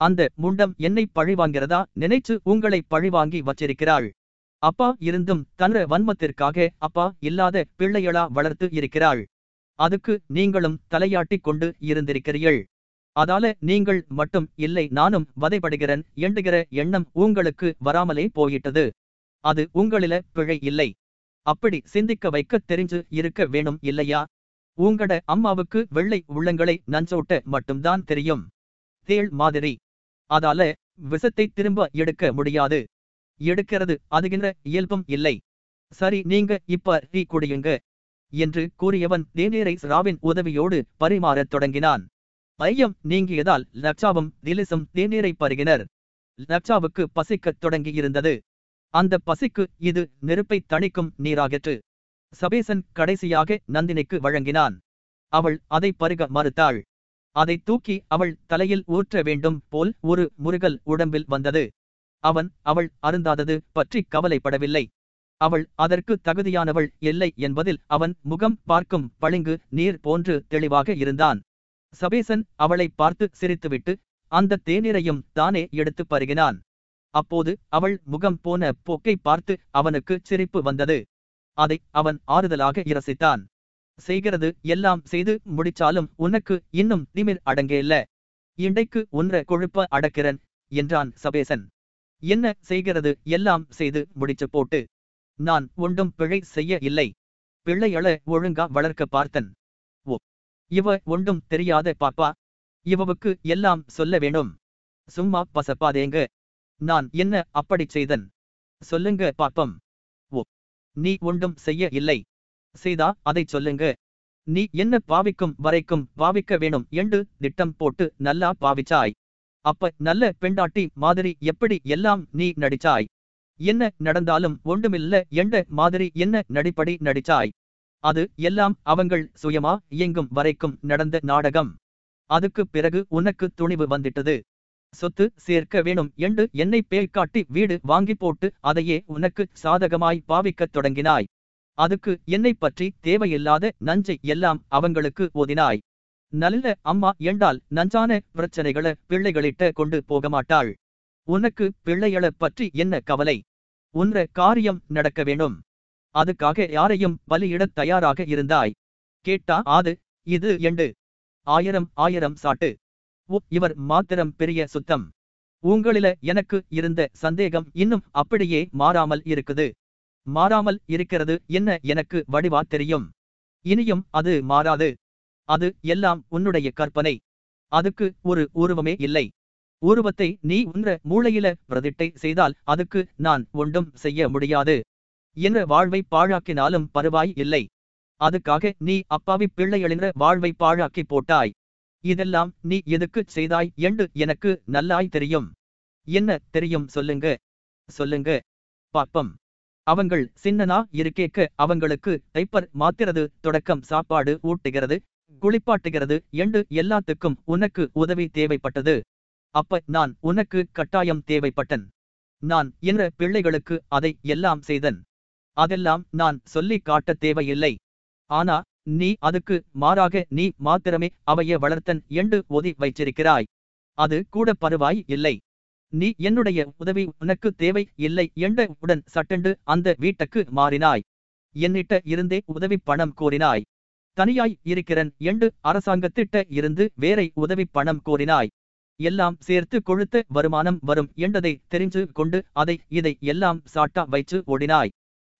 அந்த முண்டம் என்னை பழிவாங்கிறதா? நினைச்சு உங்களை பழிவாங்கி வச்சிருக்கிறாள். அப்பா இருந்தும் தன்ற வன்மத்திற்காக அப்பா இல்லாத பிள்ளைகளா வளர்த்து இருக்கிறாள். அதுக்கு நீங்களும் தலையாட்டிக் கொண்டு இருந்திருக்கிறீர்கள். அதால நீங்கள் மட்டும் இல்லை நானும் வதைபடுகிறேன் எண்டுகிற எண்ணம் உங்களுக்கு வராமலே போயிட்டது. அது உங்களில பிழை இல்லை. அப்படி சிந்திக்க வைக்க தெரிஞ்சு இருக்க வேணும் இல்லையா? உங்கட அம்மாவுக்கு வெள்ளை உள்ளங்களை நஞ்சோட்ட மட்டும்தான் தெரியும். தேள் மாதிரி. அதால விஷத்தை திரும்ப எடுக்க முடியாது. எடுக்கிறது அதுகின்ற இயல்பும் இல்லை. சரி நீங்க இப்ப டீ குடியுங்க என்று கூறியவன் தேநீரை ராவின் உதவியோடு பரிமாறத் தொடங்கினான். ஐயம் நீங்கியதால் லக்ஷாவும் திலிசும் தேநீரை பருகினர். லக்ஷாவுக்கு பசிக்கத் தொடங்கியிருந்தது. அந்த பசிக்கு இது நெருப்பை தணிக்கும் நீராகற்று. சபேசன் கடைசியாக நந்தினிக்கு வழங்கினான். அவள் அதை பருக மறுத்தாள். அதை தூக்கி அவள் தலையில் ஊற்ற வேண்டும் போல் ஒரு முருகல் உடம்பில் வந்தது. அவன் அவள் அருந்தாதது பற்றி கவலைப்படவில்லை. அவள் அதற்கு தகுதியானவள் இல்லை என்பதில் அவன் முகம் பார்க்கும் பளிங்கு நீர் போன்று தெளிவாக இருந்தான். சபேசன் அவளை பார்த்து சிரித்துவிட்டு அந்த தேநீரையும் தானே எடுத்து பருகினான்? அப்போது அவள் முகம் போன போக்கை பார்த்து அவனுக்கு சிரிப்பு வந்தது. அதை அவன் ஆறுதலாக இரசித்தான். செய்கிறது எல்லாம் செய்து முடிச்சாலும் உனக்கு இன்னும் திமிர் அடங்கேல்ல? இண்டைக்கு உன்ற கொழுப்ப அடக்கிறன் என்றான் சபேசன். என்ன செய்கிறது? எல்லாம் செய்து முடிச்சு போட்டு நான் ஒன்றும் பிழை செய்ய இல்லை. பிள்ளையள ஒழுங்கா வளர்க்க பார்த்தன். ஓ இவ ஒன்றும் தெரியாத பாப்பா. இவவுக்கு எல்லாம் சொல்ல வேணும் சும்மா பசப்பாதேங்க. நான் என்ன அப்படிச் செய்தன்? சொல்லுங்க பாப்பம். ஓ நீ ஒன்றும் செய்ய இல்லை. செய்தா அதைச் சொல்லுங்க. நீ என்ன பாவிக்கும் வரைக்கும் பாவிக்க வேணும் என்று திட்டம் போட்டு நல்லா பாவிச்சாய். அப்ப நல்ல பெண்டாட்டி மாதிரி எப்படி எல்லாம் நீ நடிச்சாய்? என்ன நடந்தாலும் ஒன்றுமில்ல எண்ட மாதிரி என்ன நடிப்படி நடிச்சாய்? அது எல்லாம் அவங்கள் சுயமா இயங்கும் வரைக்கும் நடந்த நாடகம். அதுக்கு பிறகு உனக்கு துணிவு வந்துட்டது. சொத்து சேர்க்க வேணும் என்று என்னை பேய்காட்டி வீடு வாங்கி போட்டு அதையே உனக்கு சாதகமாய் பாவிக்கத் தொடங்கினாய். அதுக்கு என்னை பற்றி தேவையில்லாத நஞ்சை எல்லாம் அவங்களுக்கு ஓதினாய். நல்ல அம்மா என்றால் நஞ்சான பிரச்சனைகளை பிள்ளைகளிட்ட கொண்டு போக மாட்டாள் உனக்கு பிள்ளைகளை பற்றி என்ன கவலை? உன்ற காரியம் நடக்க வேணும் அதுக்காக யாரையும் பலியிடத் தயாராக இருந்தாய். கேட்டா ஆது இது எண்டு. ஆயிரம் ஆயிரம் சாட்டு. ஓ இவர் மாத்திரம் பெரிய சுத்தம். உங்களில எனக்கு இருந்த சந்தேகம் இன்னும் அப்படியே மாறாமல் இருக்குது. மாறாமல் இருக்கிறது என்ன எனக்கு வடிவா தெரியும். இனியும் அது மாறாது. அது எல்லாம் உன்னுடைய கற்பனை. அதுக்கு ஒரு உருவமே இல்லை. உருவத்தை நீ உன்ற மூளையில பிரதிட்டை செய்தால் அதுக்கு நான் ஒன்றும் செய்ய முடியாது. என்ற வாழ்வை பாழாக்கினாலும் பருவாய் இல்லை. அதுக்காக நீ அப்பாவி பிள்ளைகளின்ற வாழ்வை பாழாக்கி போட்டாய். இதெல்லாம் நீ எதுக்கு செய்தாய் என்று எனக்கு நல்லாய் தெரியும். என்ன தெரியும் சொல்லுங்க. சொல்லுங்க. பாப்பம். அவங்கள் சின்னனா இருக்கேக்க அவங்களுக்கு தைப்பர் மாத்திரது தொடக்கம் சாப்பாடு ஊட்டுகிறது. குளிப்பாட்டுகிறது. என்று எல்லாத்துக்கும் உனக்கு உதவி தேவைப்பட்டது. அப்ப நான் உனக்கு கட்டாயம் தேவைப்பட்டன். நான் என்ற பிள்ளைகளுக்கு அதை எல்லாம் செய்தன். அதெல்லாம் நான் சொல்லி காட்ட தேவையில்லை. ஆனா நீ அதுக்கு மாறாக நீ மாத்திரமே அவைய வளர்த்தன் என்று ஒதி வைச்சிருக்கிறாய் அது கூட பருவாய் இல்லை. நீ என்னுடைய உதவி உனக்கு தேவை இல்லை என்ற உடன் சட்டென்று அந்த வீட்டுக்கு மாறினாய். என்னிட்ட இருந்தே உதவி பணம் கோரினாய். தனியாய் இருக்கிறன் என்று அரசாங்கத்திட்ட இருந்து வேறை உதவி பணம் கோரினாய். எல்லாம் சேர்த்து கொழுத்த வருமானம் வரும் என்றதை தெரிஞ்சு கொண்டு அதை இதை எல்லாம் சாட்டா வைச்சு ஓடினாய்.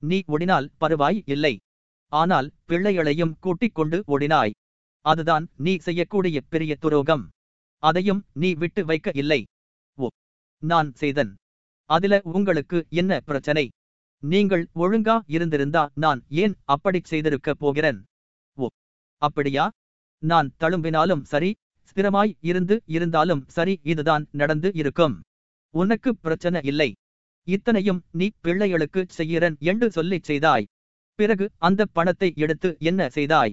நீ ஓடினால் பருவாய் இல்லை. ஆனால் பிள்ளைகளையும் கூட்டிக் கொண்டு ஓடினாய். அதுதான் நீ செய்யக்கூடிய பெரிய துரோகம். அதையும் நீ விட்டு வைக்க இல்லை. ஓ நான் செய்தன். அதுல உங்களுக்கு என்ன பிரச்சனை? நீங்கள் ஒழுங்கா இருந்திருந்தா நான் ஏன் அப்படிச் செய்திருக்க போகிறேன்? அப்படியா? நான் தழும்பினாலும் சரி ஸ்திரமாய் இருந்து இருந்தாலும் சரி இதுதான் நடந்து இருக்கும். உனக்கு பிரச்சனை இல்லை. இத்தனையும் நீ பிள்ளைகளுக்கு செய்கிறன் என்று சொல்லிச் செய்தாய். பிறகு அந்த பணத்தை எடுத்து என்ன செய்தாய்?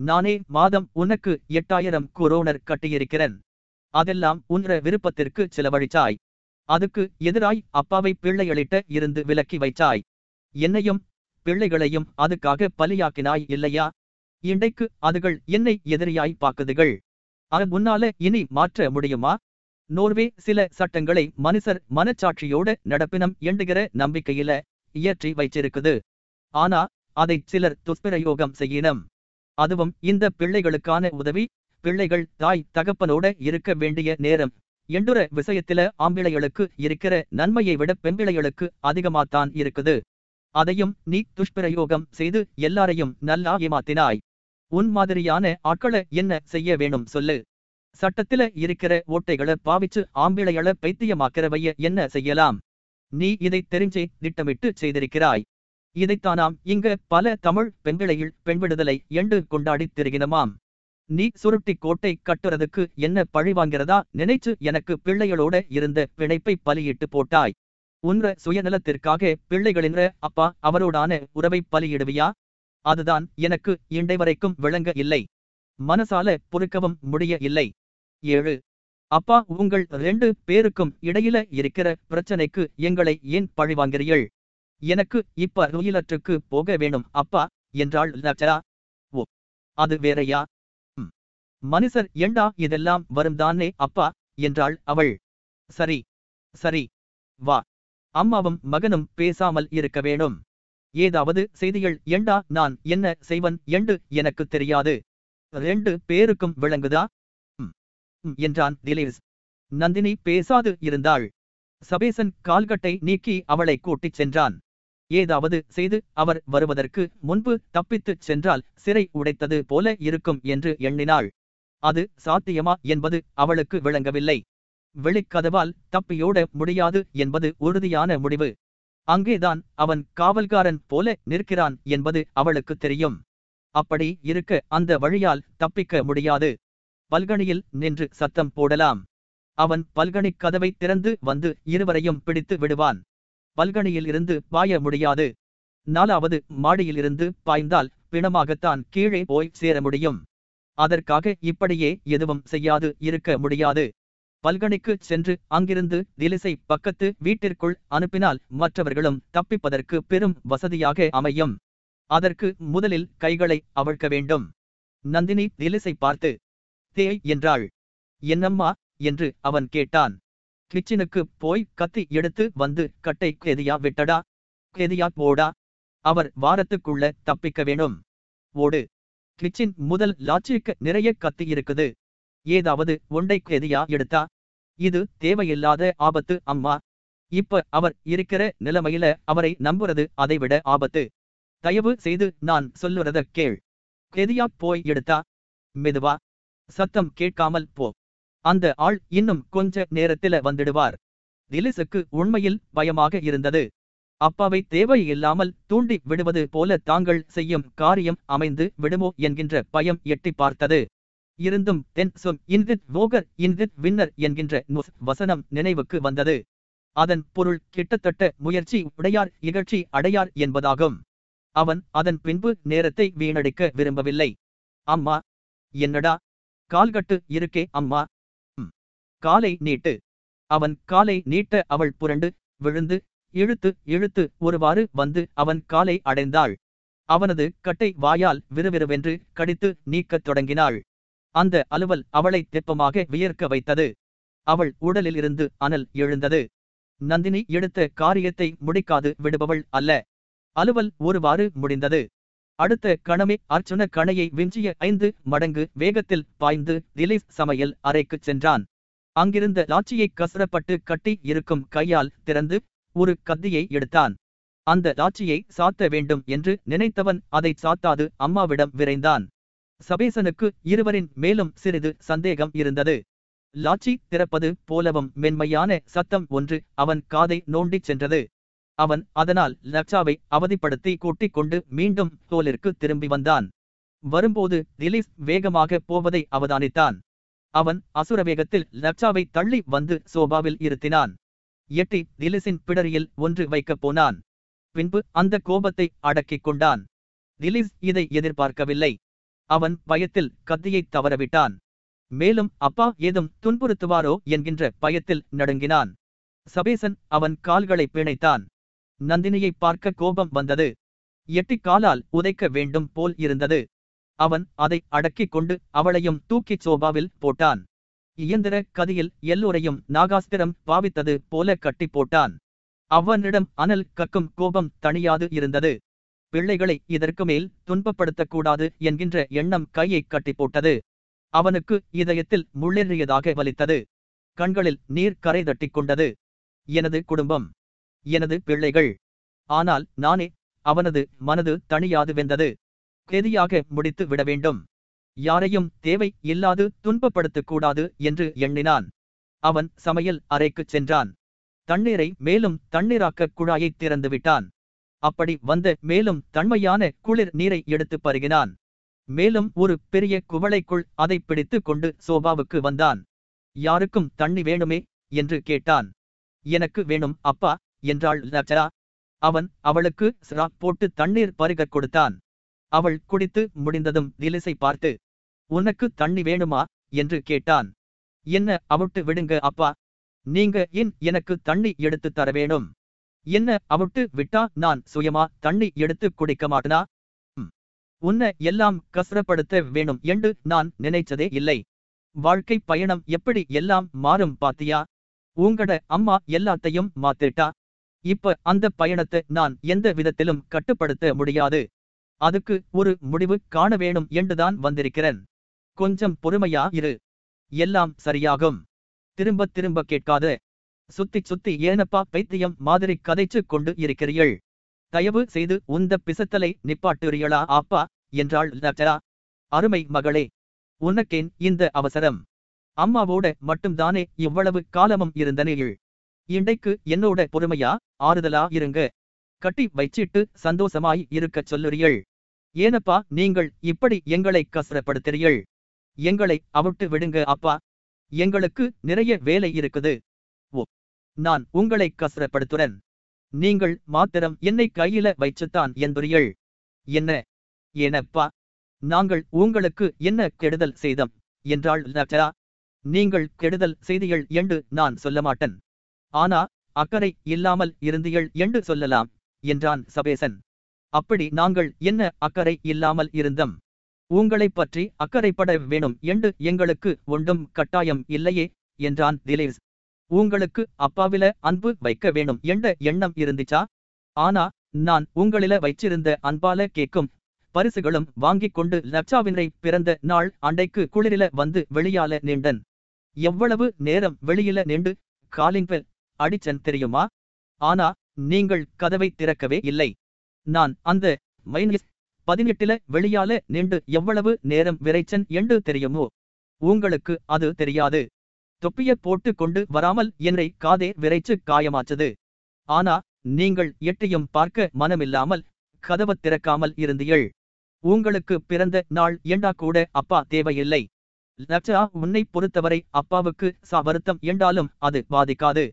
நானே மாதம் உனக்கு எட்டாயிரம் குரோனர் கட்டியிருக்கிறேன். அதெல்லாம் உன்ற விருப்பத்திற்கு செலவழிச்சாய். அதுக்கு எதிராய் அப்பாவை பிள்ளைகளிட்ட இருந்து விலக்கி வைச்சாய். என்னையும் பிள்ளைகளையும் அதுக்காக பலியாக்கினாய் இல்லையா? இன்றைக்கு அதுகள் என்னை எதிரியாய் பாக்குதுகள் அது முன்னால இனி மாற்ற முடியுமா? நோர்வே சில சட்டங்களை மனுஷர் மனச்சாட்சியோட நடப்பினம் எண்டுகிற நம்பிக்கையில இயற்றி வைச்சிருக்குது ஆனா அதை சிலர் துஷ்பிரயோகம் செய்யினம். அதுவும் இந்த பிள்ளைகளுக்கான உதவி பிள்ளைகள் தாய் தகப்பனோட இருக்க வேண்டிய நேரம். எண்டுற விஷயத்தில ஆம்பிளைகளுக்கு இருக்கிற நன்மையை விட பெண்பிளைகளுக்கு அதிகமாத்தான் இருக்குது. அதையும் நீ துஷ்பிரயோகம் செய்து எல்லாரையும் நல்லா ஏமாத்தினாய் உன் மாதிரியான ஆட்களை என்ன செய்ய வேணும் சொல்லு. சட்டத்தில இருக்கிற ஓட்டைகளை பாவிச்சு ஆம்பிளையள பைத்தியமாக்கிறவைய என்ன செய்யலாம்? நீ இதை தெரிஞ்சே திட்டமிட்டு செய்திருக்கிறாய். இதைத்தானாம் இங்க பல தமிழ் பெணிளையில் பெண் விடுதலை என்று கொண்டாடித் திரிகினமாம். நீ சுருட்டி கோட்டை கட்டுறதுக்கு என்ன பழி வாங்கிறதா நினைச்சு எனக்கு பிள்ளைகளோட இருந்த பிணைப்பை பலியிட்டு போட்டாய். உன்ற சுயநலத்திற்காக பிள்ளைகளின்ற அப்பா அவரோடான உறவை பலியிடுவியா? அதுதான் எனக்கு இண்டை வரைக்கும் விளங்க இல்லை. மனசால பொறுக்கவும் முடிய இல்லை. ஏழு. அப்பா உங்கள் ரெண்டு பேருக்கும் இடையில இருக்கிற பிரச்சனைக்கு எங்களை ஏன் பழிவாங்கிறீள் எனக்கு இப்ப ருயிலற்றுக்கு போக வேணும் அப்பா என்றாள் லட்சரா ஓ அது வேறையா? மனுஷர் ஏண்டா இதெல்லாம் வரும்தானே அப்பா என்றாள் அவள். சரி சரி. வா. அம்மாவும் மகனும் பேசாமல் இருக்க வேணும். ஏதாவது செய்திகள் ஏண்டா நான் என்ன செய்வன் என்று எனக்கு தெரியாது. ரெண்டு பேருக்கும் விளங்குதா? என்றான் திலேஸ். நந்தினி பேசாது இருந்தாள். சபேசன் கால்கட்டை நீக்கி அவளை கூட்டிச் சென்றான். ஏதாவது செய்து அவர் வருவதற்கு முன்பு தப்பித்துச் சென்றால் சிறை உடைத்தது போல இருக்கும் என்று எண்ணினாள். அது சாத்தியமா என்பது அவளுக்கு விளங்கவில்லை. வெளிக்கதவால் தப்பியோட முடியாது என்பது உறுதியான முடிவு. அங்கேதான் அவன் காவல்காரன் போல நிற்கிறான் என்பது அவளுக்கு தெரியும். அப்படி இருக்க அந்த வழியால் தப்பிக்க முடியாது. பல்கனியில் நின்று சத்தம் போடலாம். அவன் பல்கனிக் கதவை திறந்து வந்து இருவரையும் பிடித்து விடுவான். பல்கனியில் இருந்து பாய முடியாது. நாலாவது மாடியிலிருந்து பாய்ந்தால் பிணமாகத்தான் கீழே போய் சேர முடியும். அதற்காக இப்படியே எதுவும் செய்யாது இருக்க முடியாது. பல்கணிக்கு சென்று அங்கிருந்து திலிசை பக்கத்து வீட்டிற்குள் அனுப்பினால் மற்றவர்களும் தப்பிப்பதற்கு பெரும் வசதியாக அமையும். அதற்கு முதலில் கைகளை அவிழ்க்க வேண்டும். நந்தினி திலிசை பார்த்து தேய் என்றாள். என்னம்மா? என்று அவன் கேட்டான். கிச்சனுக்கு போய் கத்தி எடுத்து வந்து கட்டை கேதியா விட்டடா? கேதியா போடா? அவர் வாரத்துக்குள்ள தப்பிக்க வேணும். ஓடு. கிச்சின் முதல் லாட்சிக்கு நிறைய கத்தி இருக்குது. ஏதாவது ஒண்டை கேதியா எடுத்தா? இது தேவையில்லாத ஆபத்து அம்மா. இப்ப அவர் இருக்கிற நிலைமையில அவரை நம்புறது அதைவிட ஆபத்து. தயவு செய்து நான் சொல்லுறத கேள். கெதியா போய் எடுத்தா? மெதுவா. சத்தம் கேட்காமல் போ. அந்த ஆள் இன்னும் கொஞ்ச நேரத்தில வந்துடுவார். திலிசுக்கு உண்மையில் பயமாக இருந்தது. அப்பாவை தேவையில்லாமல் தூண்டி விடுவது போல தாங்கள் செய்யும் காரியம் அமைந்து விடுமோ என்கின்ற பயம் எட்டி பார்த்தது. இருந்தும் தென் சொம் இன்றித் வோகர் இன்றித் வின்னர் என்கின்ற நுஸ் வசனம் நினைவுக்கு வந்தது. அதன் பொருள் கிட்டத்தட்ட முயற்சி உடையார் இகழ்ச்சி அடையார் என்பதாகும். அவன் அதன் பின்பு நேரத்தை வீணடிக்க விரும்பவில்லை. அம்மா என்னடா? கால்கட்டு இருக்கே அம்மா. காலை நீட்டு. அவன் காலை நீட்ட அவள் புரண்டு விழுந்து இழுத்து இழுத்து ஒருவாறு வந்து அவன் காலை அடைந்தாள். அவனது கட்டை வாயால் விறுவிறுவென்று கடித்து நீக்கத் தொடங்கினாள். அந்த அலுவல் அவளை தெப்பமாக வியர்க்க வைத்தது. அவள் உடலில் இருந்து அனல் எழுந்தது. நந்தினி எடுத்த காரியத்தை முடிக்காது விடுபவள் அல்ல. அலுவல் ஒருவாறு முடிந்தது. அடுத்த கணமே அர்ச்சுன கணையை விஞ்சிய ஐந்து மடங்கு வேகத்தில் பாய்ந்து திலீஸ் சமையல் அறைக்குச் சென்றான். அங்கிருந்த லாட்சியை கசரப்பட்டு கட்டி இருக்கும் கையால் திறந்து ஒரு கத்தியை எடுத்தான். அந்த லாட்சியை சாத்த வேண்டும் என்று நினைத்தவன் அதை சாத்தாது அம்மாவிடம் விரைந்தான். சபேசனுக்கு இருவரின் மேலும் சிறிது சந்தேகம் இருந்தது. லாச்சி திறப்பது போலவும் மென்மையான சத்தம் ஒன்று அவன் காதை நோண்டிச் சென்றது. அவன் அதனால் லக்ஷாவை அவதிப்படுத்தி கூட்டிக் கொண்டு மீண்டும் தோலிற்கு திரும்பி வந்தான். வரும்போது திலீப் வேகமாக போவதை அவதானித்தான். அவன் அசுர வேகத்தில் லக்ஷாவை தள்ளி வந்து சோபாவில் இருத்தினான். எட்டி திலீஸின் பிடரியில் ஒன்று வைக்கப் போனான். பின்பு அந்த கோபத்தை அடக்கிக் கொண்டான். திலிஸ் இதை எதிர்பார்க்கவில்லை. அவன் பயத்தில் கத்தியைத் தவறவிட்டான். மேலும் அப்பா ஏதும் துன்புறுத்துவாரோ என்கின்ற பயத்தில் நடுங்கினான். சபேசன் அவன் கால்களை பிணைத்தான். நந்தினியை பார்க்க கோபம் வந்தது. எட்டிக் காலால் உதைக்க வேண்டும் போல் இருந்தது. அவன் அதை அடக்கிக் கொண்டு அவளையும் தூக்கிச் சோபாவில் போட்டான். இயந்திர கதியில் எல்லோரையும் நாகாஸ்திரம் பாவித்தது போல கட்டி போட்டான். அவனிடம் அனல் கக்கும் கோபம் தணியாது இருந்தது. பிள்ளைகளை இதற்கு மேல் துன்பப்படுத்தக்கூடாது என்கின்ற எண்ணம் கையை கட்டி போட்டது அவனுக்கு இதயத்தில் முள்ளேறியதாக வலித்தது. கண்களில் நீர் கரை தட்டி கொண்டது எனது குடும்பம். எனது பிள்ளைகள். ஆனால் நானே அவனது மனது தணியாது வெந்தது கெதியாக முடித்து விட வேண்டும். யாரையும் தேவை இல்லாது துன்பப்படுத்தக்கூடாது என்று எண்ணினான். அவன் சமையல் அறைக்குச் சென்றான். தண்ணீரை மேலும் தண்ணீராக்க குழாயை திறந்து விட்டான் அப்படி வந்த மேலும் தன்மையான குளிர் நீரை எடுத்து பருகினான். மேலும் ஒரு பெரிய குவளைக்குள் அதை பிடித்து கொண்டு சோபாவுக்கு வந்தான். யாருக்கும் தண்ணி வேணுமே? என்று கேட்டான். எனக்கு வேணும் அப்பா என்றாள் லக்ஷரா அவன் அவளுக்கு சிரா போட்டு தண்ணீர் பருகக் கொடுத்தான். அவள் குடித்து முடிந்ததும் திலிசை பார்த்து உனக்கு தண்ணி வேணுமா? என்று கேட்டான். என்ன அவுட்டு விடுங்க அப்பா. நீங்க ஏன் எனக்கு தண்ணி எடுத்து தர வேணும். என்ன அவிட்டு விட்டா நான் சுயமா தண்ணி எடுத்து குடிக்க மாட்டனா? உன்னை எல்லாம் கசரப்படுத்த வேணும் என்று நான் நினைச்சதே இல்லை. வாழ்க்கை பயணம் எப்படி எல்லாம் மாறும் பாத்தியா? உங்கட அம்மா எல்லாத்தையும் மாத்திட்டா? இப்ப அந்த பயணத்தை நான் எந்த விதத்திலும் கட்டுப்படுத்த முடியாது. அதுக்கு ஒரு முடிவு காண வேணும் என்றுதான் வந்திருக்கிறேன். கொஞ்சம் பொறுமையா இரு. எல்லாம் சரியாகும். திரும்ப திரும்ப கேட்காத. சுத்தி சுத்தி ஏனப்பா பைத்தியம் மாதிரி கதைச்சு கொண்டு இருக்கிறீள் தயவு செய்து உந்த பிசத்தலை நிப்பாட்டுறீளா ஆப்பா என்றாள் லக்ஷரா அருமை மகளே உனக்கேன் இந்த அவசரம். அம்மாவோட மட்டும்தானே இவ்வளவு காலமும் இருந்தனேள் இண்டைக்கு என்னோட பொறுமையா? ஆறுதலா இருங்க. கட்டி வைச்சிட்டு சந்தோஷமாய் இருக்கச் சொல்லுறீள் ஏனப்பா நீங்கள் இப்படி எங்களை கசரப்படுத்துறீள் எங்களை அவிட்டு விடுங்க அப்பா. எங்களுக்கு நிறைய வேலை இருக்குது. நான் உங்களை கசரப்படுத்துறேன். நீங்கள் மாத்திரம் என்னை கையில வைச்சுத்தான் என்புரியள் என்ன? ஏனப்பா நாங்கள் உங்களுக்கு என்ன கெடுதல் செய்தம்? என்றாள் லக்ஷரா நீங்கள் கெடுதல் செய்தியள் என்று நான் சொல்ல மாட்டேன் ஆனா அக்கறை இல்லாமல் இருந்தீள் என்று சொல்லலாம் என்றான் சபேசன். அப்படி நாங்கள் என்ன அக்கறை இல்லாமல் இருந்தம்? உங்களைப் பற்றி அக்கறைப்பட வேணும் என்று எங்களுக்கு ஒன்றும் கட்டாயம் இல்லையே என்றான் திலேஸ் உங்களுக்கு அப்பாவில அன்பு வைக்க வேணும் என்ற எண்ணம் இருந்துச்சா? ஆனா நான் உங்களில வைச்சிருந்த அன்பால கேக்கும் பரிசுகளும் வாங்கிக் கொண்டு லக்ஷாவினரை பிறந்த நாள் அண்டைக்கு குளிரில வந்து வெளியால நின்றன். எவ்வளவு நேரம் வெளியில நின்று காலிங் பெல் அடிச்சன் தெரியுமா? ஆனா நீங்கள் கதவை திறக்கவே இல்லை. நான் அந்த மைனஸ் பதினெட்டுல வெளியால நின்று எவ்வளவு நேரம் விரைச்சன் என்று தெரியுமோ? உங்களுக்கு அது தெரியாது. தொப்பிய போட்டு கொண்டு வராமல் என்னை காதே விரைச்சு காயமாச்சது. ஆனா நீங்கள் எட்டையும் பார்க்க மனமில்லாமல் கதவத் திறக்காமல் இருந்தீள் உங்களுக்கு பிறந்த நாள் ஏண்டா கூட அப்பா தேவையில்லை. லட்சா உன்னை பொறுத்தவரை அப்பாவுக்கு ச வருத்தம் என்றாலும் அது பாதிக்காது.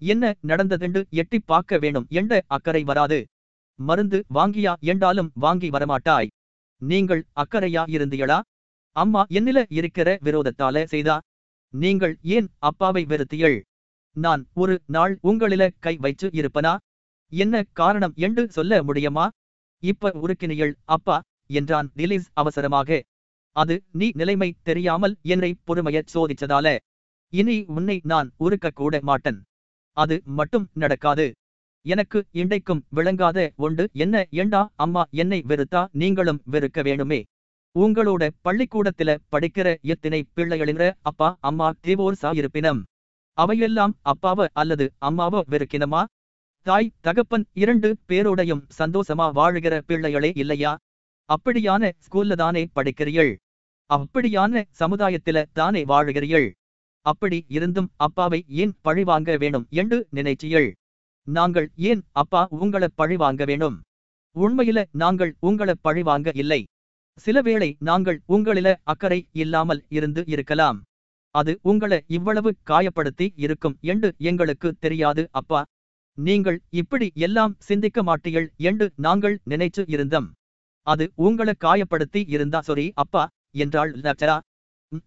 என்ன நடந்ததென்று எட்டி பார்க்க வேணும் என்ற அக்கறை வராது. மருந்து வாங்கியா என்றாலும் வாங்கி வரமாட்டாய். நீங்கள் அக்கறையா இருந்தீங்களா அம்மா என்னில இருக்கிற விரோதத்தால செய்தா? நீங்கள் ஏன் அப்பாவை வெறுத்தீள் நான் ஒரு நாள் உங்களில கை வைச்சு இருப்பனா? என்ன காரணம் என்று சொல்ல முடியுமா? இப்ப உருக்கினியள் அப்பா என்றான் திலீஸ் அவசரமாக. அது நீ நிலைமை தெரியாமல் என்னை பொறுமையச் சோதிச்சதால இனி உன்னை நான் உருக்க கூட மாட்டன். அது மட்டும் நடக்காது. எனக்கு இண்டைக்கும் விளங்காத ஒன்று என்ன ஏண்டா அம்மா என்னை வெறுத்தா நீங்களும் வெறுக்க வேணுமே உங்களோட பள்ளிக்கூடத்தில படிக்கிற எத்தனை பிள்ளைகளிற அப்பா அம்மா தேவோர்சா இருப்பினம். அவையெல்லாம் அப்பாவ அல்லது அம்மாவ வெறுக்கினமா? தாய் தகப்பன் இரண்டு பேரோடையும் சந்தோஷமா வாழுகிற பிள்ளைகளே இல்லையா? அப்படியான ஸ்கூல்ல தானே படிக்கிறீள் அப்படியான சமுதாயத்தில தானே வாழுகிறீள் அப்படி இருந்தும் அப்பாவை ஏன் பழிவாங்க வேணும் என்று நினைச்சியள் நாங்கள் ஏன் அப்பா உங்களை பழிவாங்க வேணும் உண்மையில நாங்கள் உங்களை பழிவாங்க இல்லை. சிலவேளை நாங்கள் உங்களில அக்கறை இல்லாமல் இருந்து இருக்கலாம். அது உங்களை இவ்வளவு காயப்படுத்தி இருக்கும் என்று எங்களுக்கு தெரியாது அப்பா. நீங்கள் இப்படி எல்லாம் சிந்திக்க மாட்டீள் என்று நாங்கள் நினைச்சு இருந்தோம். அது உங்களை காயப்படுத்தி இருந்தா சொரி அப்பா என்றாள் லட்சரா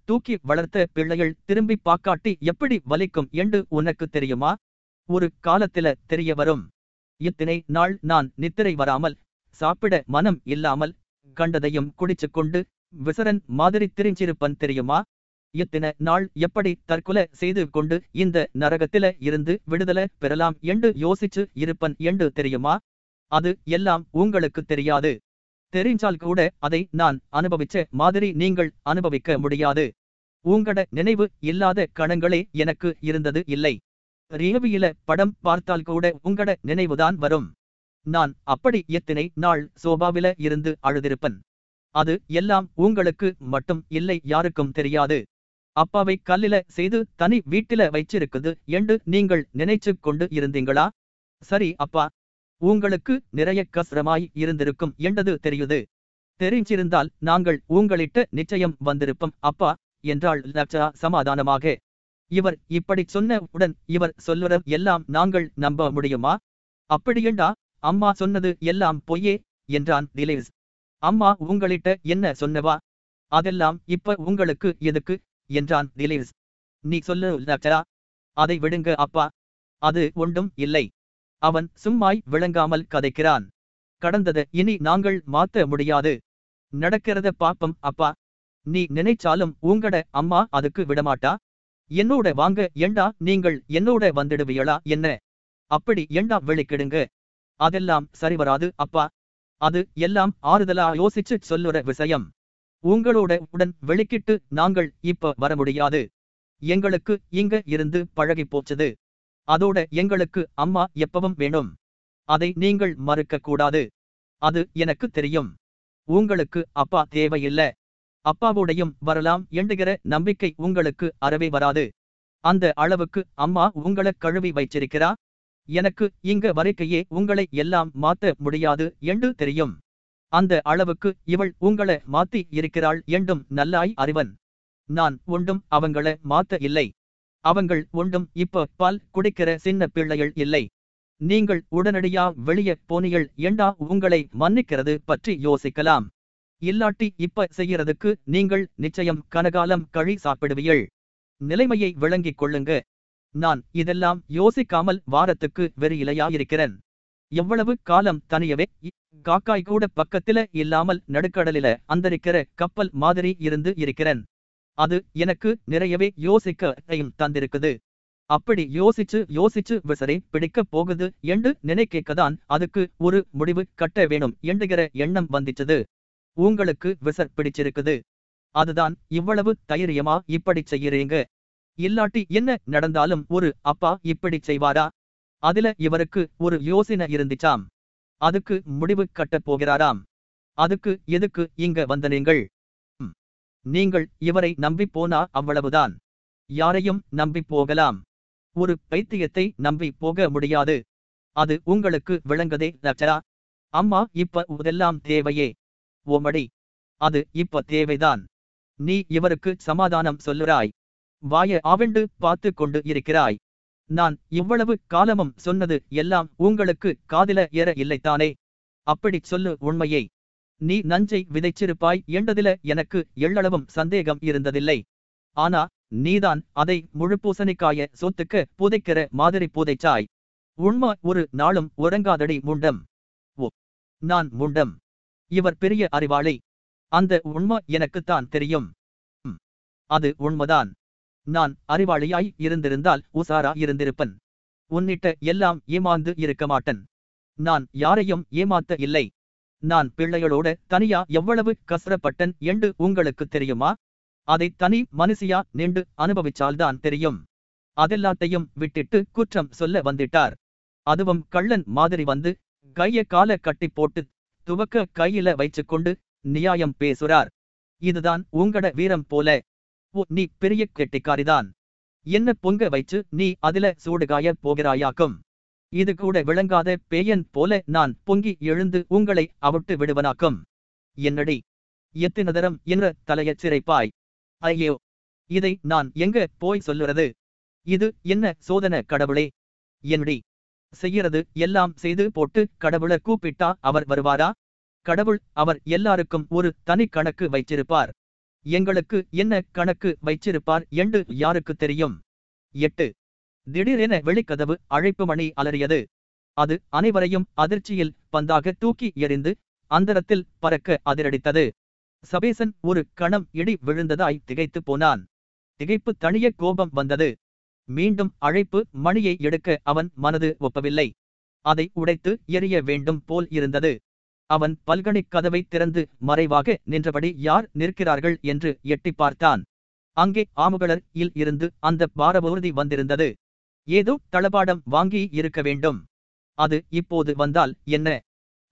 தூக்கி வளர்த்த பிள்ளைகள் திரும்பி பாக்காட்டி எப்படி வலிக்கும் என்று உனக்கு தெரியுமா? ஒரு காலத்தில தெரிய வரும். இத்தனை நாள் நான் நித்திரை வராமல் சாப்பிட மனம் இல்லாமல் கண்டதையும் குடிச்சு கொண்டு விசரன் மாதிரி திரிஞ்சிருப்பன் தெரியுமா? இத்தின நாள் எப்படி தற்கொலை செய்து கொண்டு இந்த நரகத்தில இருந்து விடுதலை பெறலாம் என்று யோசிச்சு இருப்பன் என்று தெரியுமா? அது எல்லாம் உங்களுக்கு தெரியாது. தெரிஞ்சால் கூட அதை நான் அனுபவிச்ச மாதிரி நீங்கள் அனுபவிக்க முடியாது. உங்கட நினைவு இல்லாத கணங்களே எனக்கு இருந்தது இல்லை. ரியவியில படம் பார்த்தால் கூட உங்கட நினைவுதான் வரும். நான் அப்படி எத்தனை நாள் சோபாவில இருந்து அழுதிருப்பன்? அது எல்லாம் உங்களுக்கு மட்டும் இல்லை யாருக்கும் தெரியாது. அப்பாவை கல்லில செய்து தனி வீட்டில வைச்சிருக்குது என்று நீங்கள் நினைச்சு கொண்டு இருந்தீங்களா? சரி அப்பா உங்களுக்கு நிறைய கஷ்டமாய் இருந்திருக்கும் என்றது தெரியுது. தெரிஞ்சிருந்தால் நாங்கள் உங்களிட்ட நிச்சயம் வந்திருப்போம் அப்பா என்றாள் லட்சா சமாதானமாக. இவர் இப்படி சொன்ன உடன் இவர் சொல்லுற எல்லாம் நாங்கள் நம்ப முடியுமா? அப்படியண்டா அம்மா சொன்னது எல்லாம் பொய்யே என்றான் திலேஸ். அம்மா உங்களிட்ட என்ன சொன்னவா? அதெல்லாம் இப்ப உங்களுக்கு எதுக்கு? என்றான் திலேஸ். நீ சொல்லா அதை விடுங்க அப்பா. அது ஒன்றும் இல்லை. அவன் சும்மாய் விளங்காமல் கதைக்கிறான். கடந்தது இனி நாங்கள் மாத்த முடியாது. நடக்கிறத பாப்பம் அப்பா. நீ நினைச்சாலும் உங்கட அம்மா அதுக்கு விடமாட்டா? என்னோட வாங்க ஏண்டா நீங்கள் என்னோட வந்துடுவீங்களா என்ன? அப்படி ஏண்டா வெளிக்கிடுங்க அதெல்லாம் சரிவராது அப்பா. அது எல்லாம் ஆறுதலா யோசிச்சு சொல்லுற விஷயம். உங்களோட உடன் வெளிக்கிட்டு நாங்கள் இப்ப வர முடியாது. எங்களுக்கு இங்க இருந்து பழகி போச்சது. அதோட எங்களுக்கு அம்மா எப்பவும் வேணும். அதை நீங்கள் மறுக்க கூடாது. அது எனக்கு தெரியும். உங்களுக்கு அப்பா தேவையில்ல. அப்பாவோடையும் வரலாம் எண்டுகிற நம்பிக்கை உங்களுக்கு அறவே வராது. அந்த அளவுக்கு அம்மா உங்கள கழுவி வைச்சிருக்கிறா எனக்கு இங்க வரைக்கையே உங்களை எல்லாம் மாத்த முடியாது என்று தெரியும். அந்த அளவுக்கு இவள் உங்கள மாத்தி இருக்கிறாள் என்றும் நல்லாய் அறிவன். நான் ஒன்றும் அவங்கள மாத்த இல்லை. அவங்கள் ஒன்றும் இப்ப பால் குடிக்கிற சின்ன பிள்ளைகள் இல்லை. நீங்கள் உடனடியா வெளியே போனீர்கள் ஏண்டா உங்களை மன்னிக்கிறது பற்றி யோசிக்கலாம். இல்லாட்டி இப்ப செய்யறதுக்கு நீங்கள் நிச்சயம் கனகாலம் கழி சாப்பிடுவீள் நிலைமையை விளங்கிக் கொள்ளுங்க. நான் இதெல்லாம் யோசிக்காமல் வாரத்துக்கு வெறியிலையாயிருக்கிறேன் எவ்வளவு காலம் தனியவே? காக்காய் கூட பக்கத்தில இல்லாமல் நடுக்கடலில அந்தரிக்கிற கப்பல் மாதிரி இருந்து இருக்கிறேன். அது எனக்கு நிறையவே யோசிக்க தந்திருக்குது. அப்படி யோசிச்சு யோசிச்சு விசரை பிடிக்கப் போகுது என்று நினைக்கதான் அதுக்கு ஒரு முடிவு கட்ட வேணும் என்றுகிற எண்ணம் வந்துச்சது. உங்களுக்கு விசர் பிடிச்சிருக்குது. அதுதான் இவ்வளவு தைரியமா இப்படி செய்யறீங்க இல்லாட்டி என்ன நடந்தாலும் ஒரு அப்பா இப்படி செய்வாரா? அதுல இவருக்கு ஒரு யோசனை இருந்துச்சாம். அதுக்கு முடிவு கட்டப் போகிறாராம். அதுக்கு எதுக்கு இங்க வந்த நீங்கள் நீங்கள் இவரை நம்பி போனா அவ்வளவுதான். யாரையும் நம்பி போகலாம். ஒரு பைத்தியத்தை நம்பி போக முடியாது. அது உங்களுக்கு விளங்கதே லட்சரா அம்மா இப்ப இதெல்லாம் தேவையே. ஓமடி அது இப்ப தேவைதான். நீ இவருக்கு சமாதானம் சொல்லுறாய். வாய ஆவெண்டு பார்த்து கொண்டு இருக்கிறாய். நான் இவ்வளவு காலமும் சொன்னது எல்லாம் உங்களுக்கு காதில ஏற இல்லைத்தானே? அப்படிச் சொல்லு உண்மையை. நீ நஞ்சை விதைச்சிருப்பாய் என்றதில எனக்கு எள்ளளவும் சந்தேகம் இருந்ததில்லை. ஆனா நீதான் அதை முழு பூசணிக்காய சொத்துக்க புதைக்கிற மாதிரி புதைச்சாய். உண்மை ஒரு நாளும் உறங்காதடி முண்டம். ஓ நான் முண்டம். இவர் பெரிய அறிவாளி. அந்த உண்மை எனக்குத்தான் தெரியும். அது உண்மைதான். நான் அறிவாளியாய் இருந்திருந்தால் உசாரா இருந்திருப்பன். உன்னிட்ட எல்லாம் ஏமாந்து இருக்க மாட்டன். நான் யாரையும் ஏமாத்த இல்லை. நான் பிள்ளைகளோட தனியா எவ்வளவு கசரப்பட்டன் என்று உங்களுக்கு தெரியுமா? அதை தனி மனுஷியா நின்று அனுபவிச்சால்தான் தெரியும். அதெல்லாத்தையும் விட்டுட்டு குற்றம் சொல்ல வந்துட்டார். அதுவும் கள்ளன் மாதிரி வந்து கைய கால கட்டி போட்டு துவக்க கையில வைச்சுக்கொண்டு நியாயம் பேசுறார். இதுதான் உங்கட வீரம் போல. ஓ நீ பெரிய கெட்டிக்காரிதான். என்ன பொங்க வைச்சு நீ அதில சூடுகாய போகிறாயாக்கும். இது கூட விளங்காத பேயன் போல நான் பொங்கி எழுந்து உங்களை அவிட்டு விடுவனாக்கும். என்னடி எத்தினதரம் என்ற தலையச் சிறைப்பாய் ஐயோ இதை நான் எங்க போய் சொல்லுறது? இது என்ன சோதன கடவுளே? என்னடி செய்யறது எல்லாம் செய்து போட்டு கடவுள கூப்பிட்டா அவர் வருவாரா? கடவுள் அவர் எல்லாருக்கும் ஒரு தனி கணக்கு வைச்சிருப்பார் எங்களுக்கு என்ன கணக்கு வைச்சிருப்பார் என்று யாருக்கு தெரியும்? எட்டு. திடீரென வெளிக்கதவு அழைப்பு மணி அலறியது. அது அனைவரையும் அதிர்ச்சியில் பந்தாக தூக்கி எறிந்து அந்தரத்தில் பறக்க அதிரடித்தது. சபேசன் ஒரு கணம் இடி விழுந்ததாய் திகைத்து போனான். திகைப்பு தனிய கோபம் வந்தது. மீண்டும் அழைப்பு மணியை எடுக்க அவன் மனது ஒப்பவில்லை. அதை உடைத்து எரிய வேண்டும் போல் இருந்தது. அவன் பல்கனிக் கதவை திறந்து மறைவாக நின்றபடி யார் நிற்கிறார்கள் என்று எட்டிப் பார்த்தான். அங்கே ஆமுகளர் இல் இருந்து அந்த பாரபூர்தி வந்திருந்தது. ஏதோ தளபாடம் வாங்கி இருக்க வேண்டும். அது இப்போது வந்தால் என்ன?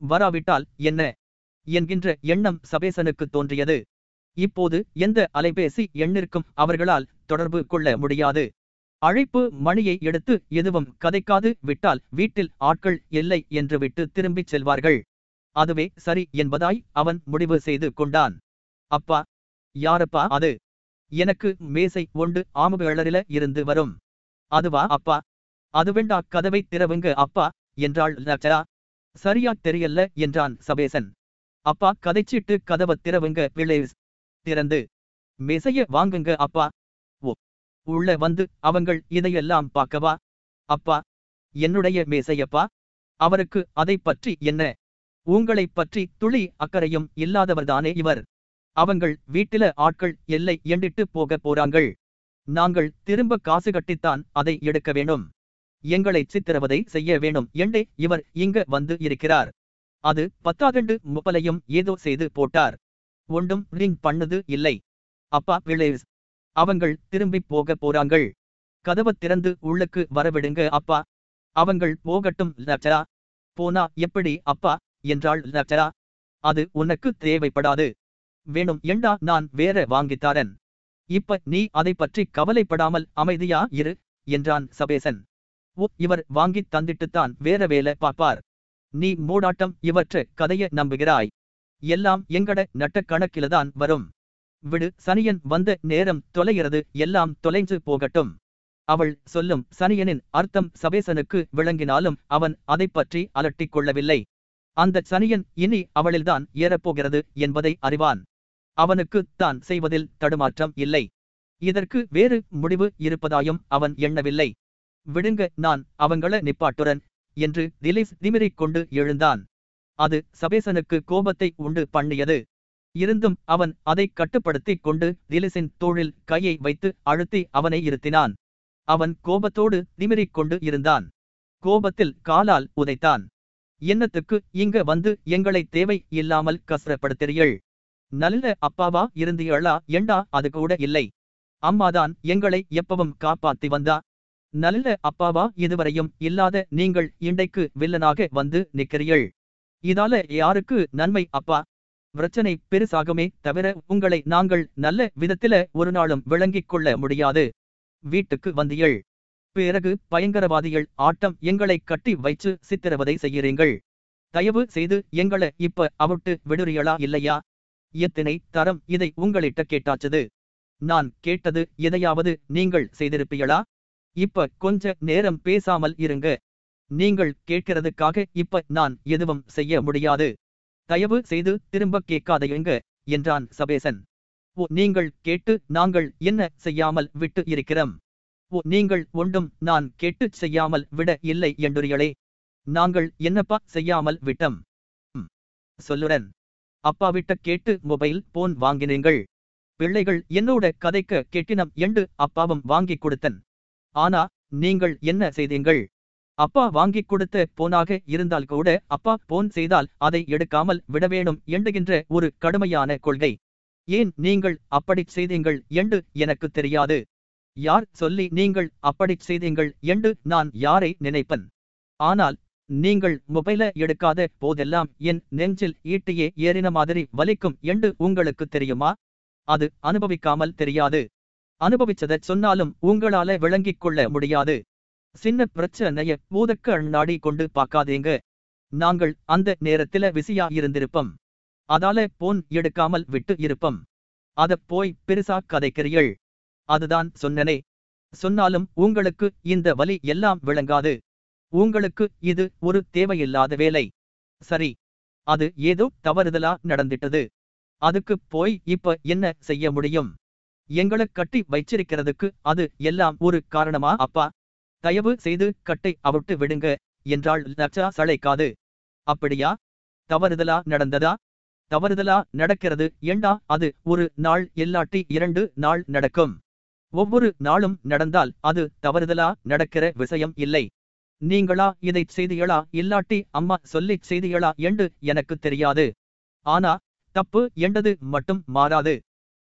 வராவிட்டால் என்ன? என்கின்ற எண்ணம் சபேசனுக்கு தோன்றியது. இப்போது எந்த அலைபேசி எண்ணிற்கும் அவர்களால் தொடர்பு கொள்ள முடியாது. அழைப்பு மணியை எடுத்து எதுவும் கதைக்காது விட்டால் வீட்டில் ஆட்கள் இல்லை என்று விட்டு திரும்பிச் செல்வார்கள். அதுவே சரி என்பதாய் அவன் முடிவு செய்து கொண்டான். அப்பா யாரப்பா அது? எனக்கு மேசை ஒண்டு ஆமுகளரில இருந்து வரும். அதுவா அப்பா? அதுவெண்டா கதவை திறவுங்க அப்பா என்றாள் லட்சரா சரியா தெரியல என்றான் சபேசன். அப்பா கதைச்சிட்டு கதவ திறவுங்க பிளேஸ் திறந்து. மேசைய வாங்குங்க அப்பா. ஓ உள்ள வந்து அவங்கள் இதையெல்லாம் பார்க்கவா? அப்பா என்னுடைய மேசையப்பா? அவருக்கு அதை பற்றி என்ன? உங்களைப் பற்றி துளி அக்கறையும் இல்லாதவர்தானே இவர். அவங்கள் வீட்டில ஆட்கள் எல்லை எண்டிட்டு போக போறாங்கள். நாங்கள் திரும்ப காசு கட்டித்தான் அதை எடுக்க வேணும் எங்களை சித்திரவதை செய்ய வேணும் என்றே இவர் இங்க வந்து இருக்கிறார். அது பத்தாதண்டு முப்பலையும் ஏதோ செய்து போட்டார். ஒன்றும் ரிங் பண்ணது இல்லை. அப்பா பிளேஸ் அவங்கள் திரும்பி போக போறாங்கள். கதவ திறந்து உள்ளுக்கு வரவிடுங்க அப்பா. அவங்கள் போகட்டும் லட்சரா போனா எப்படி அப்பா? என்றாள் லட்சரா அது உனக்கு தேவைப்படாது. வேணும் எண்டா நான் வேற வாங்கித்தாரன் இப்ப நீ அதை பற்றி கவலைப்படாமல் அமைதியா இரு என்றான் சபேசன். ஓ இவர் வாங்கித் தந்திட்டுத்தான் வேற வேலை பார்ப்பார். நீ மூடாட்டம் இவற்ற கதைய நம்புகிறாய். எல்லாம் எங்கட நட்ட கணக்கில்தான் வரும். விடு சனியன் வந்த நேரம் தொலைகிறது எல்லாம் தொலைஞ்சு போகட்டும். அவள் சொல்லும் சனியனின் அர்த்தம் சபேசனுக்கு விளங்கினாலும் அவன் அதைப் பற்றி அலட்டிக் கொள்ளவில்லை. அந்த சனியன் இனி அவளில்தான் ஏறப்போகிறது என்பதை அறிவான். அவனுக்கு தான் செய்வதில் தடுமாற்றம் இல்லை. இதற்கு வேறு முடிவு இருப்பதாயும் அவன் எண்ணவில்லை. விடுங்க நான் அவங்கள நிப்பாட்டுறன் என்று திலீஸ் திமிரிக் கொண்டு எழுந்தான். அது சபேசனுக்கு கோபத்தை உண்டு பண்ணியது. இருந்தும் அவன் அதை கட்டுப்படுத்திக் கொண்டு திலீசின் தோளில் கையை வைத்து அழுத்தி அவனை இருத்தினான். அவன் கோபத்தோடு திமிரிக் கொண்டு இருந்தான். கோபத்தில் காலால் உதைத்தான். என்னத்துக்கு இங்க வந்து எங்களை தேவை இல்லாமல் கசரப்படுத்துறீள் நல்ல அப்பாவா இருந்தீங்களா எண்டா அது கூட இல்லை. அம்மாதான் எங்களை எப்பவும் காப்பாத்தி வந்தா. நல்ல அப்பாவா இதுவரையும் இல்லாத நீங்கள் இன்றைக்கு வில்லனாக வந்து நிற்கிறீள் இதால யாருக்கு நன்மை அப்பா? பிரச்சனை பெருசாகுமே தவிர உங்களை நாங்கள் நல்ல விதத்தில ஒரு நாளும் விளங்கிக் கொள்ள முடியாது. வீட்டுக்கு வந்தீள் பிறகு பயங்கரவாதிகள் ஆட்டம் எங்களை கட்டி வைச்சு சித்திரவதை செய்கிறீங்கள் தயவு செய்து எங்களை இப்ப அவுட்டு விடுறீங்களா இல்லையா? எத்தனை தரம் இதை உங்களிட்ட கேட்டாச்சது. நான் கேட்டது எதையாவது நீங்கள் செய்திருப்பீங்களா இப்ப கொஞ்ச நேரம் பேசாமல் இருங்க. நீங்கள் கேட்கிறதுக்காக இப்ப நான் எதுவும் செய்ய முடியாது. தயவு செய்து திரும்ப கேட்காதையுங்க என்றான் சபேசன். ஓ நீங்கள் கேட்டு நாங்கள் என்ன செய்யாமல் விட்டு இருக்கிறோம்? நீங்கள் ஒன்றும் நான் கெட்டுச் செய்யாமல் விட இல்லை என்றுரியளே நாங்கள் என்னப்பா செய்யாமல் விட்டம்? சொல்லுடன் அப்பாவிட்ட அப்பா கேட்டு மொபைல் போன் வாங்கினீங்கள் பிள்ளைகள் என்னோட கதைக்க கெட்டினம் என்று அப்பாவும் வாங்கிக் கொடுத்தன். ஆனா நீங்கள் என்ன செய்தீங்கள் அப்பா வாங்கிக் கொடுத்த போனாக இருந்தால் கூட அப்பா போன் செய்தால் அதை எடுக்காமல் விட வேணும் என்கின்ற ஒரு கடுமையான கொள்கை. ஏன் நீங்கள் அப்படிச் செய்தீங்கள் என்று எனக்கு தெரியாது. யார் சொல்லி நீங்கள் அப்படிச் செய்தீங்கள் என்று நான் யாரை நினைப்பன்? ஆனால் நீங்கள் மொபைல எடுக்காத போதெல்லாம் என் நெஞ்சில் ஈட்டியே ஏறின மாதிரி வலிக்கும் என்று உங்களுக்கு தெரியுமா? அது அனுபவிக்காமல் தெரியாது. அனுபவிச்சதை சொன்னாலும் உங்களால விளங்கிக் கொள்ள முடியாது. சின்ன பிரச்சனைய பூதக்க அண்ணாடி கொண்டு பார்க்காதீங்க. நாங்கள் அந்த நேரத்தில விசியா இருந்திருப்போம். அதால போன் எடுக்காமல் விட்டு இருப்போம். அத போய் பெருசா கதைக்கிறீள் அதுதான் சொன்னனே. சொன்னாலும் உங்களுக்கு இந்த வலி எல்லாம் விளங்காது. உங்களுக்கு இது ஒரு தேவையில்லாத வேலை. சரி. அது ஏதோ தவறுதலா நடந்திட்டது. அதுக்கு போய் இப்ப என்ன செய்ய முடியும்? எங்களை கட்டி வைச்சிருக்கிறதுக்கு அது எல்லாம் ஒரு காரணமா அப்பா? தயவு செய்து கட்டை அவிட்டு விடுங்க என்றாள் லக்ஷா சளைக்காது. அப்படியா? தவறுதலா நடந்ததா? தவறுதலா நடக்கிறது ஏண்டா? அது ஒரு நாள் எல்லாட்டி இரண்டு நாள் நடக்கும். ஒவ்வொரு நாளும் நடந்தால் அது தவறுதலா நடக்கிற விஷயம் இல்லை. நீங்களா இதைச் செய்தியளா இல்லாட்டி அம்மா சொல்லிச் செய்தியளா என்று எனக்கு தெரியாது. ஆனா தப்பு என்றது மட்டும் மாறாது.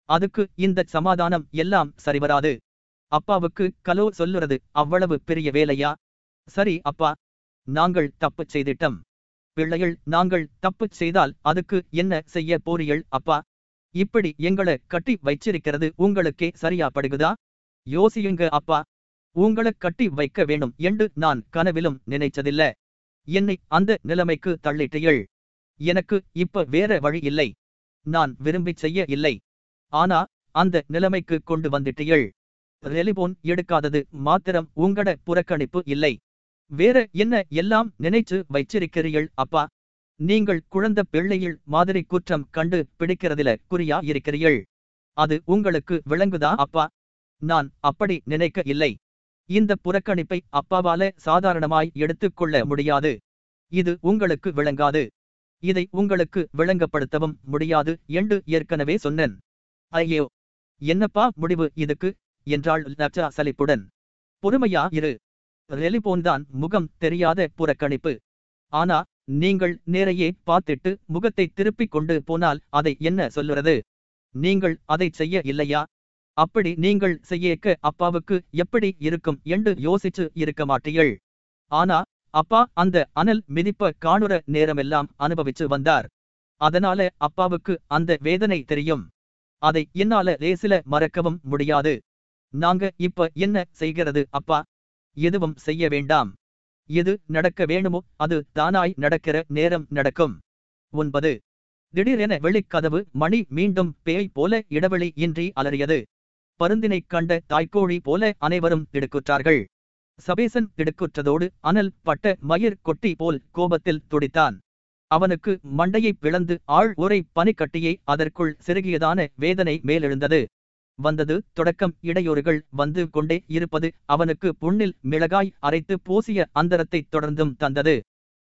அதுக்கு இந்த சமாதானம் எல்லாம் சரிவராது. அப்பாவுக்கு கலோ சொல்லுறது அவ்வளவு பெரிய வேலையா? சரி அப்பா நாங்கள் தப்புச் செய்திட்டம். பிள்ளைகள் நாங்கள் தப்புச் செய்தால் அதுக்கு என்ன செய்ய போறீள் அப்பா? இப்படி எங்கள கட்டி வைச்சிருக்கிறது உங்களுக்கே சரியா படுகுதா யோசியுங்க அப்பா. உங்களை கட்டி வைக்க வேணும் என்று நான் கனவிலும் நினைச்சதில்ல என்னை அந்த நிலைமைக்கு தள்ளிட்டீள் எனக்கு இப்ப வேற வழி இல்லை. நான் விரும்பிச் செய்ய இல்லை. ஆனா அந்த நிலைமைக்கு கொண்டு வந்துட்டீள் ரெலிபோன் எடுக்காதது மாத்திரம் உங்கட புறக்கணிப்பு இல்லை. வேற என்ன எல்லாம் நினைச்சு வைச்சிருக்கிறீள் அப்பா? நீங்கள் குழந்த பிள்ளையில் மாதிரி குற்றம் கண்டு பிடிக்கிறதில குறியா இருக்கிறீள் அது உங்களுக்கு விளங்குதா அப்பா? நான் அப்படி நினைக்க இல்லை. இந்த புறக்கணிப்பை அப்பாவால சாதாரணமாய் எடுத்துக்கொள்ள முடியாது. இது உங்களுக்கு விளங்காது. இதை உங்களுக்கு விளங்கப்படுத்தவும் முடியாது என்று ஏற்கனவே சொன்னேன். ஐயோ என்னப்பா முடிவு இதுக்கு? என்றாள் லக்ஷா சலிப்புடன். பொறுமையா இரு. ரெலிபோன்தான் முகம் தெரியாத புறக்கணிப்பு. ஆனா நீங்கள் நேரையே பார்த்துட்டு முகத்தை திருப்பிக் கொண்டு போனால் அதை என்ன சொல்லுறது நீங்கள் அதை செய்ய இல்லையா? அப்படி நீங்கள் செய்யக்க அப்பாவுக்கு எப்படி இருக்கும் என்று யோசிச்சு இருக்க மாட்டீள் ஆனா அப்பா அந்த அனல் மிதிப்ப காணுற நேரமெல்லாம் அனுபவிச்சு வந்தார். அதனால அப்பாவுக்கு அந்த வேதனை தெரியும். அதை என்னால லேசில மறக்கவும் முடியாது. நாங்க இப்ப என்ன செய்கிறது அப்பா? எதுவும் செய்ய வேண்டாம். எது நடக்க வேணுமோ அது தானாய் நடக்கிற நேரம் நடக்கும். ஒன்பது. திடீரென வெளிக்கதவு மணி மீண்டும் பேய் போல இடைவெளி இன்றி அலறியது. பருந்தினைக் கண்ட தாய்க்கோழி போல அனைவரும் திடுக்குற்றார்கள். சபேசன் திடுக்குற்றதோடு அனல் பட்ட மயிர் கொட்டி போல் கோபத்தில் துடித்தான். அவனுக்கு மண்டையை பிளந்து ஆள் உரை பனிக்கட்டியை அதற்குள் சிறுகியதான வேதனை மேலெழுந்தது. வந்தது. தொடக்கம் இடையூறுகள் வந்து கொண்டே இருப்பது அவனுக்கு புண்ணில் மிளகாய் அரைத்து பூசிய அந்தரத்தைத் தொடர்ந்தும் தந்தது.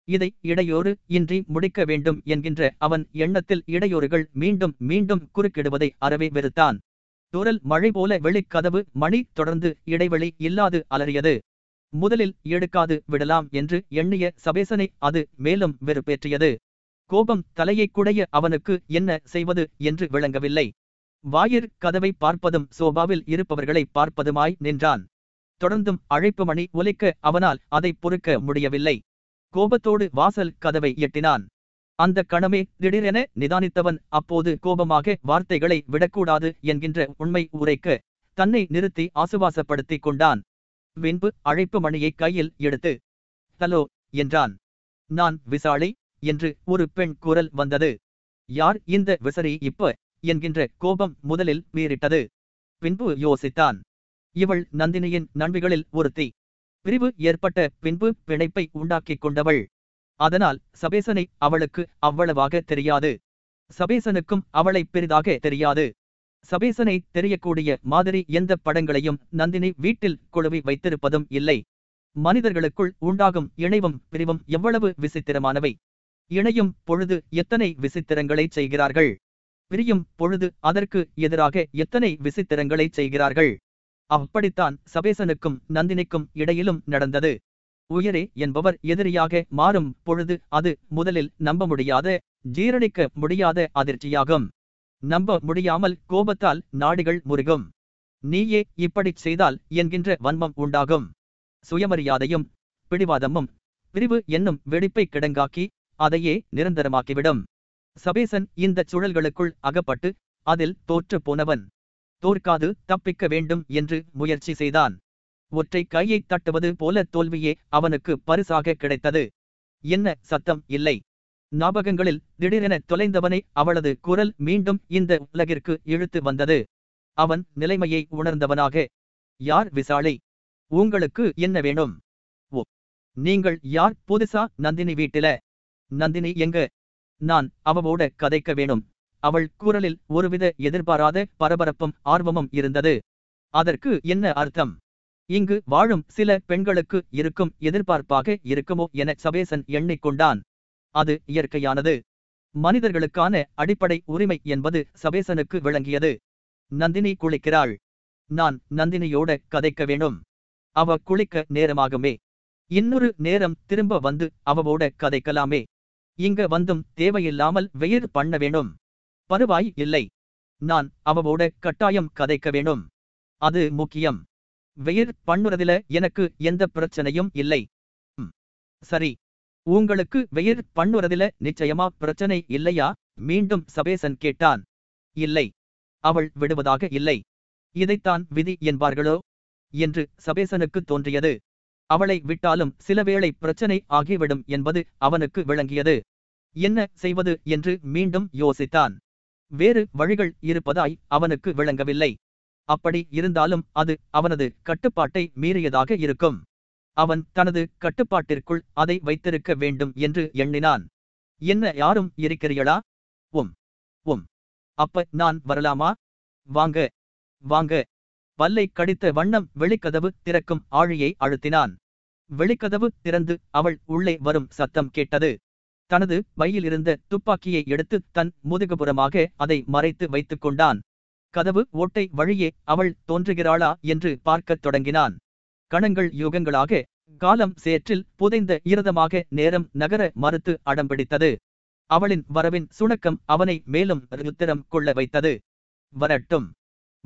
இதை இடையூறு இன்றி முடிக்க வேண்டும் என்கின்ற அவன் எண்ணத்தில் இடையூறுகள் மீண்டும் மீண்டும் குறுக்கிடுவதை அறவே வெறுத்தான். தூரல் மழை போல வெளிக்கதவு மணி தொடர்ந்து இடைவெளி இல்லாது அலறியது. முதலில் எடுக்காது விடலாம் என்று எண்ணிய சபேசனை அது மேலும் வெறுப்பேற்றியது. கோபம் தலையை குடைய அவனுக்கு என்ன செய்வது என்று விளங்கவில்லை. வாயிற் கதவை பார்ப்பதும் சோபாவில் இருப்பவர்களை பார்ப்பதுமாய் நின்றான். தொடர்ந்தும் அழைப்பு மணி ஒலிக்க அவனால் அதை பொறுக்க முடியவில்லை. கோபத்தோடு வாசல் கதவை எட்டினான். அந்த கணமே திடீரென நிதானித்தவன் அப்போது கோபமாக வார்த்தைகளை விடக்கூடாது என்கின்ற உண்மை உரைக்க தன்னை நிறுத்தி ஆசுவாசப்படுத்திக் கொண்டான். பின்பு அழைப்பு மணியை கையில் எடுத்து ஹலோ என்றான். நான் விசாலி என்று ஒரு பெண் குரல் வந்தது. யார் இந்த விசரி இப்ப? என்கின்ற கோபம் முதலில் மீறிட்டது. பின்பு யோசித்தான். இவள் நந்தினியின் நண்பிகளில் ஒருத்தி. பிரிவு ஏற்பட்ட பின்பு பிணைப்பை உண்டாக்கிக் கொண்டவள். அதனால் சபேசனை அவளுக்கு அவ்வளவாக தெரியாது. சபேசனுக்கும் அவளை பெரிதாக தெரியாது. சபேசனை தெரியக்கூடிய மாதிரி எந்த படங்களையும் நந்தினி வீட்டில் குழுவி வைத்திருப்பதும் இல்லை. மனிதர்களுக்குள் உண்டாகும் இணைவும் பிரிவும் எவ்வளவு விசித்திரமானவை. இணையும் பொழுது எத்தனை விசித்திரங்களை செய்கிறார்கள். பிரியும் பொழுது அதற்கு எதிராக எத்தனை விசித்திரங்களை செய்கிறார்கள்? அப்படித்தான் சபேசனுக்கும் நந்தினிக்கும் இடையிலும் நடந்தது. உயரே என்பவர் எதிரியாக மாறும் பொழுது அது முதலில் நம்ப முடியாத ஜீரணிக்க முடியாத அதிர்ச்சியாகும். நம்ப முடியாமல் கோபத்தால் நாடிகள் முருகும். நீயே இப்படிச் செய்தால் என்கின்ற வன்மம் உண்டாகும். சுயமரியாதையும் பிடிவாதமும் பிரிவு என்னும் வெடிப்பை கிடங்காக்கி அதையே நிரந்தரமாக்கிவிடும். சபேசன் இந்தச் சுழல்களுக்குள் அகப்பட்டு அதில் தோற்று போனவன். தோற்காது தப்பிக்க வேண்டும் என்று முயற்சி செய்தான். ஒற்றை கையை தட்டுவது போல தோல்வியே அவனுக்கு பரிசாக கிடைத்தது. என்ன சத்தம்? இல்லை. ஞாபகங்களில் திடீரென தொலைந்தவனை அவளது குரல் மீண்டும் இந்த உலகிற்கு இழுத்து வந்தது. அவன் நிலைமையை உணர்ந்தவனாக யார் விசாலை? உங்களுக்கு என்ன வேணும்? ஓ நீங்கள் யார்? புதுசா? நந்தினி வீட்டில? நந்தினி எங்க? நான் அவவோட கதைக்க வேணும். அவள் குரலில் ஒருவித எதிர்பாராத பரபரப்பும் ஆர்வமும் இருந்தது. அதற்கு என்ன அர்த்தம்? இங்கு வாழும் சில பெண்களுக்கு இருக்கும் எதிர்பார்ப்பாக இருக்குமோ என சபேசன் எண்ணிக்கொண்டான். அது இயற்கையானது. மனிதர்களுக்கான அடிப்படை உரிமை என்பது சபேசனுக்கு விளங்கியது. நந்தினி குளிக்கிறாள். நான் நந்தினியோட கதைக்க வேணும். அவ குளிக்க நேரமாகுமே. இன்னொரு நேரம் திரும்ப வந்து அவவோட கதைக்கலாமே. இங்க வந்தும் தேவையில்லாமல் வெயிர் பண்ண வேணும் பருவாய் இல்லை. நான் அவவோட கட்டாயம் கதைக்க வேணும் அது முக்கியம். வெயிர் பண்ணுறதில எனக்கு எந்த பிரச்சனையும் இல்லை. சரி. உங்களுக்கு வெயிர் பண்ணுறதில நிச்சயமா பிரச்சனை இல்லையா? மீண்டும் சபேசன் கேட்டான். இல்லை. அவள் விடுவதாக இல்லை. இதைத்தான் விதி என்பார்களோ? என்று சபேசனுக்கு தோன்றியது. அவளை விட்டாலும் சிலவேளை பிரச்சனை ஆகிவிடும் என்பது அவனுக்கு விளங்கியது. என்ன செய்வது என்று மீண்டும் யோசித்தான். வேறு வழிகள் இருப்பதாய் அவனுக்கு விளங்கவில்லை. அப்படி இருந்தாலும் அது அவனது கட்டுப்பாட்டை மீறியதாக இருக்கும். அவன் தனது கட்டுப்பாட்டிற்குள் அதை வைத்திருக்க வேண்டும் என்று எண்ணினான். என்ன யாரும் இருக்கிறீர்களா? உம் உம். அப்ப நான் வரலாமா? வாங்க வாங்க. பல்லை கடித்த வண்ணம் வெளிக்கதவு திறக்கும் ஆழியை அழுத்தினான். வெளிக்கதவு திறந்து அவள் உள்ளே வரும் சத்தம் கேட்டது. தனது பையில் துப்பாக்கியை எடுத்து தன் முதுகுபுறமாக அதை மறைத்து வைத்துக் கொண்டான். கதவு ஓட்டை வழியே அவள் தோன்றுகிறாளா என்று பார்க்கத் தொடங்கினான். கணங்கள் யுகங்களாக காலம் சேற்றில் புதைந்த ஈரதமாக நேரம் நகர மறுத்து அடம்பிடித்தது அவளின் வரவின் சுணக்கம் அவனை மேலும் ருத்திரம் கொள்ள வைத்தது. வரட்டும்.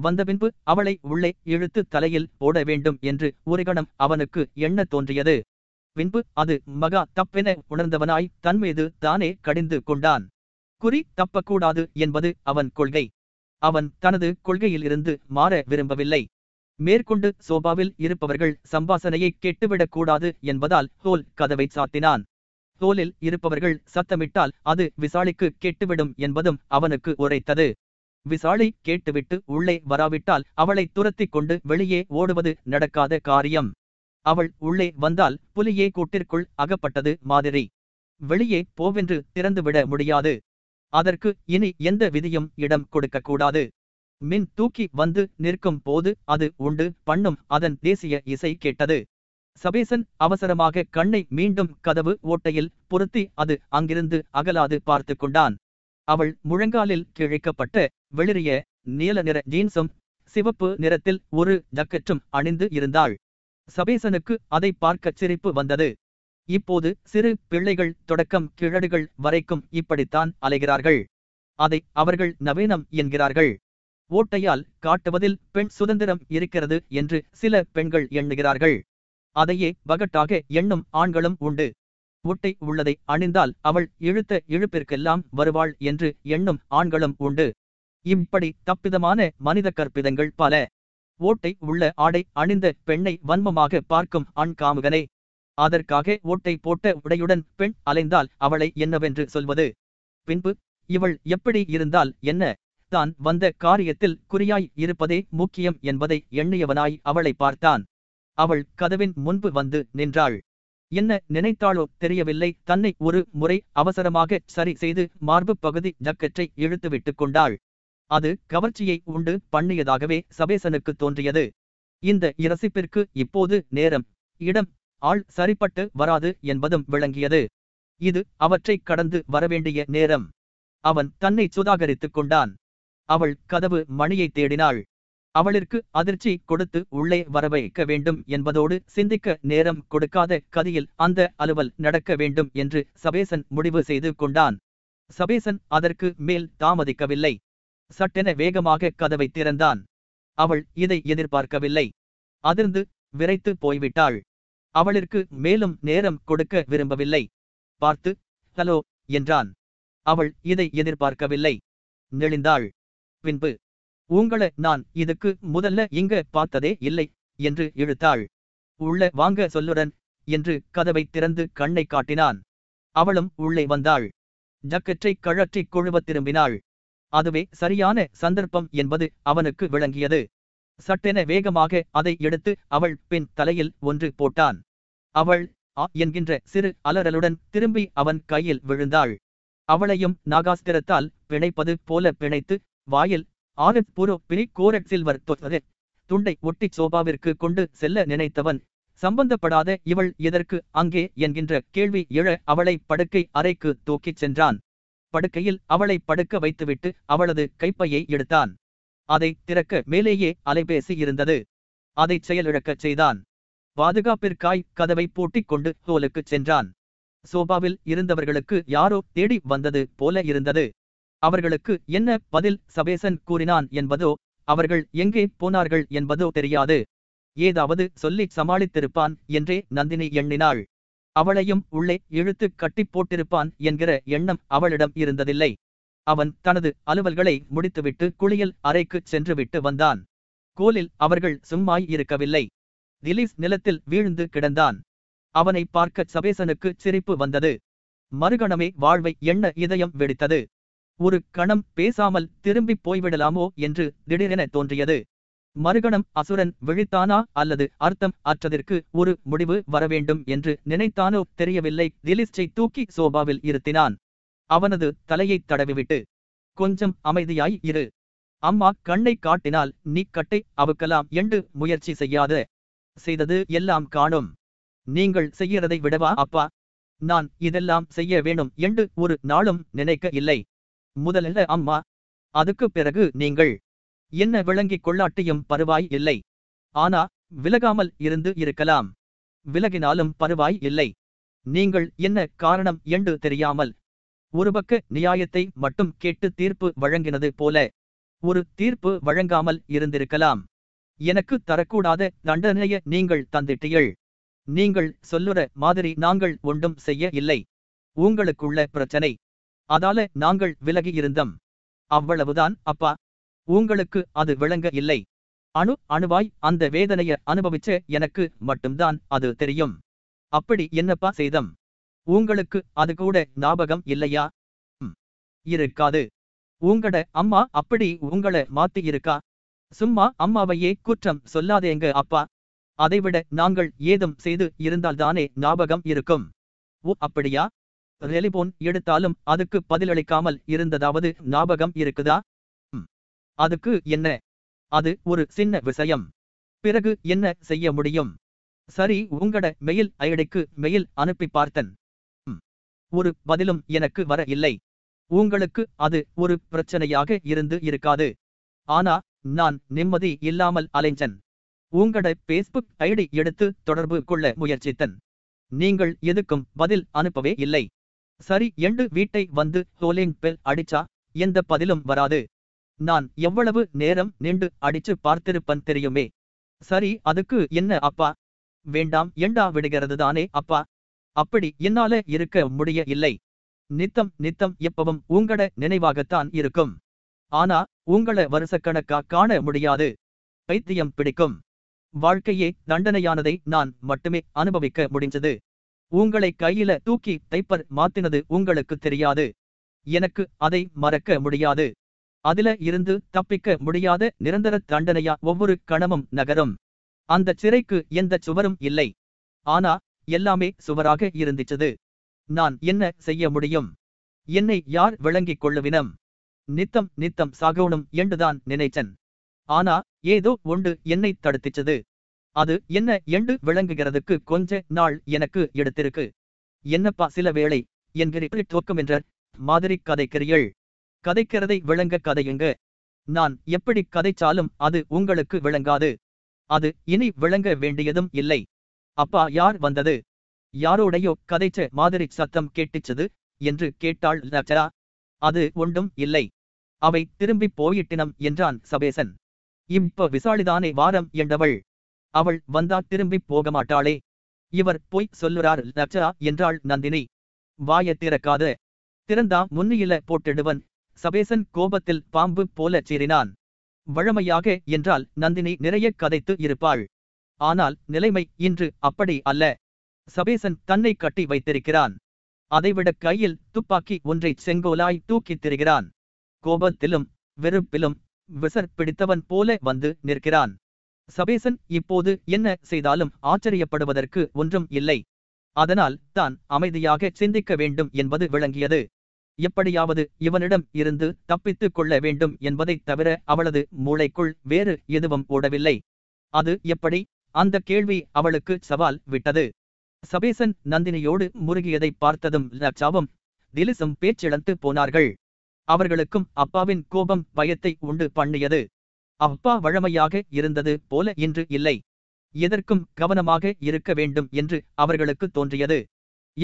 வந்தபின்பு அவளை உள்ளே இழுத்து தலையில் போட வேண்டும் என்று ஒரு கணம் அவனுக்கு எண்ண தோன்றியது. பின்பு அது மகா தப்பென உணர்ந்தவனாய் தன்மீது தானே கடிந்து கொண்டான். குறி தப்பக்கூடாது என்பது அவன் கொள்கை. அவன் தனது கொள்கையிலிருந்து மாற விரும்பவில்லை. மேற்கொண்டு சோபாவில் இருப்பவர்கள் சம்பாசனையை கெட்டுவிடக் கூடாது என்பதால் ஹோல் கதவை சாத்தினான். ஹோலில் இருப்பவர்கள் சத்தமிட்டால் அது விசாலிக்கு கெட்டுவிடும் என்பதும் அவனுக்கு உரைத்தது. விசாலை கேட்டுவிட்டு உள்ளே வராவிட்டால் அவளை துரத்திக் கொண்டு வெளியே ஓடுவது நடக்காத காரியம். அவள் உள்ளே வந்தால் புலியே கூட்டிற்குள் அகப்பட்டது மாதிரி. வெளியே போவென்று திறந்துவிட முடியாது. அதற்கு இனி எந்த விதியும் இடம் கொடுக்கக்கூடாது மின் தூக்கி வந்து நிற்கும் போது அது உண்டு. பண்ணும் அதன் தேசிய இசை கேட்டது. சபேசன் அவசரமாக கண்ணை மீண்டும் கதவு ஓட்டையில் பொருத்தி அது அங்கிருந்து அகலாது பார்த்து கொண்டான். அவள் முழங்காலில் கிழிக்கப்பட்ட வெளிரிய நீல நிற ஜீன்ஸும் சிவப்பு நிறத்தில் ஒரு ஜக்கெட்டும் அணிந்து இருந்தாள். சபேசனுக்கு அதை பார்க்கச் சிரிப்பு வந்தது. இப்போது சிறு பிள்ளைகள் தொடக்கம் கிழடுகள் வரைக்கும் இப்படித்தான் அலைகிறார்கள். அதை அவர்கள் நவீனம் என்கிறார்கள். ஓட்டையால் காட்டுவதில் பெண் சுதந்திரம் இருக்கிறது என்று சில பெண்கள் எண்ணுகிறார்கள். அதையே பகட்டாக எண்ணும் ஆண்களும் உண்டு. ஒட்டை உள்ளதை அணிந்தால் அவள் இழுத்த இழுப்பிற்கெல்லாம் வருவாள் என்று எண்ணும் ஆண்களும் உண்டு. இப்படி தப்பிதமான மனித கற்பிதங்கள் பல. ஓட்டை உள்ள ஆடை அணிந்த பெண்ணை வன்மமாக பார்க்கும் ஆண் காமுகனே அதற்காக ஓட்டை போட்ட உடையுடன் பெண் அலைந்தால் அவளை என்னவென்று சொல்வது? பின்பு இவள் எப்படி இருந்தால் என்ன? தான் வந்த காரியத்தில் குறியாய் இருப்பதே முக்கியம் என்பதை எண்ணியவனாய் அவளை பார்த்தான். அவள் கதவின் முன்பு வந்து நின்றாள். என்ன நினைத்தாளோ தெரியவில்லை. தன்னை ஒரு முறை அவசரமாக சரி செய்து மார்பு பகுதி ஜக்கெட்டை இழுத்துவிட்டு கொண்டாள். அது கவர்ச்சியை உண்டு பண்ணியதாகவே சபேசனுக்கு தோன்றியது. இந்த இரசிப்பிற்கு இப்போது நேரம். இடம். ஆள் சரிப்பட்டு வராது என்பதும் விளங்கியது. இது அவற்றைக் கடந்து வரவேண்டிய நேரம். அவன் தன்னை சுதாகரித்துக் கொண்டான். அவள் கதவு மணியை தேடினாள். அவளிற்கு அதிர்ச்சி கொடுத்து உள்ளே வரவைக்க வேண்டும் என்பதோடு சிந்திக்க நேரம் கொடுக்காத கதியில் அந்த அலுவல் நடக்க வேண்டும் என்று சபேசன் முடிவு செய்து கொண்டான். சபேசன் அதற்கு மேல் தாமதிக்கவில்லை. சட்டென வேகமாக கதவை திறந்தான். அவள் இதை எதிர்பார்க்கவில்லை. அதிர்ந்து விரைத்து போய்விட்டாள். அவளிற்கு மேலும் நேரம் கொடுக்க விரும்பவில்லை. பார்த்து ஹலோ என்றான். அவள் இதை எதிர்பார்க்கவில்லை. நெளிந்தாள். பின்பு உங்கள நான் இதுக்கு முதல்ல இங்க பார்த்ததே இல்லை என்று இழுத்தாள். உள்ள வாங்க சொல்லுடன் என்று கதவை திறந்து கண்ணை காட்டினான். அவளும் உள்ளே வந்தாள். ஜக்கெட்டை கழற்றி கொழுவத் திரும்பினாள். அதுவே சரியான சந்தர்ப்பம் என்பது அவனுக்கு விளங்கியது. சட்டென வேகமாக அதை எடுத்து அவள் பின் தலையில் ஒன்று போட்டான். அவள் ஆ என்கின்ற சிறு அலறலுடன் திரும்பி அவன் கையில் விழுந்தாள். அவளையும் நாகாஸ்திரத்தால் பிணைப்பது போல பிணைத்து வாயில் ஆரத் புரோ பிரி கோரட் சில்வர் தொத்தது துண்டை ஒட்டி சோபாவிற்கு கொண்டு செல்ல நினைத்தவன் சம்பந்தப்படாத இவள் எதற்கு அங்கே? என்கின்ற கேள்வி எழ அவளை படுக்கை அறைக்கு தூக்கிச் சென்றான். படுக்கையில் அவளை படுக்க வைத்துவிட்டு அவளது கைப்பையை எடுத்தான். அதை திறக்க மேலேயே அலைபேசி இருந்தது. அதைச் செயலிழக்கச் செய்தான். பாதுகாப்பிற்காய் கதவை பூட்டிக் கொண்டு ஹோலுக்குச் சென்றான். சோபாவில் இருந்தவர்களுக்கு யாரோ தேடி வந்தது போல இருந்தது. அவர்களுக்கு என்ன பதில் சபேசன் கூறினான் என்பதோ அவர்கள் எங்கே போனார்கள் என்பதோ தெரியாது. ஏதாவது சொல்லி சமாளித்திருப்பான் என்றே நந்தினி எண்ணினாள். அவளையும் உள்ளே இழுத்து கட்டி போட்டிருப்பான் என்கிற எண்ணம் அவளிடம் இருந்ததில்லை. அவன் தனது அலுவல்களை முடித்துவிட்டு குளியல் அறைக்குச் சென்றுவிட்டு வந்தான். கோலில் அவர்கள் சும்மாய் இருக்கவில்லை. திலீஸ் நிலத்தில் வீழ்ந்து கிடந்தான். அவனை பார்க்க சபேசனுக்கு சிரிப்பு வந்தது. மறுகணமே வாழ்வை எண்ண இதயம் வெடித்தது. ஒரு கணம் பேசாமல் திரும்பி போய்விடலாமோ என்று திடீரென தோன்றியது. மறுகணம் அசுரன் விழித்தானா அல்லது அர்த்தம் அற்றதற்கு ஒரு முடிவு வரவேண்டும் என்று நினைத்தானோ தெரியவில்லை. திலிஸ்டை தூக்கி சோபாவில் இருத்தினான். அவனது தலையைத் தடவிவிட்டு கொஞ்சம் அமைதியாய் இரு. அம்மா கண்ணை காட்டினால் நீ கட்டை அவுக்கலாம் என்று முயற்சி செய்யாத. செய்தது எல்லாம் காணும். நீங்கள் செய்யறதை விடவா அப்பா? நான் இதெல்லாம் செய்ய வேணும் என்று ஒரு நாளும் நினைக்க இல்லை முதல்ல அம்மா அதுக்கு பிறகு நீங்கள் என்ன விளங்கிக் கொள்ளாட்டியும் பருவாய் இல்லை. ஆனா விலகாமல் இருந்து இருக்கலாம். விலகினாலும் பருவாய் இல்லை. நீங்கள் என்ன காரணம் என்று தெரியாமல் ஒருபக்க நியாயத்தை மட்டும் கேட்டு தீர்ப்பு வழங்கினது போல ஒரு தீர்ப்பு வழங்காமல் இருந்திருக்கலாம். எனக்கு தரக்கூடாத தண்டனைய நீங்கள் தந்திட்டீள் நீங்கள் சொல்லுற மாதிரி நாங்கள் ஒன்றும் செய்ய இல்லை. உங்களுக்குள்ள பிரச்சனை. அதால நாங்கள் விலகி இருந்தோம். அவ்வளவுதான் அப்பா. உங்களுக்கு அது விளங்க இல்லை. அணு அணுவாய் அந்த வேதனைய அனுபவிச்ச எனக்கு மட்டும்தான் அது தெரியும். அப்படி என்னப்பா செய்தம் உங்களுக்கு அது கூட ஞாபகம் இல்லையா? இருக்காது. உங்கட அம்மா அப்படி உங்கள மாத்தி இருக்கா சும்மா அம்மாவையே குற்றம் சொல்லாதேங்க அப்பா. அதைவிட நாங்கள் ஏதும் செய்து இருந்தால்தானே ஞாபகம் இருக்கும். ஓ அப்படியா? டெலிபோன் எடுத்தாலும் அதுக்கு பதிலளிக்காமல் இருந்ததாவது ஞாபகம் இருக்குதா? அதுக்கு என்ன? அது ஒரு சின்ன விஷயம். பிறகு என்ன செய்ய முடியும்? சரி உங்கட மெயில் ஐடிக்கு மெயில் அனுப்பி பார்த்தன். ஒரு பதிலும் எனக்கு வர இல்லை. உங்களுக்கு அது ஒரு பிரச்சனையாக இருந்து இருக்காது. ஆனா நான் நிம்மதி இல்லாமல் அலைஞ்சன். உங்கட பேஸ்புக் ஐடி எடுத்து தொடர்பு கொள்ள முயற்சித்தன். நீங்கள் எதுக்கும் பதில் அனுப்பவே இல்லை. சரி எண்டு வீட்டை வந்து ஹோலிங் பெல் அடிச்சா எந்த பதிலும் வராது. நான் எவ்வளவு நேரம் நின்று அடிச்சு பார்த்திருப்பன் தெரியுமே. சரி அதுக்கு என்ன அப்பா? வேண்டாம் எண்டா விடுகிறது தானே அப்பா? அப்படி என்னால இருக்க முடிய இல்லை. நித்தம் நித்தம் எப்பவும் உங்கள நினைவாகத்தான் இருக்கும். ஆனா உங்கள வருஷக்கணக்கா காண முடியாது. பைத்தியம் பிடிக்கும். வாழ்க்கையே தண்டனையானதை நான் மட்டுமே அனுபவிக்க முடிஞ்சது. உங்களை கையில தூக்கி தைப்பர் மாத்தினது உங்களுக்கு தெரியாது. எனக்கு அதை மறக்க முடியாது. அதில இருந்து தப்பிக்க முடியாத நிரந்தர தண்டனையா ஒவ்வொரு கணமும் நகரும். அந்த சிறைக்கு எந்த சுவரும் இல்லை. ஆனா எல்லாமே சுவராக இருந்துச்சது. நான் என்ன செய்ய முடியும்? என்னை யார் விளங்கிக் கொள்ளுவினம்? நித்தம் நித்தம் சாகோணும் என்றுதான் நினைச்சன். ஆனா ஏதோ ஒன்று என்னை தடுத்திச்சது. அது என்ன என்று விளங்குகிறதுக்கு கொஞ்ச நாள் எனக்கு எடுத்திருக்கு. என்னப்பா சில வேளை என்கிற தோக்கம் என்ற மாதிரி கதைக்கிறீள் கதைக்கிறதை விளங்க கதையுங்க. நான் எப்படி கதைச்சாலும் அது உங்களுக்கு விளங்காது. அது இனி விளங்க வேண்டியதும் இல்லை. அப்பா யார் வந்தது? யாரோடையோ கதைச்ச மாதிரி சத்தம் கேட்டுச்சது என்று கேட்டாள் லட்சரா அது ஒன்றும் இல்லை. அவை திரும்பிப் போயிட்டினம் என்றான் சபேசன். இப்ப விசாலிதானே வாரம் என்றவள். அவள் வந்தா திரும்பிப் போக மாட்டாளே இவர் பொய் சொல்லுறார் லட்சரா என்றாள் நந்தினி. வாய திறக்காத. திறந்தா முன்னியில போட்டிடுவன் சபேசன் கோபத்தில் பாம்பு போல சீறினான். வழமையாக என்றால் நந்தினி நிறைய கதைத்து இருப்பாள். ஆனால் நிலைமை இன்று அப்படி அல்ல. சபேசன் தன்னை கட்டி வைத்திருக்கிறான். அதைவிட கையில் துப்பாக்கி ஒன்றை செங்கோலாய் தூக்கித் திரிகிறான். கோபத்திலும் வெறுப்பிலும் விசர் பிடித்தவன் போல வந்து நிற்கிறான். சபேசன் இப்போது என்ன செய்தாலும் ஆச்சரியப்படுவதற்கு ஒன்றும் இல்லை. அதனால் தான் அமைதியாக சிந்திக்க வேண்டும் என்பது விளங்கியது. எப்படியாவது இவனிடம் இருந்து தப்பித்துக் கொள்ள வேண்டும் என்பதைத் தவிர அவளது மூளைக்குள் வேறு எதுவும் ஓடவில்லை. அது எப்படி? அந்த கேள்வி அவளுக்கு சவால் விட்டது. சபேசன் நந்தினியோடு முருகியதை பார்த்ததும் லட்சாவும் திலிசும் பேச்சிழந்து போனார்கள். அவர்களுக்கும் அப்பாவின் கோபம் பயத்தை உண்டு பண்ணியது. அப்பா வழமையாக இருந்தது போல இன்று இல்லை. எதற்கும் கவனமாக இருக்க வேண்டும் என்று அவர்களுக்கு தோன்றியது.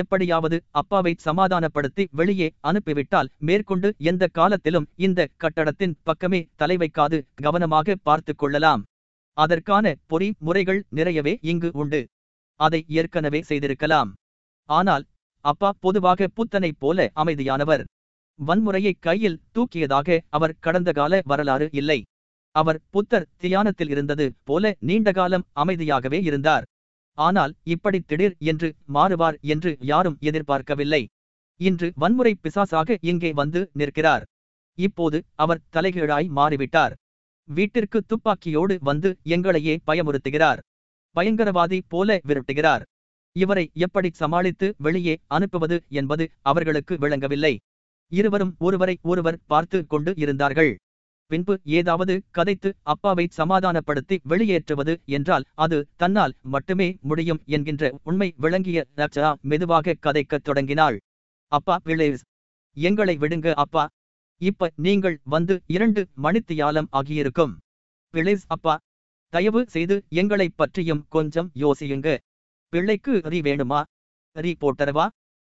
எப்படியாவது அப்பாவை சமாதானப்படுத்தி வெளியே அனுப்பிவிட்டால் மேற்கொண்டு எந்த காலத்திலும் இந்த கட்டடத்தின் பக்கமே தலை வைக்காது கவனமாக பார்த்துக் கொள்ளலாம். அதற்கான பொறி முறைகள் நிறையவே இங்கு உண்டு. அதை ஏற்கனவே செய்திருக்கலாம். ஆனால் அப்பா பொதுவாக புத்தனைப் போல அமைதியானவர். வன்முறையை கையில் தூக்கியதாக அவர் கடந்த கால வரலாறு இல்லை. அவர் புத்தர் தியானத்தில் இருந்தது போல நீண்ட காலம் அமைதியாகவே இருந்தார். ஆனால் இப்படி திடீர் என்று மாறுவார் என்று யாரும் எதிர்பார்க்கவில்லை. இன்று வன்முறை பிசாசாக இங்கே வந்து நிற்கிறார். இப்போது அவர் தலைகீழாய் மாறிவிட்டார். வீட்டிற்கு துப்பாக்கியோடு வந்து எங்களையே பயமுறுத்துகிறார். பயங்கரவாதி போல விரட்டுகிறார். இவரை எப்படி சமாளித்து வெளியே அனுப்புவது என்பது அவர்களுக்கு விளங்கவில்லை. இருவரும் ஒருவரை ஒருவர் பார்த்து கொண்டு இருந்தார்கள். பின்பு ஏதாவது கதைத்து அப்பாவை சமாதானப்படுத்தி வெளியேற்றுவது என்றால் அது தன்னால் மட்டுமே முடியும் என்கின்ற உண்மை விளங்கிய லக்ஷா மெதுவாக கதைக்கத் தொடங்கினாள். அப்பா பிளேஸ் எங்களை விடுங்க அப்பா. இப்ப நீங்கள் வந்து இரண்டு மணித்தியாலம் ஆகியிருக்கும். பிளேஸ் அப்பா தயவு செய்து எங்களைப் பற்றியும் கொஞ்சம் யோசியுங்க. பிள்ளைக்கு ரீ வேணுமா? ரீ போட்டரவா?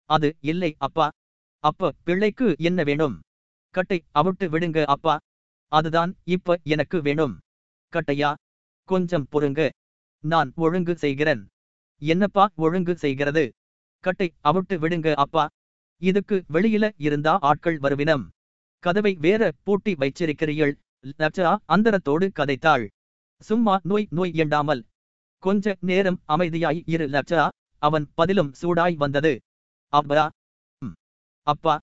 அது இல்லை அப்பா. அப்ப பிள்ளைக்கு என்ன வேணும்? கட்டை அவிட்டு விடுங்க அப்பா. அதுதான் இப்ப எனக்கு வேணும். கட்டையா கொஞ்சம் பொறுங்க. நான் ஒழுங்கு செய்கிறேன். என்னப்பா ஒழுங்கு செய்கிறது? கட்டை அவிட்டு விடுங்க அப்பா. இதுக்கு வெளியில இருந்தா ஆட்கள் வருவினம். கதவை வேற பூட்டி வைச்சிருக்கிறீள் லட்சா அந்தரத்தோடு கதைத்தாள். சும்மா நோய் நோய் எண்டாமல். கொஞ்ச நேரம் அமைதியாய் இரு லட்சா. அவன் பதிலும் சூடாய் வந்தது. அப்பா. அப்பா.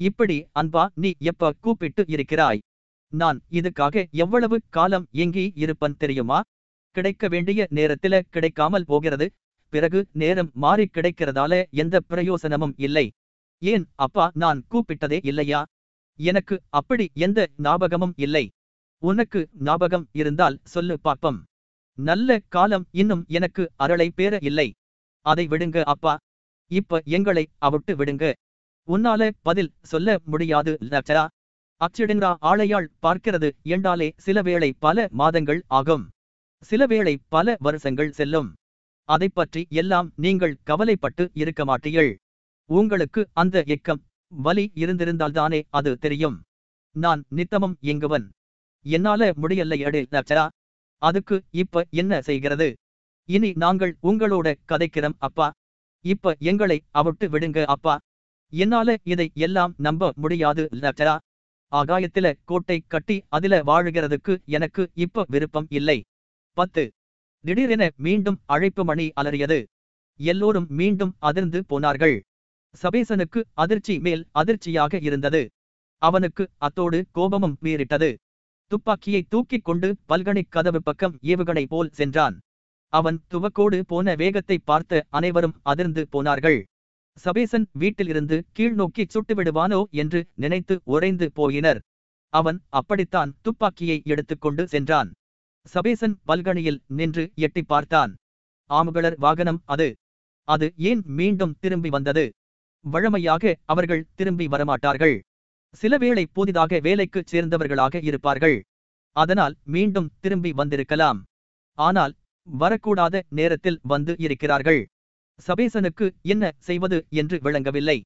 இப்படி அன்பா நீ எப்ப கூப்பிட்டு இருக்கிறாய்? நான் இதுக்காக எவ்வளவு காலம் எங்கி இருப்பன் தெரியுமா? கிடைக்க வேண்டிய நேரத்தில கிடைக்காமல் போகிறது. பிறகு நேரம் மாறி கிடைக்கிறதால எந்த பிரயோசனமும் இல்லை. ஏன் அப்பா நான் கூப்பிட்டதே இல்லையா? எனக்கு அப்படி எந்த ஞாபகமும் இல்லை. உனக்கு ஞாபகம் இருந்தால் சொல்லு பார்ப்பம் நல்ல காலம் இன்னும் எனக்கு அரளை பேர இல்லை. அதை விடுங்க அப்பா. இப்ப எங்களை அவுட்டு விடுங்க. உன்னால பதில் சொல்ல முடியாது லட்சரா அச்சிடுங்கா ஆளையாள் பார்க்கிறது என்றாலே சில வேளை பல மாதங்கள் ஆகும். சில வேளை பல வருஷங்கள் செல்லும். அதைப் பற்றி எல்லாம் நீங்கள் கவலைப்பட்டு இருக்க மாட்டீர்கள். உங்களுக்கு அந்த எக்கம் வலி இருந்திருந்தால்தானே அது தெரியும். நான் நித்தமும் எங்குவன் என்னால முடியலையடே லட்சரா. அதுக்கு இப்ப என்ன செய்கிறது? இனி நாங்கள் உங்களோட கதைக்கிறோம் அப்பா. இப்ப எங்களை அவட்டு விடுங்க அப்பா. என்னால இதை எல்லாம் நம்ப முடியாது லட்சரா. ஆகாயத்தில கோட்டை கட்டி அதில வாழுகிறதுக்கு எனக்கு இப்ப விருப்பம் இல்லை. பத்து. திடீரென மீண்டும் அழைப்பு மணி அலறியது. எல்லோரும் மீண்டும் அதிர்ந்து போனார்கள். சபேசனுக்கு அதிர்ச்சி மேல் அதிர்ச்சியாக இருந்தது. அவனுக்கு அத்தோடு கோபமும் மீறிட்டது. துப்பாக்கியை தூக்கிக் கொண்டு பல்கணிக் கதவு பக்கம் ஏவுகணை போல் சென்றான். அவன் துவக்கோடு போன வேகத்தை பார்த்த அனைவரும் அதிர்ந்து போனார்கள். சபேசன் வீட்டிலிருந்து கீழ்நோக்கி சுட்டுவிடுவானோ என்று நினைத்து உறைந்து போயினர். அவன் அப்படித்தான் துப்பாக்கியை எடுத்துக்கொண்டு சென்றான். சபேசன் பல்கனியில் நின்று எட்டி பார்த்தான். ஆமுகளர் வாகனம் அது. அது ஏன் மீண்டும் திரும்பி வந்தது? வழமையாக அவர்கள் திரும்பி வரமாட்டார்கள். சிலவேளை புதிதாக வேலைக்குச் சேர்ந்தவர்களாக இருப்பார்கள். அதனால் மீண்டும் திரும்பி வந்திருக்கலாம். ஆனால் வரக்கூடாத நேரத்தில் வந்து இருக்கிறார்கள். சபேசனுக்கு என்ன செய்வது என்று விளங்கவில்லை.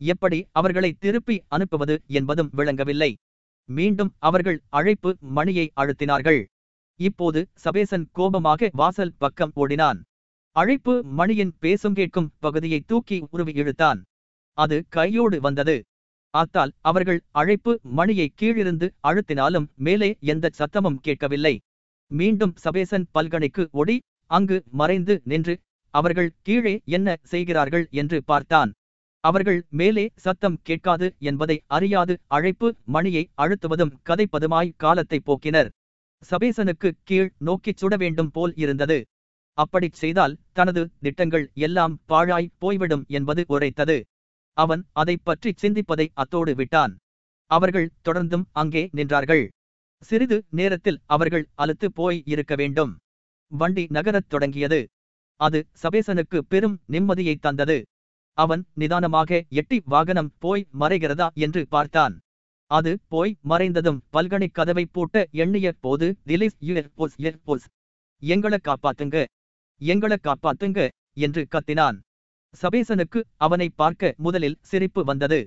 எப்படி அவர்களை திருப்பி அனுப்புவது என்பதும் விளங்கவில்லை. மீண்டும் அவர்கள் அழைப்பு மணியை அழுத்தினார்கள். இப்போது சபேசன் கோபமாக வாசல் பக்கம் ஓடினான். அழைப்பு மணியின் பேசும் கேட்கும் பகுதியை தூக்கி உருவி இழுத்தான். அது கையோடு வந்தது. ஆத்தால் அவர்கள் அழைப்பு மணியை கீழிருந்து அழுத்தினாலும் மேலே எந்த சத்தமும் கேட்கவில்லை. மீண்டும் சபேசன் பல்கனைக்கு ஒடி அங்கு மறைந்து நின்று அவர்கள் கீழே என்ன செய்கிறார்கள் என்று பார்த்தான். அவர்கள் மேலே சத்தம் கேட்காது என்பதை அறியாது அழைப்பு மணியை அழுத்துவதும் கதைப்பதுமாய் காலத்தை போக்கினர். சபேசனுக்கு கீழ் நோக்கிச் சுட வேண்டும் போல் இருந்தது. அப்படிச் செய்தால் தனது திட்டங்கள் எல்லாம் பாழாய் போய்விடும் என்பது உரைத்தது. அவன் அதைப் பற்றி சிந்திப்பதை அத்தோடு விட்டான். அவர்கள் தொடர்ந்தும் அங்கே நின்றார்கள். சிறிது நேரத்தில் அவர்கள் அலுத்து போய் இருக்க வேண்டும். வண்டி நகரத் தொடங்கியது. அது சபேசனுக்கு பெரும் நிம்மதியை தந்தது. அவன் நிதானமாக எட்டி வாகனம் போய் மறைகிறதா என்று பார்த்தான். அது போய் மறைந்ததும் பல்கனை கதவை பூட்ட எண்ணிய போது திலீஸ் யுஎர் போஸ் எங்களை காப்பாத்துங்க. எங்களை காப்பாத்துங்க என்று கத்தினான். சபேசனுக்கு அவனை பார்க்க முதலில் சிரிப்பு வந்தது.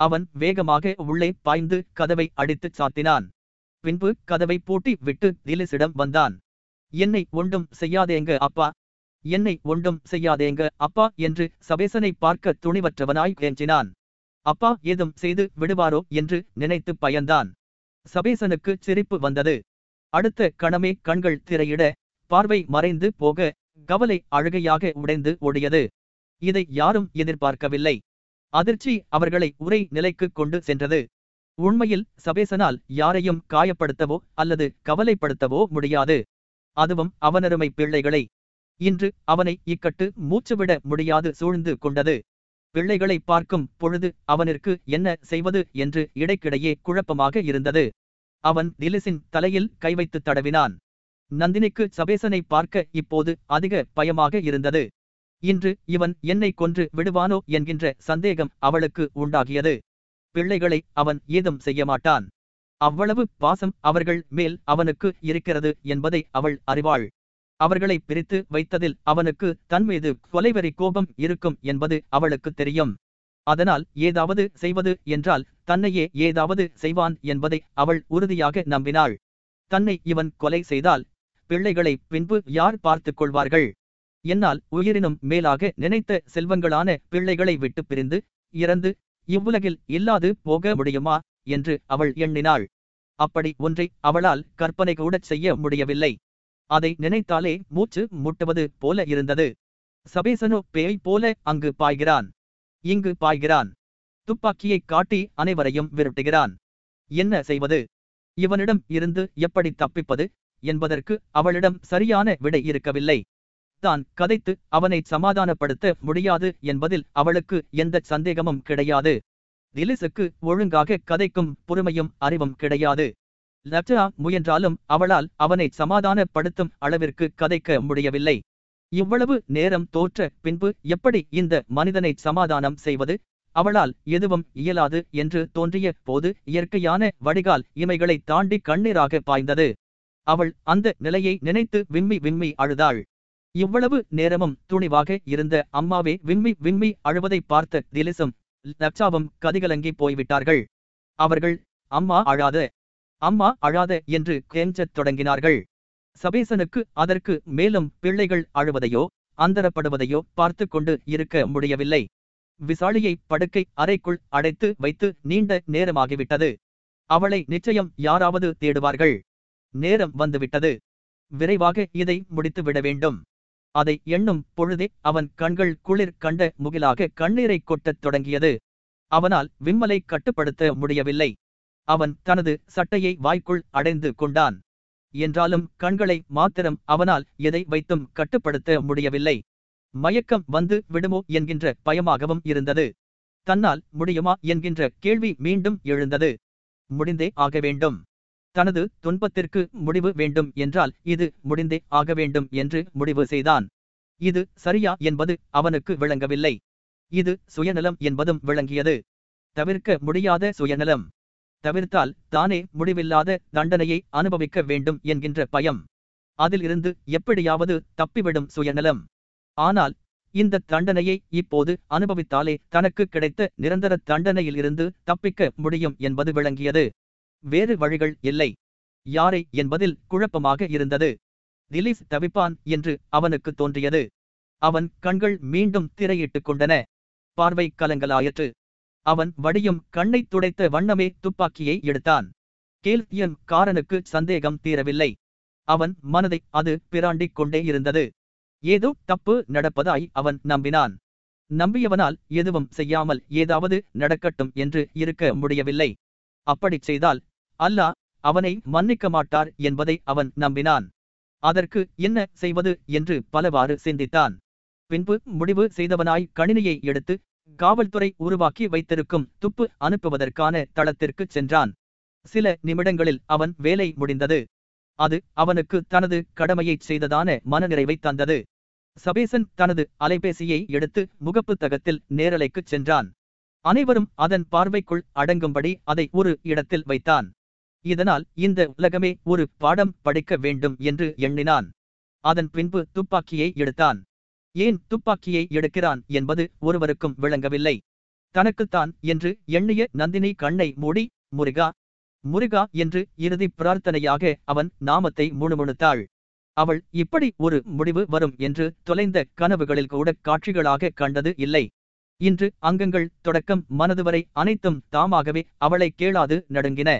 அவன் வேகமாக உள்ளே பாய்ந்து கதவை அடித்துச் சாத்தினான். பின்பு கதவை பூட்டி விட்டு திலிஸிடம் வந்தான். என்னை ஒன்றும் செய்யாதேங்க அப்பா. என்னை ஒன்றும் செய்யாதேங்க அப்பா என்று சபேசனை பார்க்க துணிவற்றவனாய் கெஞ்சினான் அப்பா ஏதும் செய்து விடுவாரோ என்று நினைத்து பயந்தான். சபேசனுக்கு சிரிப்பு வந்தது. அடுத்த கணமே கண்கள் திரையிட பார்வை மறைந்து போக கவலை அழுகையாக உடைந்து ஓடியது இதை யாரும் எதிர்பார்க்கவில்லை. அதிர்ச்சி அவர்களை உரை நிலைக்கு கொண்டு சென்றது. உண்மையில் சபேசனால் யாரையும் காயப்படுத்தவோ அல்லது கவலைப்படுத்தவோ முடியாது. அதுவும் அவனருமை பிள்ளைகளை இன்று அவனை இக்கட்டு மூச்சுவிட முடியாது சூழ்ந்து கொண்டது. பிள்ளைகளை பார்க்கும் பொழுது அவனிற்கு என்ன செய்வது என்று இடைக்கிடையே குழப்பமாக இருந்தது. அவன் திலிசின் தலையில் கை வைத்து தடவினான். நந்தினிக்கு சபேசனை பார்க்க இப்போது அதிக பயமாக இருந்தது. இன்று இவன் என்னை கொன்று விடுவானோ என்கின்ற சந்தேகம் அவளுக்கு உண்டாகியது. பிள்ளைகளை அவன் ஏதும் செய்ய மாட்டான். அவ்வளவு பாசம் அவர்கள் மேல் அவனுக்கு இருக்கிறது என்பதை அவள் அறிவாள். அவர்களை பிரித்து வைத்ததில் அவனுக்கு தன்மீது கொலைவெறி கோபம் இருக்கும் என்பது அவளுக்கு தெரியும். அதனால் ஏதாவது செய்வது என்றால் தன்னையே ஏதாவது செய்வான் என்பதை அவள் உறுதியாக நம்பினாள். தன்னை இவன் கொலை செய்தால் பிள்ளைகளை பின்பு யார் பார்த்துக் கொள்வார்கள்? என்னால் உயிரினும் மேலாக நினைத்த செல்வங்களான பிள்ளைகளை விட்டு பிரிந்து இறந்து இவ்வுலகில் இல்லாது போக முடியுமா என்று அவள் எண்ணினாள். அப்படி ஒன்றை அவளால் கற்பனை கூடச் செய்ய முடியவில்லை. அதை நினைத்தாலே மூச்சு முட்டுவது போல இருந்தது. சபேசனோ பேய் போல அங்கு பாய்கிறான். இங்கு பாய்கிறான். துப்பாக்கியை காட்டி அனைவரையும் விரட்டுகிறான். என்ன செய்வது? இவனிடம் இருந்து எப்படி தப்பிப்பது என்பதற்கு அவளிடம் சரியான விடை இருக்கவில்லை. தான் கதைத்து அவனை சமாதானப்படுத்த முடியாது என்பதில் அவளுக்கு எந்த சந்தேகமும் கிடையாது. திலிசுக்கு ஒழுங்காக கதைக்கும் பொறுமையும் அறிவும் கிடையாது. லப்டா முயன்றாலும் அவளால் அவனை சமாதானப்படுத்தும் அளவிற்கு கதைக்க முடியவில்லை. இவ்வளவு நேரம் தோற்ற பின்பு எப்படி இந்த மனிதனை சமாதானம் செய்வது? அவளால் எதுவும் இயலாது என்று தோன்றிய போது இயற்கையான வடிகால் இமைகளை தாண்டி கண்ணீராக பாய்ந்தது. அவள் அந்த நிலையை நினைத்து விம்மி விம்மி அழுதாள். இவ்வளவு நேரமும் துணிவாக இருந்த அம்மாவே விம்மி விம்மி அழுவதை பார்த்த திலிசும் லப்சாவும் கதிகலங்கி போய்விட்டார்கள். அவர்கள் அம்மா அழாத. அம்மா அழாத என்று கெஞ்சத் தொடங்கினார்கள். சபேசனுக்கு அதற்கு மேலும் பிள்ளைகள் அழுவதையோ அந்தரப்படுவதையோ பார்த்து கொண்டு இருக்க முடியவில்லை. விசாலியை படுக்கை அறைக்குள் அடைத்து வைத்து நீண்ட நேரமாகிவிட்டது. அவளை நிச்சயம் யாராவது தேடுவார்கள். நேரம் வந்துவிட்டது. விரைவாக இதை முடித்து விட வேண்டும். அதை எண்ணும் பொழுதே அவன் கண்கள் குளிர் கண்ட முகிலாக கண்ணீரை கொட்டத் தொடங்கியது. அவனால் விம்மலை கட்டுப்படுத்த முடியவில்லை. அவன் தனது சட்டையை வாய்க்குள் அடைந்து கொண்டான். என்றாலும் கண்களை மாத்திரம் அவனால் எதை வைத்தும் கட்டுப்படுத்த முடியவில்லை. மயக்கம் வந்து விடுமோ என்கின்ற பயமாகவும் இருந்தது. தன்னால் முடியுமா என்கின்ற கேள்வி மீண்டும் எழுந்தது. முடிந்தே ஆக வேண்டும். தனது துன்பத்திற்கு முடிவு வேண்டும் என்றால் இது முடிந்தே ஆக வேண்டும் என்று முடிவு செய்தான். இது சரியா என்பது அவனுக்கு விளங்கவில்லை. இது சுயநலம் என்பதும் விளங்கியது. தவிர்க்க முடியாத சுயநலம். தவிர்த்தால் தானே முடிவில்லாத தண்டனையை அனுபவிக்க வேண்டும் என்கின்ற பயம். அதிலிருந்து எப்படியாவது தப்பிவிடும் சுயநலம். ஆனால் இந்த தண்டனையை இப்போது அனுபவித்தாலே தனக்கு கிடைத்த நிரந்தர தண்டனையிலிருந்து தப்பிக்க முடியும் என்பது விளங்கியது. வேறு வழிகள் இல்லை. யாரை என்பதில் குழப்பமாக இருந்தது. திலீப் தவிப்பான் என்று அவனுக்கு தோன்றியது. அவன் கண்கள் மீண்டும் திரையிட்டுக் கொண்டன. பார்வை கலங்கலாயிற்று அவன் வடியும் கண்ணை துடைத்த வண்ணமே துப்பாக்கியை எடுத்தான். கேல்தியன் காரனுக்கு சந்தேகம் தீரவில்லை. அவன் மனதை அது பிராண்டிக் கொண்டே இருந்தது. ஏதோ தப்பு நடப்பதாய் அவன் நம்பினான். நம்பியவனால் எதுவும் செய்யாமல் ஏதாவது நடக்கட்டும் என்று இருக்க முடியவில்லை. அப்படிச் செய்தால் அல்லாஹ் அவனை மன்னிக்க மாட்டார் என்பதை அவன் நம்பினான். அதற்கு என்ன செய்வது என்று பலவாறு சிந்தித்தான். பின்பு முடிவு செய்தவனாய் கணினியை எடுத்து காவல்துறை உருவாக்கி வைத்திருக்கும் துப்பு அனுப்புவதற்கான தளத்திற்குச் சென்றான். சில நிமிடங்களில் அவன் வேலை முடிந்தது. அது அவனுக்கு தனது கடமையைச் செய்ததான மனநிறைவை தந்தது. சபேசன் தனது அலைபேசியை எடுத்து முகப்பு தகத்தில் நேரலைக்குச் சென்றான். அனைவரும் அதன் பார்வைக்குள் அடங்கும்படி அதை ஒரு இடத்தில் வைத்தான். இதனால் இந்த உலகமே ஒரு பாடம் படிக்க வேண்டும் என்று எண்ணினான். அதன் பின்பு துப்பாக்கியை எடுத்தான். ஏன் துப்பாக்கியை எடுக்கிறான் என்பது ஒருவருக்கும் விளங்கவில்லை. தனக்குத்தான் என்று எண்ணிய நந்தினி கண்ணை மூடி முருகா முருகா என்று இறுதி பிரார்த்தனையாக அவன் நாமத்தை முணுமுணுத்தாள். அவள் இப்படி ஒரு முடிவு வரும் என்று தொலைந்த கனவுகளில் கூட காட்சிகளாக கண்டது இல்லை. இன்று அங்கங்கள் தொடக்கம் மனது வரை அனைத்தும் தாமாகவே அவளை கேளாது நடுங்கின.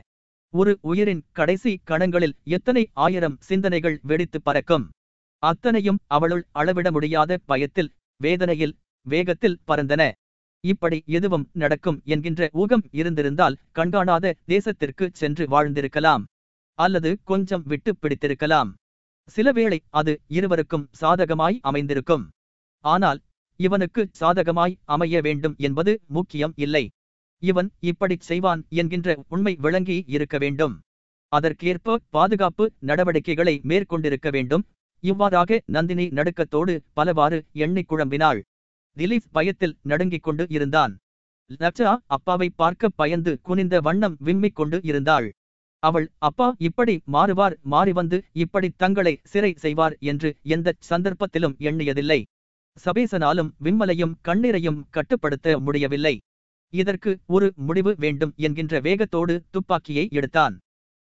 ஒரு உயிரின் கடைசி கணங்களில் எத்தனை ஆயிரம் சிந்தனைகள் வெடித்து பறக்கும். அத்தனையும் அவளுள் அளவிட முடியாத பயத்தில் வேதனையில் வேகத்தில் பறந்தன. இப்படி எதுவும் நடக்கும் என்கின்ற ஊகம் இருந்திருந்தால் கண்காணாத தேசத்திற்கு சென்று வாழ்ந்திருக்கலாம். அல்லது கொஞ்சம் விட்டு பிடித்திருக்கலாம். சிலவேளை அது இருவருக்கும் சாதகமாய் அமைந்திருக்கும். ஆனால் இவனுக்கு சாதகமாய் அமைய வேண்டும் என்பது முக்கியம் இல்லை. இவன் இப்படிச் செய்வான் என்கின்ற உண்மை விளங்கி இருக்க வேண்டும். அதற்கேற்ப பாதுகாப்பு நடவடிக்கைகளை மேற்கொண்டிருக்க வேண்டும். இவ்வாறாக நந்தினி நடுக்கத்தோடு பலவாறு எண்ணிக் குழம்பினாள். திலீப் பயத்தில் நடுங்கிக் கொண்டு இருந்தான். லக்ஷா அப்பாவை பார்க்க பயந்து குனிந்த வண்ணம் விம்மிக் கொண்டு இருந்தாள். அவள் அப்பா இப்படி மாறுவார் மாறி வந்து இப்படி தங்களை சிறை செய்வார் என்று எந்த சந்தர்ப்பத்திலும் எண்ணியதில்லை. சபேசனாலும் விம்மலையும் கண்ணீரையும் கட்டுப்படுத்த முடியவில்லை. இதற்கு ஒரு முடிவு வேண்டும் என்கின்ற வேகத்தோடு துப்பாக்கியை எடுத்தான்.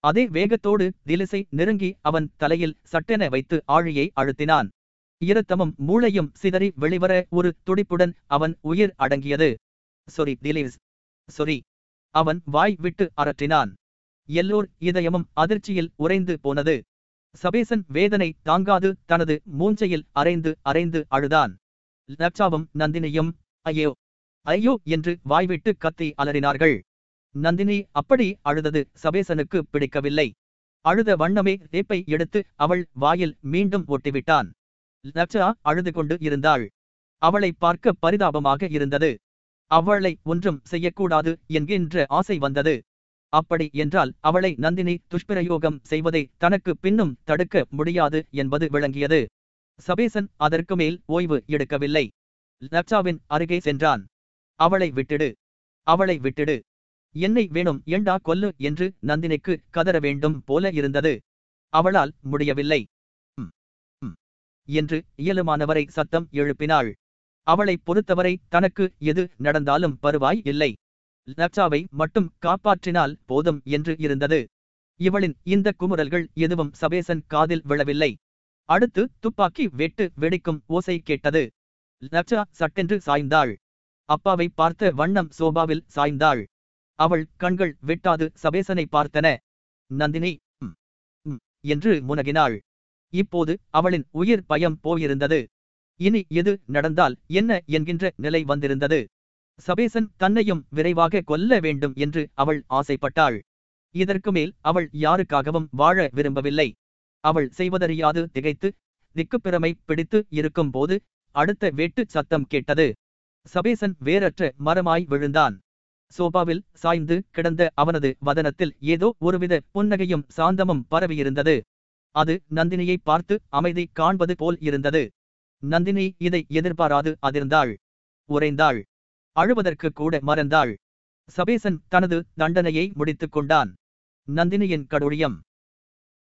அதே வேகத்தோடு திலிசை நெருங்கி அவன் தலையில் சட்டென வைத்து ஆழியை அழுத்தினான். இரத்தமும் மூளையும் சிதறி வெளிவர ஒரு துடிப்புடன் அவன் உயிர் அடங்கியது. சொரி திலீஸ் சொரி அவன் வாய் விட்டு அரற்றினான். எல்லோர் இதயமும் அதிர்ச்சியில் உறைந்து போனது. சபேசன் வேதனை தாங்காது தனது மூஞ்சையில் அரைந்து அரைந்து அழுதான். லட்சாவும் நந்தினியும் ஐயோ ஐயோ என்று வாய்விட்டு கத்தி அலறினார்கள். நந்தினி அப்படி அழுதது சபேசனுக்கு பிடிக்கவில்லை. அழுத வண்ணமே தேப்பை எடுத்து அவள் வாயில் மீண்டும் ஒட்டிவிட்டான். லக்ஷா அழுது கொண்டு இருந்தாள். அவளை பார்க்க பரிதாபமாக இருந்தது. அவளை ஒன்றும் செய்யக்கூடாது என்கின்ற ஆசை வந்தது. அப்படி என்றால் அவளை நந்தினி துஷ்பிரயோகம் செய்வதை தனக்கு பின்னும் தடுக்க முடியாது என்பது விளங்கியது. சபேசன் அதற்கு மேல் ஓய்வு எடுக்கவில்லை. லக்ஷாவின் அருகே சென்றான். அவளை விட்டுடு. அவளை விட்டுடு. என்னை வேணும் ஏண்டா கொல்லு என்று நந்தினிக்கு கதற வேண்டும் போல இருந்தது. அவளால் முடியவில்லை. என்று இயலுமானவரை சத்தம் எழுப்பினாள். அவளை பொறுத்தவரை தனக்கு எது நடந்தாலும் பருவாய் இல்லை. லக்ஷாவை மட்டும் காப்பாற்றினால் போதும் என்று இருந்தது. இவளின் இந்த குமுறல்கள் எதுவும் சபேசன் காதில் விழவில்லை. அடுத்து துப்பாக்கி வெட்டு வெடிக்கும் ஓசை கேட்டது. லக்ஷா சட்டென்று சாய்ந்தாள். அப்பாவை பார்த்த வண்ணம் சோபாவில் சாய்ந்தாள். அவள் கண்கள் வெட்டாது சபேசனை பார்த்தன. நந்தினி என்று முனகினாள். இப்போது அவளின் உயிர் பயம் போயிருந்தது. இனி எது நடந்தால் என்ன என்கின்ற நிலை வந்திருந்தது. சபேசன் தன்னையும் விரைவாக கொல்ல வேண்டும் என்று அவள் ஆசைப்பட்டாள். இதற்கு மேல் அவள் யாருக்காகவும் வாழ விரும்பவில்லை. அவள் செய்வதறியாது திகைத்து திக்குப்பிறமை பிடித்து இருக்கும் போது அடுத்த வேட்டு சத்தம் கேட்டது. சபேசன் வேறற்ற மரமாய் விழுந்தான். சோபாவில் சாய்ந்து கிடந்த அவனது வதனத்தில் ஏதோ ஒருவித புன்னகையும் சாந்தமும் பரவியிருந்தது. அது நந்தினியை பார்த்து அமைதி காண்பது போல் இருந்தது. நந்தினி இதை எதிர்பாராது அதிர்ந்தாள். உறைந்தாள். அழுவதற்கு கூட மறந்தாள். சபேசன் தனது தண்டனையை முடித்துக் கொண்டான். நந்தினியின் கடூழியம்.